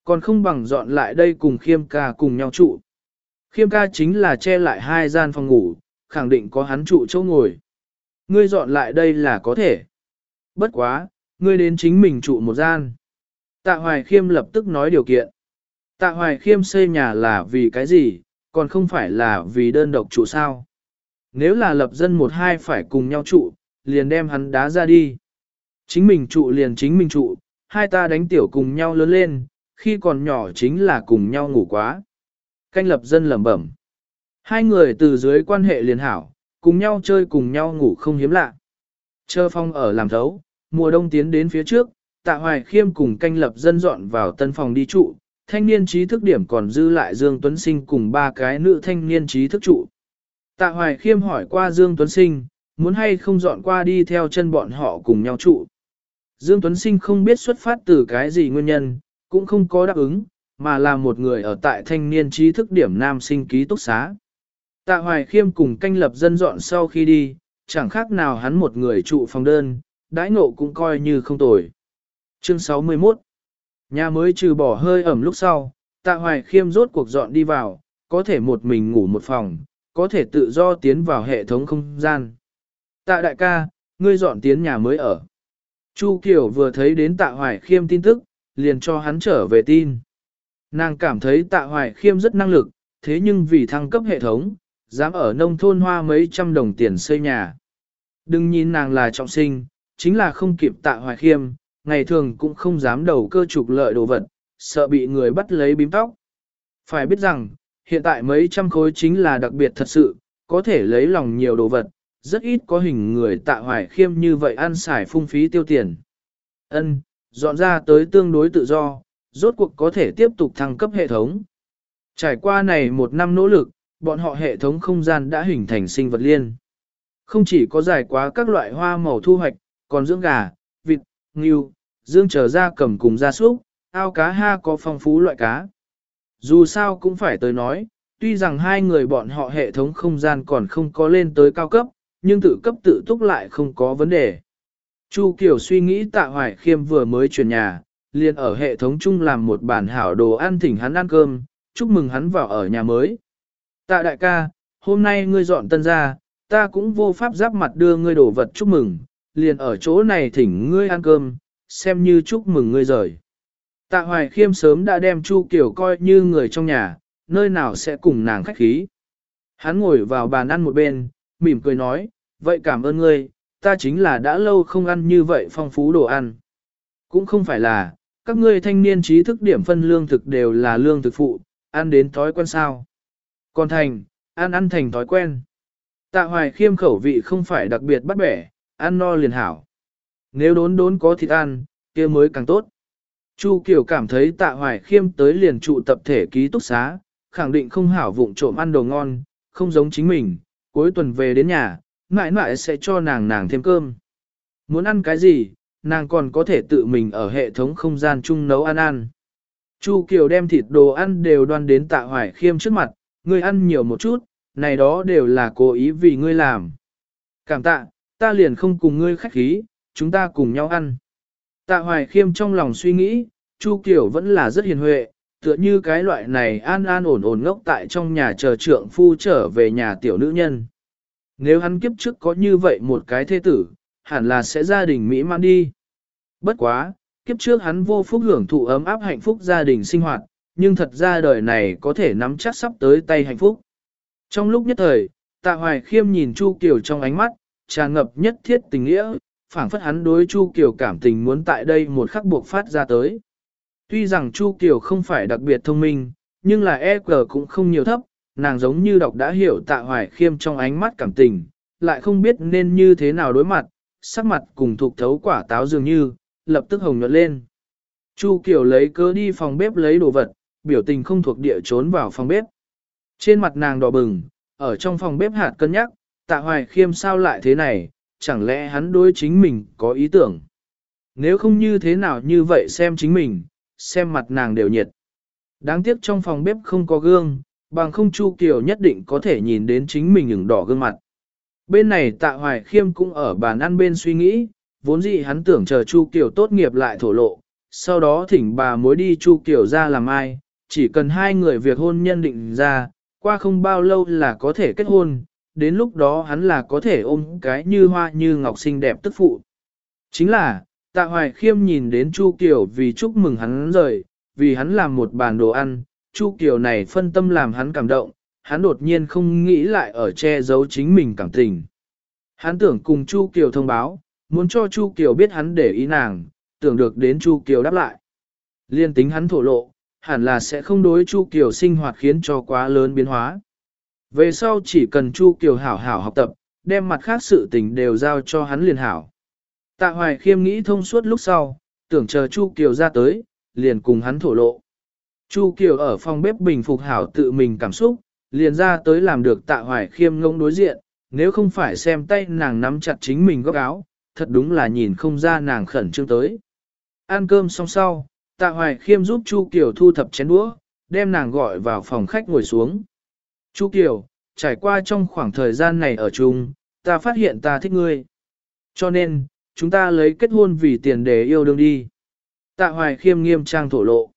Còn không bằng dọn lại đây cùng khiêm ca cùng nhau trụ. Khiêm ca chính là che lại hai gian phòng ngủ, khẳng định có hắn trụ chỗ ngồi. Ngươi dọn lại đây là có thể. Bất quá, ngươi đến chính mình trụ một gian. Tạ Hoài Khiêm lập tức nói điều kiện. Tạ Hoài Khiêm xây nhà là vì cái gì, còn không phải là vì đơn độc trụ sao. Nếu là lập dân một hai phải cùng nhau trụ, liền đem hắn đá ra đi. Chính mình trụ liền chính mình trụ, hai ta đánh tiểu cùng nhau lớn lên, khi còn nhỏ chính là cùng nhau ngủ quá. Canh lập dân lẩm bẩm. Hai người từ dưới quan hệ liền hảo, cùng nhau chơi cùng nhau ngủ không hiếm lạ. Chờ phong ở làm thấu, mùa đông tiến đến phía trước, tạ hoài khiêm cùng canh lập dân dọn vào tân phòng đi trụ, thanh niên trí thức điểm còn dư lại Dương Tuấn Sinh cùng ba cái nữ thanh niên trí thức trụ. Tạ hoài khiêm hỏi qua Dương Tuấn Sinh, muốn hay không dọn qua đi theo chân bọn họ cùng nhau trụ. Dương Tuấn Sinh không biết xuất phát từ cái gì nguyên nhân, cũng không có đáp ứng, mà là một người ở tại thanh niên trí thức điểm nam sinh ký túc xá. Tạ Hoài Khiêm cùng canh lập dân dọn sau khi đi, chẳng khác nào hắn một người trụ phòng đơn, đãi ngộ cũng coi như không tồi. Chương 61 Nhà mới trừ bỏ hơi ẩm lúc sau, Tạ Hoài Khiêm rốt cuộc dọn đi vào, có thể một mình ngủ một phòng, có thể tự do tiến vào hệ thống không gian. Tạ đại ca, ngươi dọn tiến nhà mới ở. Chu Kiều vừa thấy đến Tạ Hoài Khiêm tin tức, liền cho hắn trở về tin. Nàng cảm thấy Tạ Hoài Khiêm rất năng lực, thế nhưng vì thăng cấp hệ thống, dám ở nông thôn hoa mấy trăm đồng tiền xây nhà. Đừng nhìn nàng là trọng sinh, chính là không kịp tạ hoài khiêm, ngày thường cũng không dám đầu cơ trục lợi đồ vật, sợ bị người bắt lấy bím tóc. Phải biết rằng, hiện tại mấy trăm khối chính là đặc biệt thật sự, có thể lấy lòng nhiều đồ vật, rất ít có hình người tạ hoài khiêm như vậy ăn xài phung phí tiêu tiền. Ân, dọn ra tới tương đối tự do, rốt cuộc có thể tiếp tục thăng cấp hệ thống. Trải qua này một năm nỗ lực, bọn họ hệ thống không gian đã hình thành sinh vật liên. Không chỉ có giải quá các loại hoa màu thu hoạch, còn dưỡng gà, vịt, ngưu, dương trở ra cầm cùng gia súc, ao cá ha có phong phú loại cá. Dù sao cũng phải tới nói, tuy rằng hai người bọn họ hệ thống không gian còn không có lên tới cao cấp, nhưng tự cấp tự túc lại không có vấn đề. Chu Kiều suy nghĩ tạ hoài khiêm vừa mới chuyển nhà, liền ở hệ thống chung làm một bản hảo đồ ăn thỉnh hắn ăn cơm, chúc mừng hắn vào ở nhà mới. Tạ đại ca, hôm nay ngươi dọn tân ra, ta cũng vô pháp giáp mặt đưa ngươi đổ vật chúc mừng, liền ở chỗ này thỉnh ngươi ăn cơm, xem như chúc mừng ngươi rời. Tạ hoài khiêm sớm đã đem Chu Kiều coi như người trong nhà, nơi nào sẽ cùng nàng khách khí. Hắn ngồi vào bàn ăn một bên, mỉm cười nói, vậy cảm ơn ngươi, ta chính là đã lâu không ăn như vậy phong phú đồ ăn. Cũng không phải là, các ngươi thanh niên trí thức điểm phân lương thực đều là lương thực phụ, ăn đến thói quen sao. Còn thành, ăn ăn thành thói quen. Tạ hoài khiêm khẩu vị không phải đặc biệt bắt bẻ, ăn no liền hảo. Nếu đốn đốn có thịt ăn, kia mới càng tốt. Chu Kiều cảm thấy tạ hoài khiêm tới liền trụ tập thể ký túc xá, khẳng định không hảo vụng trộm ăn đồ ngon, không giống chính mình, cuối tuần về đến nhà, mãi mãi sẽ cho nàng nàng thêm cơm. Muốn ăn cái gì, nàng còn có thể tự mình ở hệ thống không gian chung nấu ăn ăn. Chu Kiều đem thịt đồ ăn đều đoan đến tạ hoài khiêm trước mặt, ngươi ăn nhiều một chút, này đó đều là cố ý vì ngươi làm. Cảm tạ, ta liền không cùng ngươi khách khí, chúng ta cùng nhau ăn. Tạ hoài khiêm trong lòng suy nghĩ, Chu Kiều vẫn là rất hiền huệ, tựa như cái loại này an an ổn ổn ngốc tại trong nhà chờ trượng phu trở về nhà tiểu nữ nhân. Nếu hắn kiếp trước có như vậy một cái thế tử, hẳn là sẽ gia đình mỹ mãn đi. Bất quá, kiếp trước hắn vô phúc hưởng thụ ấm áp hạnh phúc gia đình sinh hoạt, nhưng thật ra đời này có thể nắm chắc sắp tới tay hạnh phúc. Trong lúc nhất thời, Tạ Hoài Khiêm nhìn Chu Kiều trong ánh mắt, tràn ngập nhất thiết tình nghĩa, phảng phất hắn đối Chu Kiều cảm tình muốn tại đây một khắc buộc phát ra tới. Tuy rằng Chu Kiều không phải đặc biệt thông minh, nhưng là EQ cũng không nhiều thấp, nàng giống như đọc đã hiểu tạ hoài khiêm trong ánh mắt cảm tình, lại không biết nên như thế nào đối mặt, sắc mặt cùng thuộc thấu quả táo dường như, lập tức hồng nhuận lên. Chu Kiều lấy cớ đi phòng bếp lấy đồ vật, biểu tình không thuộc địa trốn vào phòng bếp. Trên mặt nàng đỏ bừng, ở trong phòng bếp hạt cân nhắc, tạ hoài khiêm sao lại thế này, chẳng lẽ hắn đối chính mình có ý tưởng. Nếu không như thế nào như vậy xem chính mình, xem mặt nàng đều nhiệt. Đáng tiếc trong phòng bếp không có gương, bằng không Chu Kiều nhất định có thể nhìn đến chính mình ửng đỏ gương mặt. Bên này tạ hoài khiêm cũng ở bàn ăn bên suy nghĩ, vốn dĩ hắn tưởng chờ Chu Kiều tốt nghiệp lại thổ lộ, sau đó thỉnh bà mối đi Chu Kiều ra làm ai, chỉ cần hai người việc hôn nhân định ra, qua không bao lâu là có thể kết hôn, đến lúc đó hắn là có thể ôm cái như hoa như ngọc xinh đẹp tức phụ. Chính là, tạ hoài khiêm nhìn đến Chu Kiều vì chúc mừng hắn rời, vì hắn làm một bàn đồ ăn, Chu Kiều này phân tâm làm hắn cảm động, hắn đột nhiên không nghĩ lại ở che giấu chính mình cảm tình. Hắn tưởng cùng Chu Kiều thông báo, muốn cho Chu Kiều biết hắn để ý nàng, tưởng được đến Chu Kiều đáp lại. Liên tính hắn thổ lộ, hẳn là sẽ không đối Chu Kiều sinh hoạt khiến cho quá lớn biến hóa. Về sau chỉ cần Chu Kiều hảo hảo học tập, đem mặt khác sự tình đều giao cho hắn liền hảo. Tạ Hoài Khiêm nghĩ thông suốt lúc sau, tưởng chờ Chu Kiều ra tới, liền cùng hắn thổ lộ. Chu Kiều ở phòng bếp bình phục hảo tự mình cảm xúc, liền ra tới làm được Tạ Hoài Khiêm ngông đối diện, nếu không phải xem tay nàng nắm chặt chính mình góc áo, thật đúng là nhìn không ra nàng khẩn trương tới. Ăn cơm xong sau, Tạ Hoài Khiêm giúp Chu Kiều thu thập chén đũa, đem nàng gọi vào phòng khách ngồi xuống. Chu Kiều, trải qua trong khoảng thời gian này ở chung, ta phát hiện ta thích ngươi. Cho nên, chúng ta lấy kết hôn vì tiền để yêu đương đi. Tạ Hoài Khiêm nghiêm trang thổ lộ.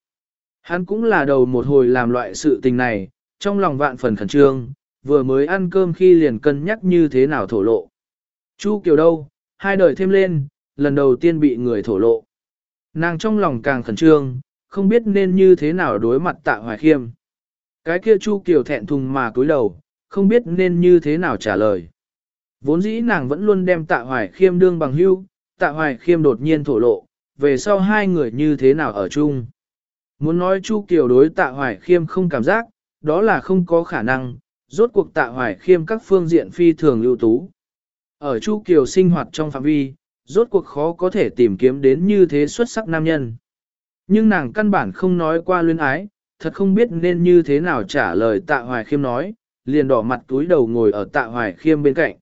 Hắn cũng là đầu một hồi làm loại sự tình này, trong lòng vạn phần khẩn trương, vừa mới ăn cơm khi liền cân nhắc như thế nào thổ lộ. Chu Kiều đâu, hai đời thêm lên, lần đầu tiên bị người thổ lộ. Nàng trong lòng càng khẩn trương, không biết nên như thế nào đối mặt tạ hoài khiêm. Cái kia Chu Kiều thẹn thùng mà cúi đầu, không biết nên như thế nào trả lời. Vốn dĩ nàng vẫn luôn đem tạ hoài khiêm đương bằng hưu, tạ hoài khiêm đột nhiên thổ lộ, về sau hai người như thế nào ở chung. Muốn nói Chu Kiều đối tạ hoài khiêm không cảm giác, đó là không có khả năng, rốt cuộc tạ hoài khiêm các phương diện phi thường ưu tú. Ở Chu Kiều sinh hoạt trong phạm vi, rốt cuộc khó có thể tìm kiếm đến như thế xuất sắc nam nhân. Nhưng nàng căn bản không nói qua luyến ái, thật không biết nên như thế nào trả lời tạ hoài khiêm nói, liền đỏ mặt túi đầu ngồi ở tạ hoài khiêm bên cạnh.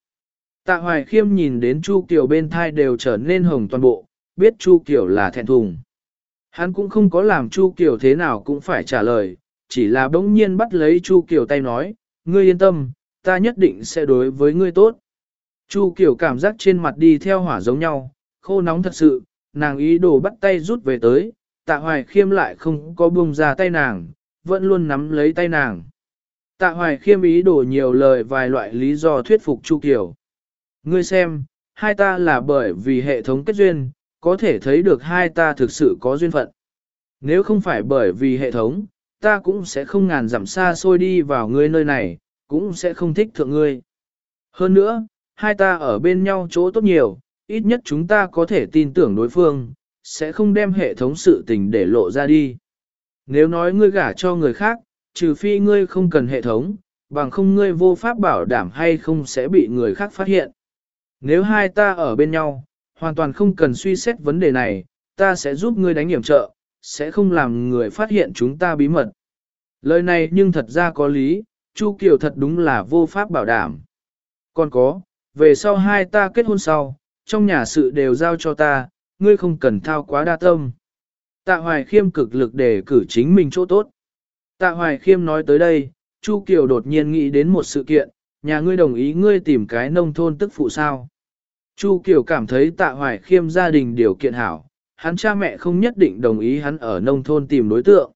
Tạ hoài khiêm nhìn đến Chu Kiều bên thai đều trở nên hồng toàn bộ, biết Chu Kiều là thẹn thùng. Hắn cũng không có làm Chu Kiều thế nào cũng phải trả lời, chỉ là bỗng nhiên bắt lấy Chu Kiều tay nói, ngươi yên tâm, ta nhất định sẽ đối với ngươi tốt. Chu Kiều cảm giác trên mặt đi theo hỏa giống nhau, khô nóng thật sự, nàng ý đồ bắt tay rút về tới, tạ hoài khiêm lại không có buông ra tay nàng, vẫn luôn nắm lấy tay nàng. Tạ hoài khiêm ý đồ nhiều lời vài loại lý do thuyết phục Chu Kiều. Ngươi xem, hai ta là bởi vì hệ thống kết duyên, có thể thấy được hai ta thực sự có duyên phận. Nếu không phải bởi vì hệ thống, ta cũng sẽ không ngàn dặm xa xôi đi vào ngươi nơi này, cũng sẽ không thích thượng ngươi. Hơn nữa, hai ta ở bên nhau chỗ tốt nhiều, ít nhất chúng ta có thể tin tưởng đối phương, sẽ không đem hệ thống sự tình để lộ ra đi. Nếu nói ngươi gả cho người khác, trừ phi ngươi không cần hệ thống, bằng không ngươi vô pháp bảo đảm hay không sẽ bị người khác phát hiện. Nếu hai ta ở bên nhau, hoàn toàn không cần suy xét vấn đề này, ta sẽ giúp ngươi đánh hiểm trợ, sẽ không làm người phát hiện chúng ta bí mật. Lời này nhưng thật ra có lý, Chu Kiều thật đúng là vô pháp bảo đảm. Còn có, về sau hai ta kết hôn sau, trong nhà sự đều giao cho ta, ngươi không cần thao quá đa tâm. Tạ Hoài Khiêm cực lực để cử chính mình chỗ tốt. Tạ Hoài Khiêm nói tới đây, Chu Kiều đột nhiên nghĩ đến một sự kiện, nhà ngươi đồng ý ngươi tìm cái nông thôn tức phụ sao. Chu Kiều cảm thấy Tạ Hoài Khiêm gia đình điều kiện hảo, hắn cha mẹ không nhất định đồng ý hắn ở nông thôn tìm đối tượng.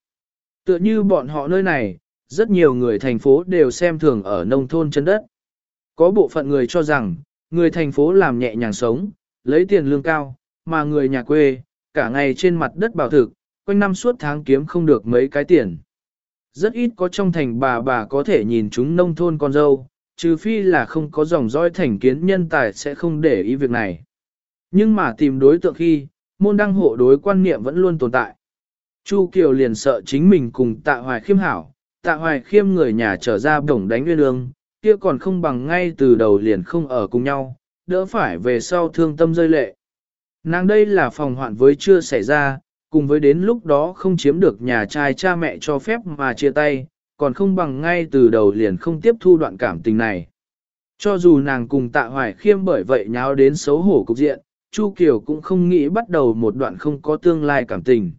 Tựa như bọn họ nơi này, rất nhiều người thành phố đều xem thường ở nông thôn chân đất. Có bộ phận người cho rằng, người thành phố làm nhẹ nhàng sống, lấy tiền lương cao, mà người nhà quê, cả ngày trên mặt đất bảo thực, quanh năm suốt tháng kiếm không được mấy cái tiền. Rất ít có trong thành bà bà có thể nhìn chúng nông thôn con dâu, trừ phi là không có dòng dõi thành kiến nhân tài sẽ không để ý việc này. Nhưng mà tìm đối tượng khi, môn đăng hộ đối quan niệm vẫn luôn tồn tại. Chu Kiều liền sợ chính mình cùng tạ hoài khiêm hảo, tạ hoài khiêm người nhà trở ra bổng đánh nguyên lương, kia còn không bằng ngay từ đầu liền không ở cùng nhau, đỡ phải về sau thương tâm rơi lệ. Nàng đây là phòng hoạn với chưa xảy ra, cùng với đến lúc đó không chiếm được nhà trai cha mẹ cho phép mà chia tay, còn không bằng ngay từ đầu liền không tiếp thu đoạn cảm tình này. Cho dù nàng cùng tạ hoài khiêm bởi vậy nháo đến xấu hổ cục diện, Chu Kiều cũng không nghĩ bắt đầu một đoạn không có tương lai cảm tình.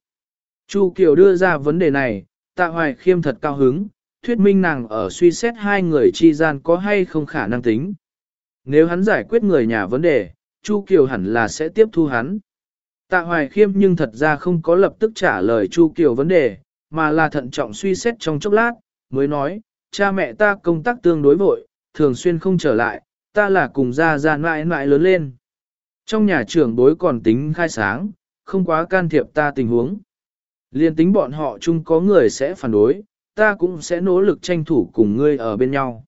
Chu Kiều đưa ra vấn đề này, tạ hoài khiêm thật cao hứng, thuyết minh nàng ở suy xét hai người chi gian có hay không khả năng tính. Nếu hắn giải quyết người nhà vấn đề, Chu Kiều hẳn là sẽ tiếp thu hắn. Tạ Hoài Khiêm nhưng thật ra không có lập tức trả lời Chu Kiều vấn đề, mà là thận trọng suy xét trong chốc lát, mới nói, cha mẹ ta công tác tương đối vội, thường xuyên không trở lại, ta là cùng ra ra mãi mãi lớn lên. Trong nhà trưởng bối còn tính khai sáng, không quá can thiệp ta tình huống. Liên tính bọn họ chung có người sẽ phản đối, ta cũng sẽ nỗ lực tranh thủ cùng ngươi ở bên nhau.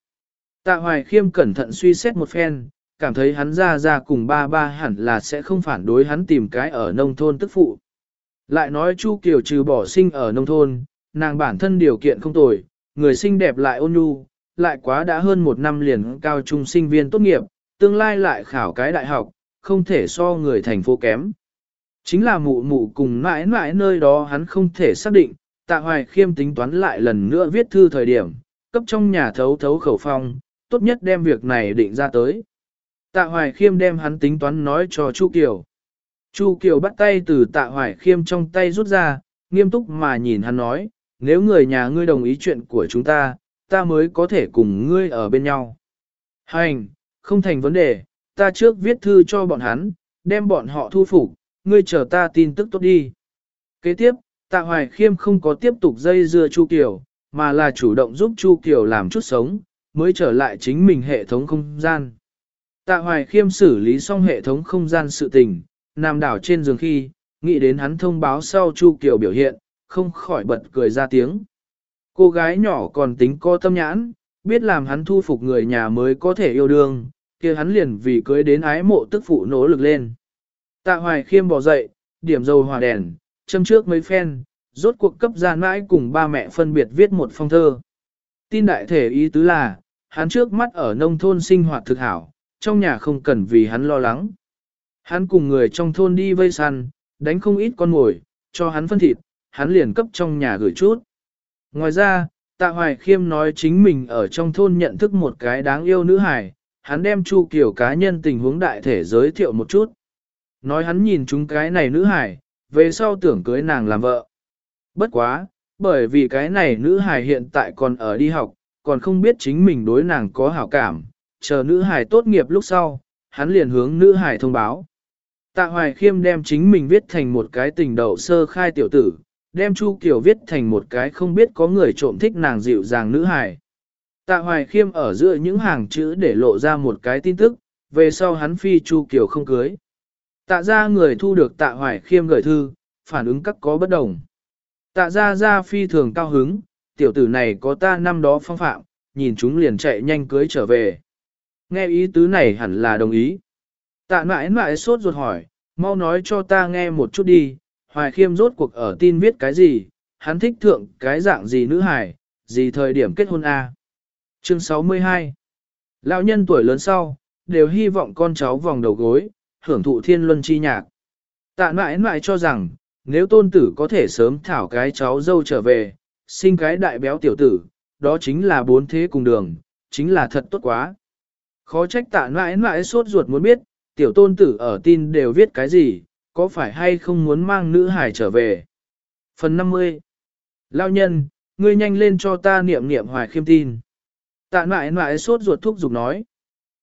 Tạ Hoài Khiêm cẩn thận suy xét một phen, cảm thấy hắn ra ra cùng ba ba hẳn là sẽ không phản đối hắn tìm cái ở nông thôn tức phụ. Lại nói Chu Kiều trừ bỏ sinh ở nông thôn, nàng bản thân điều kiện không tồi, người xinh đẹp lại ôn nhu, lại quá đã hơn một năm liền cao trung sinh viên tốt nghiệp, tương lai lại khảo cái đại học, không thể so người thành phố kém. Chính là mụ mụ cùng mãi mãi nơi đó hắn không thể xác định, tạ hoài khiêm tính toán lại lần nữa viết thư thời điểm, cấp trong nhà thấu thấu khẩu phong, tốt nhất đem việc này định ra tới. Tạ hoài khiêm đem hắn tính toán nói cho Chu Kiều. Chu Kiều bắt tay từ tạ hoài khiêm trong tay rút ra, nghiêm túc mà nhìn hắn nói, nếu người nhà ngươi đồng ý chuyện của chúng ta, ta mới có thể cùng ngươi ở bên nhau. Hành, không thành vấn đề, ta trước viết thư cho bọn hắn, đem bọn họ thu phục, ngươi chờ ta tin tức tốt đi. Kế tiếp, tạ hoài khiêm không có tiếp tục dây dưa Chu Kiều, mà là chủ động giúp Chu Kiều làm chút sống, mới trở lại chính mình hệ thống không gian. Tạ hoài khiêm xử lý xong hệ thống không gian sự tình, nằm đảo trên giường khi, nghĩ đến hắn thông báo sau Chu Kiều biểu hiện, không khỏi bật cười ra tiếng. Cô gái nhỏ còn tính có tâm nhãn, biết làm hắn thu phục người nhà mới có thể yêu đương, kia hắn liền vì cưới đến ái mộ tức phụ nỗ lực lên. Tạ hoài khiêm bỏ dậy, điểm dầu hòa đèn, châm trước mấy phen, rốt cuộc cấp ra mãi cùng ba mẹ phân biệt viết một phong thơ. Tin đại thể ý tứ là, hắn trước mắt ở nông thôn sinh hoạt thực hảo, trong nhà không cần vì hắn lo lắng. Hắn cùng người trong thôn đi vây săn, đánh không ít con mồi, cho hắn phân thịt, hắn liền cấp trong nhà gửi chút. Ngoài ra, Tạ Hoài Khiêm nói chính mình ở trong thôn nhận thức một cái đáng yêu nữ hài, hắn đem Chu Kiều cá nhân tình huống đại thể giới thiệu một chút. Nói hắn nhìn chúng cái này nữ hài, về sau tưởng cưới nàng làm vợ. Bất quá, bởi vì cái này nữ hài hiện tại còn ở đi học, còn không biết chính mình đối nàng có hảo cảm, chờ nữ hài tốt nghiệp lúc sau, hắn liền hướng nữ hài thông báo. Tạ Hoài Khiêm đem chính mình viết thành một cái tình đầu sơ khai tiểu tử, đem Chu Kiều viết thành một cái không biết có người trộm thích nàng dịu dàng nữ hài. Tạ Hoài Khiêm ở giữa những hàng chữ để lộ ra một cái tin tức, về sau hắn phi Chu Kiều không cưới. Tạ ra người thu được Tạ Hoài Khiêm gửi thư, phản ứng các có bất đồng. Tạ ra ra phi thường cao hứng, tiểu tử này có ta năm đó phong phạm, nhìn chúng liền chạy nhanh cưới trở về. Nghe ý tứ này hẳn là đồng ý. Tạ mãi mãi sốt ruột hỏi, mau nói cho ta nghe một chút đi, Hoài Khiêm rốt cuộc ở tin viết cái gì, hắn thích thượng cái dạng gì nữ hài, gì thời điểm kết hôn A. Chương 62 Lão nhân tuổi lớn sau, đều hy vọng con cháu vòng đầu gối, hưởng thụ thiên luân chi nhạc. Tạ mãi mãi cho rằng, nếu tôn tử có thể sớm thảo cái cháu dâu trở về, sinh cái đại béo tiểu tử, đó chính là bốn thế cùng đường, chính là thật tốt quá. Khó trách tạ mãi mãi sốt ruột muốn biết, tiểu tôn tử ở tin đều viết cái gì, có phải hay không muốn mang nữ hải trở về. Phần 50 Lao nhân, ngươi nhanh lên cho ta niệm niệm hoài khiêm tin. Tạ mãi mãi sốt ruột thúc giục nói.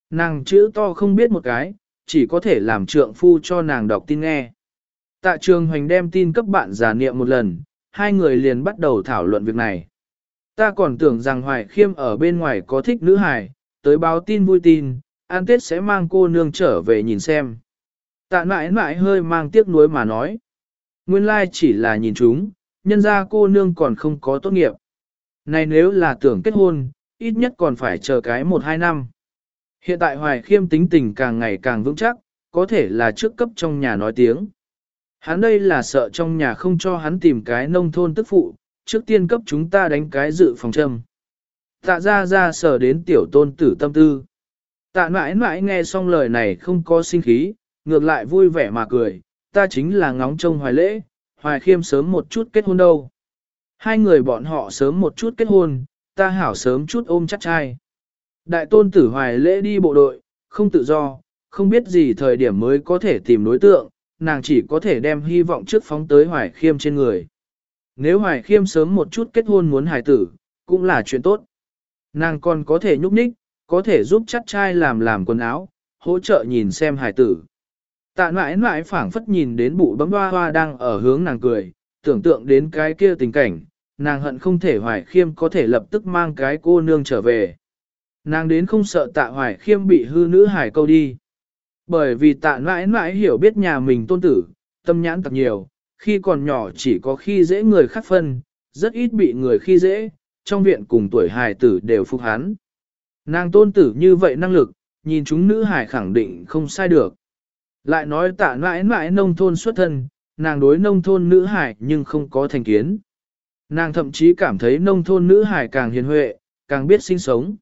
Nàng chữ to không biết một cái, chỉ có thể làm trượng phu cho nàng đọc tin nghe. Tạ trường hoành đem tin cấp bạn giả niệm một lần, hai người liền bắt đầu thảo luận việc này. Ta còn tưởng rằng Hoài Khiêm ở bên ngoài có thích nữ hài, tới báo tin vui tin, an tết sẽ mang cô nương trở về nhìn xem. Tạ mãi mãi hơi mang tiếc nuối mà nói. Nguyên lai chỉ là nhìn chúng, nhân ra cô nương còn không có tốt nghiệp. Này nếu là tưởng kết hôn, ít nhất còn phải chờ cái một hai năm. Hiện tại Hoài Khiêm tính tình càng ngày càng vững chắc, có thể là trước cấp trong nhà nói tiếng. Hắn đây là sợ trong nhà không cho hắn tìm cái nông thôn tức phụ, trước tiên cấp chúng ta đánh cái dự phòng châm. Tạ ra ra sở đến tiểu tôn tử tâm tư. Tạ mãi mãi nghe xong lời này không có sinh khí, ngược lại vui vẻ mà cười, ta chính là ngóng trông hoài lễ, hoài khiêm sớm một chút kết hôn đâu. Hai người bọn họ sớm một chút kết hôn, ta hảo sớm chút ôm chắc trai. Đại tôn tử hoài lễ đi bộ đội, không tự do, không biết gì thời điểm mới có thể tìm đối tượng, nàng chỉ có thể đem hy vọng trước phóng tới hoài khiêm trên người. Nếu hoài khiêm sớm một chút kết hôn muốn hài tử, cũng là chuyện tốt. Nàng còn có thể nhúc nhích, có thể giúp chắc trai làm làm quần áo, hỗ trợ nhìn xem hài tử. Tạ mãi mãi phảng phất nhìn đến bụi bấm hoa hoa đang ở hướng nàng cười, tưởng tượng đến cái kia tình cảnh, nàng hận không thể hoài khiêm có thể lập tức mang cái cô nương trở về. Nàng đến không sợ tạ hoài khiêm bị hư nữ hải câu đi. Bởi vì tạ mãi mãi hiểu biết nhà mình tôn tử, tâm nhãn thật nhiều, khi còn nhỏ chỉ có khi dễ người khác phân, rất ít bị người khi dễ, trong viện cùng tuổi hài tử đều phục hắn. Nàng tôn tử như vậy năng lực, nhìn chúng nữ hải khẳng định không sai được. Lại nói tạ mãi mãi nông thôn xuất thân, nàng đối nông thôn nữ hải nhưng không có thành kiến. Nàng thậm chí cảm thấy nông thôn nữ hải càng hiền huệ, càng biết sinh sống.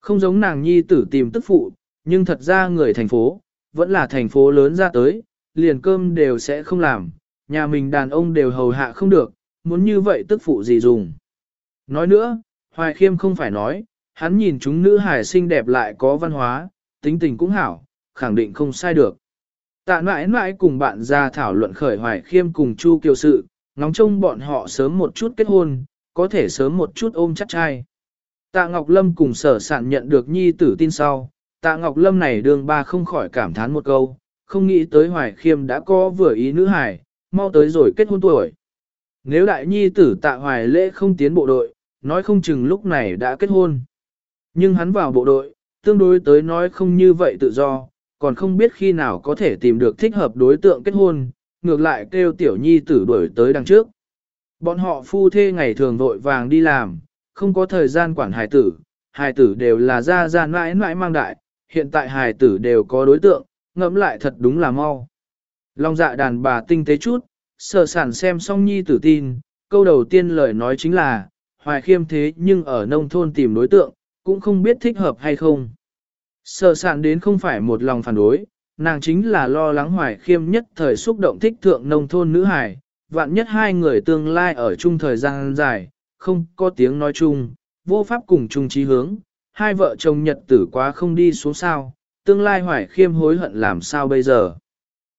Không giống nàng nhi tử tìm tức phụ, nhưng thật ra người thành phố, vẫn là thành phố lớn ra tới, liền cơm đều sẽ không làm, nhà mình đàn ông đều hầu hạ không được, muốn như vậy tức phụ gì dùng. Nói nữa, Hoài Khiêm không phải nói, hắn nhìn chúng nữ hài xinh đẹp lại có văn hóa, tính tình cũng hảo, khẳng định không sai được. Tạ mãi mãi cùng bạn ra thảo luận khởi Hoài Khiêm cùng Chu Kiều sự, ngóng trông bọn họ sớm một chút kết hôn, có thể sớm một chút ôm chắc trai. Tạ Ngọc Lâm cùng sở sản nhận được nhi tử tin sau, Tạ Ngọc Lâm này đường ba không khỏi cảm thán một câu, không nghĩ tới Hoài Khiêm đã có vừa ý nữ hải, mau tới rồi kết hôn tuổi. Nếu đại nhi tử Tạ Hoài lễ không tiến bộ đội, nói không chừng lúc này đã kết hôn. Nhưng hắn vào bộ đội, tương đối tới nói không như vậy tự do, còn không biết khi nào có thể tìm được thích hợp đối tượng kết hôn, ngược lại kêu tiểu nhi tử đuổi tới đằng trước. Bọn họ phu thê ngày thường vội vàng đi làm, không có thời gian quản hài tử, hài tử đều là ra ra mãi mãi mang đại, hiện tại hài tử đều có đối tượng, ngẫm lại thật đúng là mau. Long dạ đàn bà tinh tế chút, sở sản xem xong nhi tử tin, câu đầu tiên lời nói chính là, hoài khiêm thế nhưng ở nông thôn tìm đối tượng, cũng không biết thích hợp hay không. Sở sản đến không phải một lòng phản đối, nàng chính là lo lắng hoài khiêm nhất thời xúc động thích thượng nông thôn nữ hải, vạn nhất hai người tương lai ở chung thời gian dài, không có tiếng nói chung, vô pháp cùng chung trí hướng, hai vợ chồng nhật tử quá không đi xuống sao, tương lai hoài khiêm hối hận làm sao bây giờ.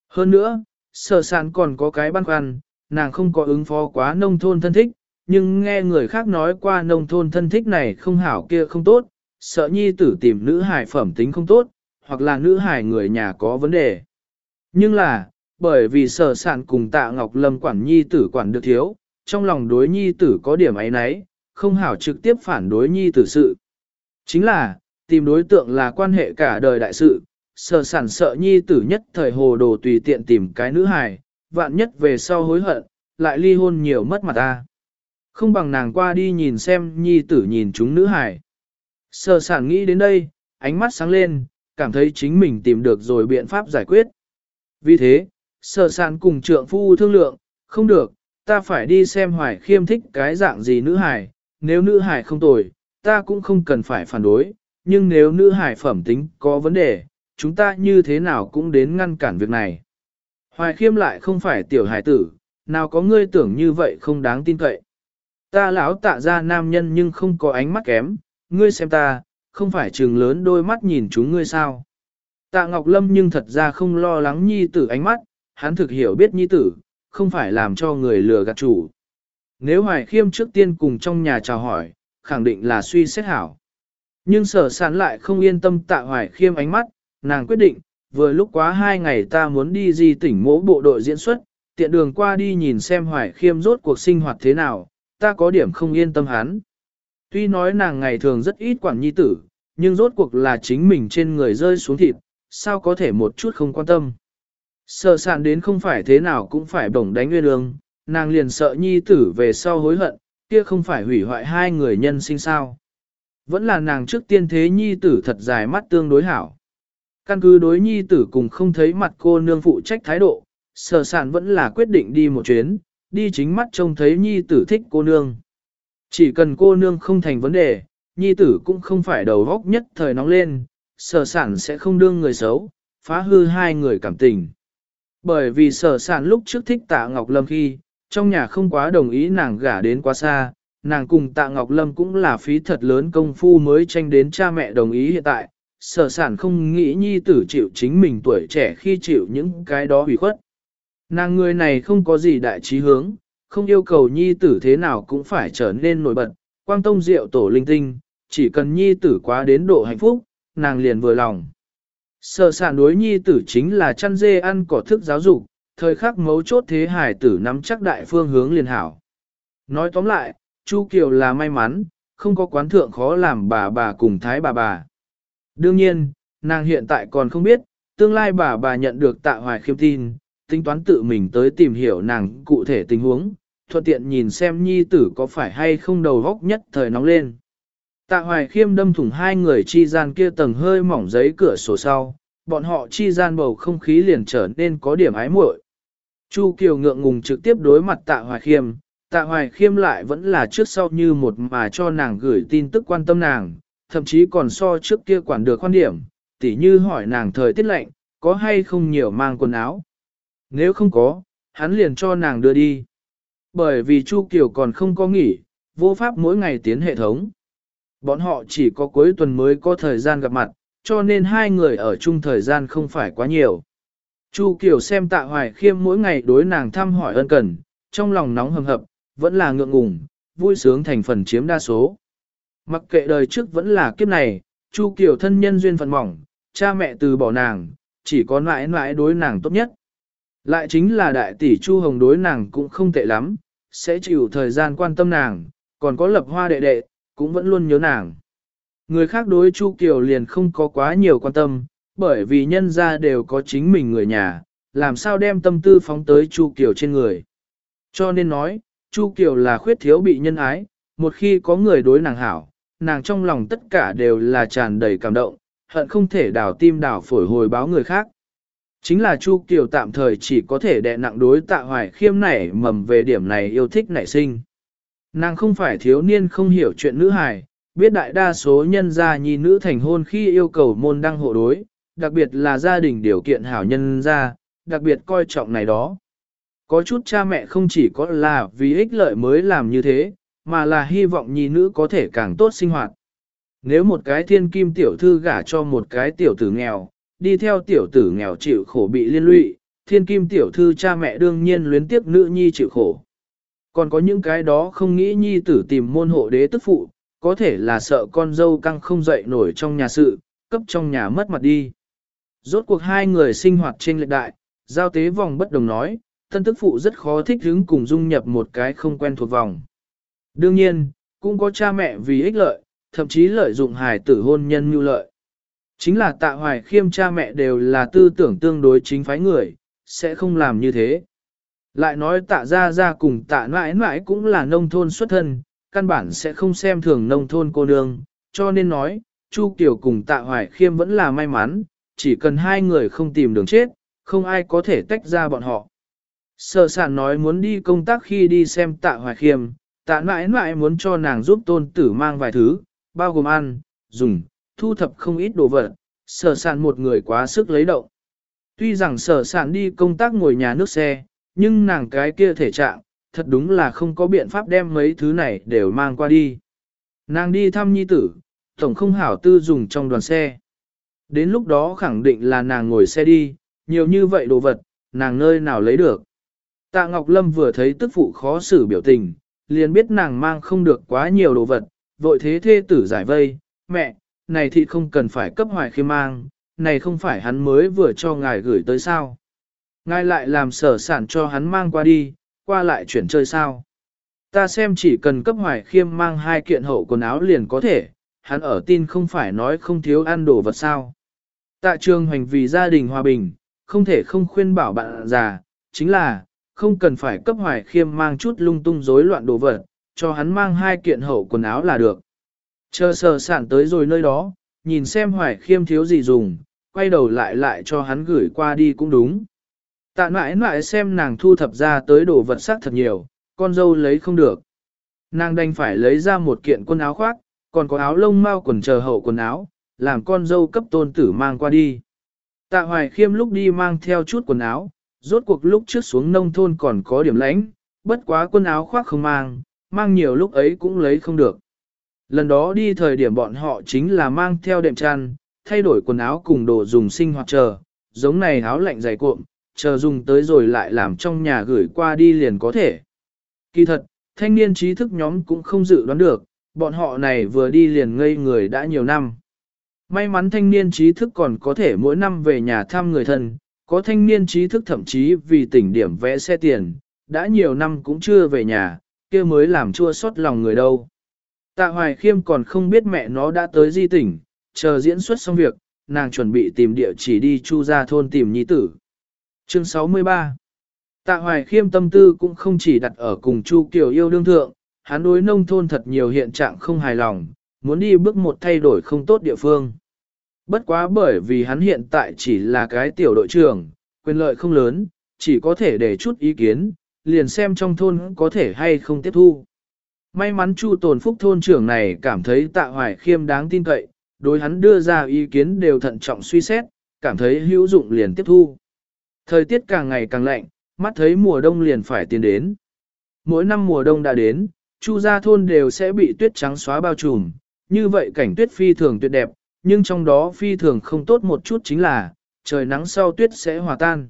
Hơn nữa, sở sản còn có cái băn khoăn, nàng không có ứng phó quá nông thôn thân thích, nhưng nghe người khác nói qua nông thôn thân thích này không hảo kia không tốt, sợ nhi tử tìm nữ hài phẩm tính không tốt, hoặc là nữ hài người nhà có vấn đề. Nhưng là, bởi vì sở sản cùng tạ Ngọc Lâm quản nhi tử quản được thiếu, trong lòng đối nhi tử có điểm ấy nấy, không hảo trực tiếp phản đối nhi tử sự. Chính là, tìm đối tượng là quan hệ cả đời đại sự, sở sản sợ nhi tử nhất thời hồ đồ tùy tiện tìm cái nữ hài, vạn nhất về sau hối hận, lại ly hôn nhiều mất mặt ta. Không bằng nàng qua đi nhìn xem nhi tử nhìn chúng nữ hài. Sở sản nghĩ đến đây, ánh mắt sáng lên, cảm thấy chính mình tìm được rồi biện pháp giải quyết. Vì thế, sở sản cùng trượng phu thương lượng, không được, ta phải đi xem hoài khiêm thích cái dạng gì nữ hài, nếu nữ hài không tồi, ta cũng không cần phải phản đối, nhưng nếu nữ hài phẩm tính có vấn đề, chúng ta như thế nào cũng đến ngăn cản việc này. Hoài khiêm lại không phải tiểu hài tử, nào có ngươi tưởng như vậy không đáng tin cậy. Ta lão tạ ra nam nhân nhưng không có ánh mắt kém, ngươi xem ta, không phải trường lớn đôi mắt nhìn chúng ngươi sao. Tạ Ngọc Lâm nhưng thật ra không lo lắng nhi tử ánh mắt, hắn thực hiểu biết nhi tử, không phải làm cho người lừa gạt chủ. Nếu Hoài Khiêm trước tiên cùng trong nhà chào hỏi, khẳng định là suy xét hảo. Nhưng sở sán lại không yên tâm tạ Hoài Khiêm ánh mắt, nàng quyết định, vừa lúc quá hai ngày ta muốn đi di tỉnh mỗ bộ đội diễn xuất, tiện đường qua đi nhìn xem Hoài Khiêm rốt cuộc sinh hoạt thế nào, ta có điểm không yên tâm hắn. Tuy nói nàng ngày thường rất ít quản nhi tử, nhưng rốt cuộc là chính mình trên người rơi xuống thịt, sao có thể một chút không quan tâm. Sợ sạn đến không phải thế nào cũng phải bổng đánh nguyên ương, nàng liền sợ nhi tử về sau hối hận, kia không phải hủy hoại hai người nhân sinh sao. Vẫn là nàng trước tiên thế nhi tử thật dài mắt tương đối hảo. Căn cứ đối nhi tử cùng không thấy mặt cô nương phụ trách thái độ, sở sản vẫn là quyết định đi một chuyến, đi chính mắt trông thấy nhi tử thích cô nương. Chỉ cần cô nương không thành vấn đề, nhi tử cũng không phải đầu góc nhất thời nóng lên, sở sản sẽ không đương người xấu, phá hư hai người cảm tình. Bởi vì sở sản lúc trước thích tạ Ngọc Lâm khi, trong nhà không quá đồng ý nàng gả đến quá xa, nàng cùng tạ Ngọc Lâm cũng là phí thật lớn công phu mới tranh đến cha mẹ đồng ý hiện tại, sở sản không nghĩ nhi tử chịu chính mình tuổi trẻ khi chịu những cái đó hủy khuất. Nàng người này không có gì đại trí hướng, không yêu cầu nhi tử thế nào cũng phải trở nên nổi bật, quang tông diệu tổ linh tinh, chỉ cần nhi tử quá đến độ hạnh phúc, nàng liền vừa lòng. Sở sản đối nhi tử chính là chăn dê ăn cỏ thức giáo dục, thời khắc mấu chốt thế hải tử nắm chắc đại phương hướng liền hảo. Nói tóm lại, Chu Kiều là may mắn, không có quán thượng khó làm bà bà cùng thái bà bà. Đương nhiên, nàng hiện tại còn không biết, tương lai bà bà nhận được tạ hoài khiêm tin, tính toán tự mình tới tìm hiểu nàng cụ thể tình huống, thuận tiện nhìn xem nhi tử có phải hay không đầu góc nhất thời nóng lên. Tạ hoài khiêm đâm thủng hai người chi gian kia tầng hơi mỏng giấy cửa sổ sau, bọn họ chi gian bầu không khí liền trở nên có điểm ái muội. Chu Kiều ngượng ngùng trực tiếp đối mặt tạ hoài khiêm, tạ hoài khiêm lại vẫn là trước sau như một mà cho nàng gửi tin tức quan tâm nàng, thậm chí còn so trước kia quản được quan điểm, tỉ như hỏi nàng thời tiết lạnh, có hay không nhiều mang quần áo. Nếu không có, hắn liền cho nàng đưa đi. Bởi vì Chu Kiều còn không có nghỉ, vô pháp mỗi ngày tiến hệ thống. Bọn họ chỉ có cuối tuần mới có thời gian gặp mặt, cho nên hai người ở chung thời gian không phải quá nhiều. Chu Kiều xem tạ hoài khiêm mỗi ngày đối nàng thăm hỏi ân cần, trong lòng nóng hầm hập, vẫn là ngượng ngùng, vui sướng thành phần chiếm đa số. Mặc kệ đời trước vẫn là kiếp này, Chu Kiều thân nhân duyên phận mỏng, cha mẹ từ bỏ nàng, chỉ có mãi mãi đối nàng tốt nhất. Lại chính là đại tỷ Chu Hồng đối nàng cũng không tệ lắm, sẽ chịu thời gian quan tâm nàng, còn có lập hoa đệ đệ, cũng vẫn luôn nhớ nàng. Người khác đối Chu Kiều liền không có quá nhiều quan tâm, bởi vì nhân gia đều có chính mình người nhà, làm sao đem tâm tư phóng tới Chu Kiều trên người. Cho nên nói, Chu Kiều là khuyết thiếu bị nhân ái, một khi có người đối nàng hảo, nàng trong lòng tất cả đều là tràn đầy cảm động, hận không thể đảo tim đảo phổi hồi báo người khác. Chính là Chu Kiều tạm thời chỉ có thể đè nặng đối tạ hoài khiêm nảy mầm về điểm này yêu thích nảy sinh. Nàng không phải thiếu niên không hiểu chuyện nữ hài, biết đại đa số nhân gia nhi nữ thành hôn khi yêu cầu môn đăng hộ đối, đặc biệt là gia đình điều kiện hảo nhân gia, đặc biệt coi trọng này đó. Có chút cha mẹ không chỉ có là vì ích lợi mới làm như thế, mà là hy vọng nhi nữ có thể càng tốt sinh hoạt. Nếu một cái thiên kim tiểu thư gả cho một cái tiểu tử nghèo, đi theo tiểu tử nghèo chịu khổ bị liên lụy, thiên kim tiểu thư cha mẹ đương nhiên luyến tiếc nữ nhi chịu khổ. Còn có những cái đó không nghĩ nhi tử tìm môn hộ đế tức phụ, có thể là sợ con dâu căng không dậy nổi trong nhà sự, cấp trong nhà mất mặt đi. Rốt cuộc hai người sinh hoạt trên lệch đại, giao tế vòng bất đồng nói, thân tức phụ rất khó thích hứng cùng dung nhập một cái không quen thuộc vòng. Đương nhiên, cũng có cha mẹ vì ích lợi, thậm chí lợi dụng hài tử hôn nhân mưu lợi. Chính là tạ hoài khiêm cha mẹ đều là tư tưởng tương đối chính phái người, sẽ không làm như thế. Lại nói tạ ra ra cùng tạ mãi mãi cũng là nông thôn xuất thân, căn bản sẽ không xem thường nông thôn cô nương, cho nên nói, Chu Kiều cùng tạ hoài khiêm vẫn là may mắn, chỉ cần hai người không tìm đường chết, không ai có thể tách ra bọn họ. Sở sản nói muốn đi công tác khi đi xem tạ hoài khiêm, tạ mãi mãi muốn cho nàng giúp tôn tử mang vài thứ, bao gồm ăn, dùng, thu thập không ít đồ vật, sở sản một người quá sức lấy động. Tuy rằng sở sản đi công tác ngồi nhà nước xe, nhưng nàng cái kia thể trạng, thật đúng là không có biện pháp đem mấy thứ này đều mang qua đi. Nàng đi thăm nhi tử, tổng không hảo tư dùng trong đoàn xe. Đến lúc đó khẳng định là nàng ngồi xe đi, nhiều như vậy đồ vật, nàng nơi nào lấy được. Tạ Ngọc Lâm vừa thấy tức phụ khó xử biểu tình, liền biết nàng mang không được quá nhiều đồ vật, vội thế thê tử giải vây, mẹ, này thì không cần phải cấp hoài khi mang, này không phải hắn mới vừa cho ngài gửi tới sao. Ngài lại làm sở sản cho hắn mang qua đi, qua lại chuyển chơi sao. Ta xem chỉ cần cấp hoài khiêm mang hai kiện hậu quần áo liền có thể, hắn ở tin không phải nói không thiếu ăn đồ vật sao. Tạ trường Hoành vì gia đình hòa bình, không thể không khuyên bảo bạn già, chính là, không cần phải cấp hoài khiêm mang chút lung tung rối loạn đồ vật, cho hắn mang hai kiện hậu quần áo là được. Chờ sở sản tới rồi nơi đó, nhìn xem hoài khiêm thiếu gì dùng, quay đầu lại lại cho hắn gửi qua đi cũng đúng. Tạ mãi mãi xem nàng thu thập ra tới đồ vật sắc thật nhiều, con dâu lấy không được. Nàng đành phải lấy ra một kiện quần áo khoác, còn có áo lông mau quần chờ hậu quần áo, làm con dâu cấp tôn tử mang qua đi. Tạ hoài khiêm lúc đi mang theo chút quần áo, rốt cuộc lúc trước xuống nông thôn còn có điểm lãnh, bất quá quần áo khoác không mang, mang nhiều lúc ấy cũng lấy không được. Lần đó đi thời điểm bọn họ chính là mang theo đệm chăn, thay đổi quần áo cùng đồ dùng sinh hoạt chờ, giống này áo lạnh dày cuộn, chờ dùng tới rồi lại làm trong nhà gửi qua đi liền có thể. Kỳ thật, thanh niên trí thức nhóm cũng không dự đoán được, bọn họ này vừa đi liền ngây người đã nhiều năm. May mắn thanh niên trí thức còn có thể mỗi năm về nhà thăm người thân, có thanh niên trí thức thậm chí vì tỉnh điểm vẽ xe tiền, đã nhiều năm cũng chưa về nhà, kia mới làm chua xót lòng người đâu. Tạ Hoài Khiêm còn không biết mẹ nó đã tới di tỉnh, chờ diễn xuất xong việc, nàng chuẩn bị tìm địa chỉ đi chu ra thôn tìm nhi tử. Chương 63 Tạ Hoài Khiêm tâm tư cũng không chỉ đặt ở cùng Chu Kiều yêu đương thượng, hắn đối nông thôn thật nhiều hiện trạng không hài lòng, muốn đi bước một thay đổi không tốt địa phương. Bất quá bởi vì hắn hiện tại chỉ là cái tiểu đội trưởng, quyền lợi không lớn, chỉ có thể để chút ý kiến, liền xem trong thôn có thể hay không tiếp thu. May mắn Chu Tồn Phúc thôn trưởng này cảm thấy Tạ Hoài Khiêm đáng tin cậy, đối hắn đưa ra ý kiến đều thận trọng suy xét, cảm thấy hữu dụng liền tiếp thu. Thời tiết càng ngày càng lạnh, mắt thấy mùa đông liền phải tiến đến. Mỗi năm mùa đông đã đến, Chu gia thôn đều sẽ bị tuyết trắng xóa bao trùm, như vậy cảnh tuyết phi thường tuyệt đẹp, nhưng trong đó phi thường không tốt một chút chính là, trời nắng sau tuyết sẽ hòa tan.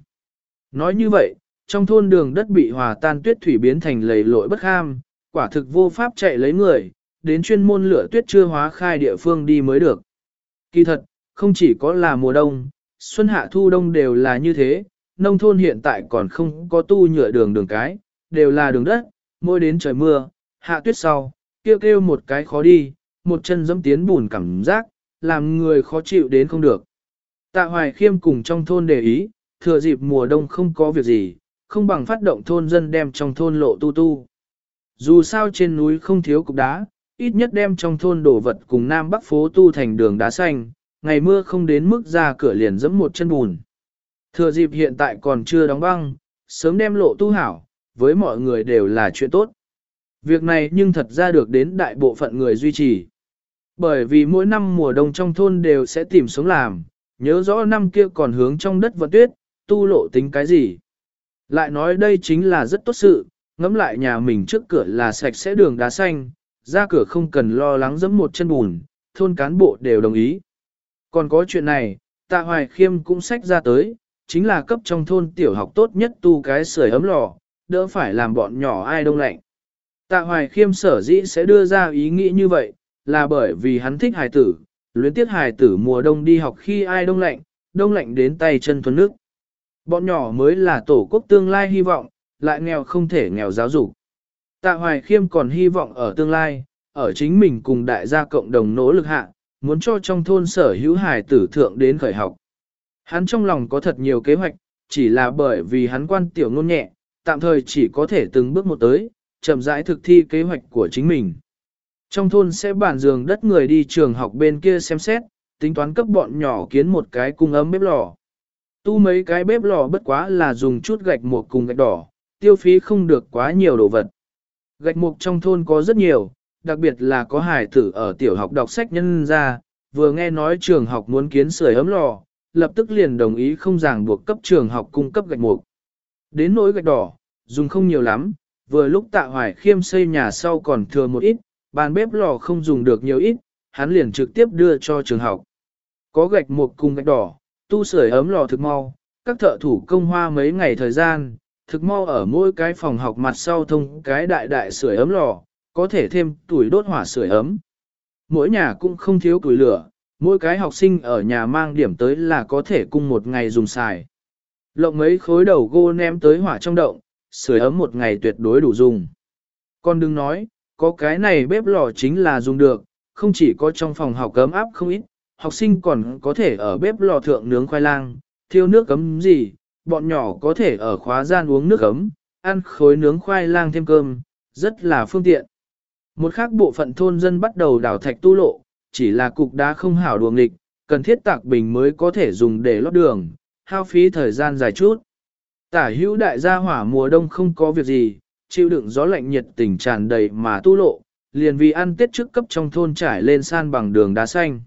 Nói như vậy, trong thôn đường đất bị hòa tan tuyết thủy biến thành lầy lội bất ham, quả thực vô pháp chạy lấy người, đến chuyên môn lửa tuyết chưa hóa khai địa phương đi mới được. Kỳ thật, không chỉ có là mùa đông, xuân hạ thu đông đều là như thế, nông thôn hiện tại còn không có tu nhựa đường đường cái, đều là đường đất, mỗi đến trời mưa, hạ tuyết sau, kêu kêu một cái khó đi, một chân dẫm tiến bùn cảm giác, làm người khó chịu đến không được. Tạ Hoài Khiêm cùng trong thôn để ý, thừa dịp mùa đông không có việc gì, không bằng phát động thôn dân đem trong thôn lộ tu tu. Dù sao trên núi không thiếu cục đá, ít nhất đem trong thôn đổ vật cùng Nam Bắc phố tu thành đường đá xanh, ngày mưa không đến mức ra cửa liền dẫm một chân bùn. Thừa dịp hiện tại còn chưa đóng băng, sớm đem lộ tu hảo, với mọi người đều là chuyện tốt. Việc này nhưng thật ra được đến đại bộ phận người duy trì. Bởi vì mỗi năm mùa đông trong thôn đều sẽ tìm sống làm, nhớ rõ năm kia còn hướng trong đất vận tuyết, tu lộ tính cái gì. Lại nói đây chính là rất tốt sự, ngắm lại nhà mình trước cửa là sạch sẽ đường đá xanh, ra cửa không cần lo lắng dẫm một chân bùn, thôn cán bộ đều đồng ý. Còn có chuyện này, tạ hoài khiêm cũng sách ra tới, chính là cấp trong thôn tiểu học tốt nhất tu cái sưởi ấm lò, đỡ phải làm bọn nhỏ ai đông lạnh. Tạ hoài khiêm sở dĩ sẽ đưa ra ý nghĩ như vậy, là bởi vì hắn thích hài tử, luyến tiếc hài tử mùa đông đi học khi ai đông lạnh, đông lạnh đến tay chân thuần nước. Bọn nhỏ mới là tổ quốc tương lai hy vọng, lại nghèo không thể nghèo giáo dục. Tạ Hoài Khiêm còn hy vọng ở tương lai, ở chính mình cùng đại gia cộng đồng nỗ lực hạ, muốn cho trong thôn sở hữu hài tử thượng đến khởi học. Hắn trong lòng có thật nhiều kế hoạch, chỉ là bởi vì hắn quan tiểu ngôn nhẹ, tạm thời chỉ có thể từng bước một tới, chậm rãi thực thi kế hoạch của chính mình. Trong thôn sẽ bản giường đất người đi trường học bên kia xem xét, tính toán cấp bọn nhỏ kiến một cái cung ấm bếp lò. Tu mấy cái bếp lò bất quá là dùng chút gạch mục cùng gạch đỏ, tiêu phí không được quá nhiều đồ vật. Gạch mục trong thôn có rất nhiều, đặc biệt là có hải tử ở tiểu học đọc sách nhân ra, vừa nghe nói trường học muốn kiến sưởi ấm lò, lập tức liền đồng ý không ràng buộc cấp trường học cung cấp gạch mục. Đến nỗi gạch đỏ, dùng không nhiều lắm, vừa lúc tạ hoài khiêm xây nhà sau còn thừa một ít, bàn bếp lò không dùng được nhiều ít, hắn liền trực tiếp đưa cho trường học. Có gạch mục cùng gạch đỏ, tu sửa ấm lò thực mau, các thợ thủ công hoa mấy ngày thời gian, thực mau ở mỗi cái phòng học mặt sau thông cái đại đại sưởi ấm lò, có thể thêm tuổi đốt hỏa sưởi ấm. Mỗi nhà cũng không thiếu tuổi lửa, mỗi cái học sinh ở nhà mang điểm tới là có thể cung một ngày dùng xài. Lộng mấy khối đầu gô ném tới hỏa trong động, sưởi ấm một ngày tuyệt đối đủ dùng. Con đừng nói, có cái này bếp lò chính là dùng được, không chỉ có trong phòng học cấm áp không ít, học sinh còn có thể ở bếp lò thượng nướng khoai lang, thiêu nước cấm gì, bọn nhỏ có thể ở khóa gian uống nước cấm, ăn khối nướng khoai lang thêm cơm, rất là phương tiện. Một khác bộ phận thôn dân bắt đầu đào thạch tu lộ, chỉ là cục đá không hảo đuồng nghịch, cần thiết tạc bình mới có thể dùng để lót đường, hao phí thời gian dài chút. Tả hữu đại gia hỏa mùa đông không có việc gì, chịu đựng gió lạnh nhiệt tình tràn đầy mà tu lộ, liền vì ăn tết trước cấp trong thôn trải lên san bằng đường đá xanh.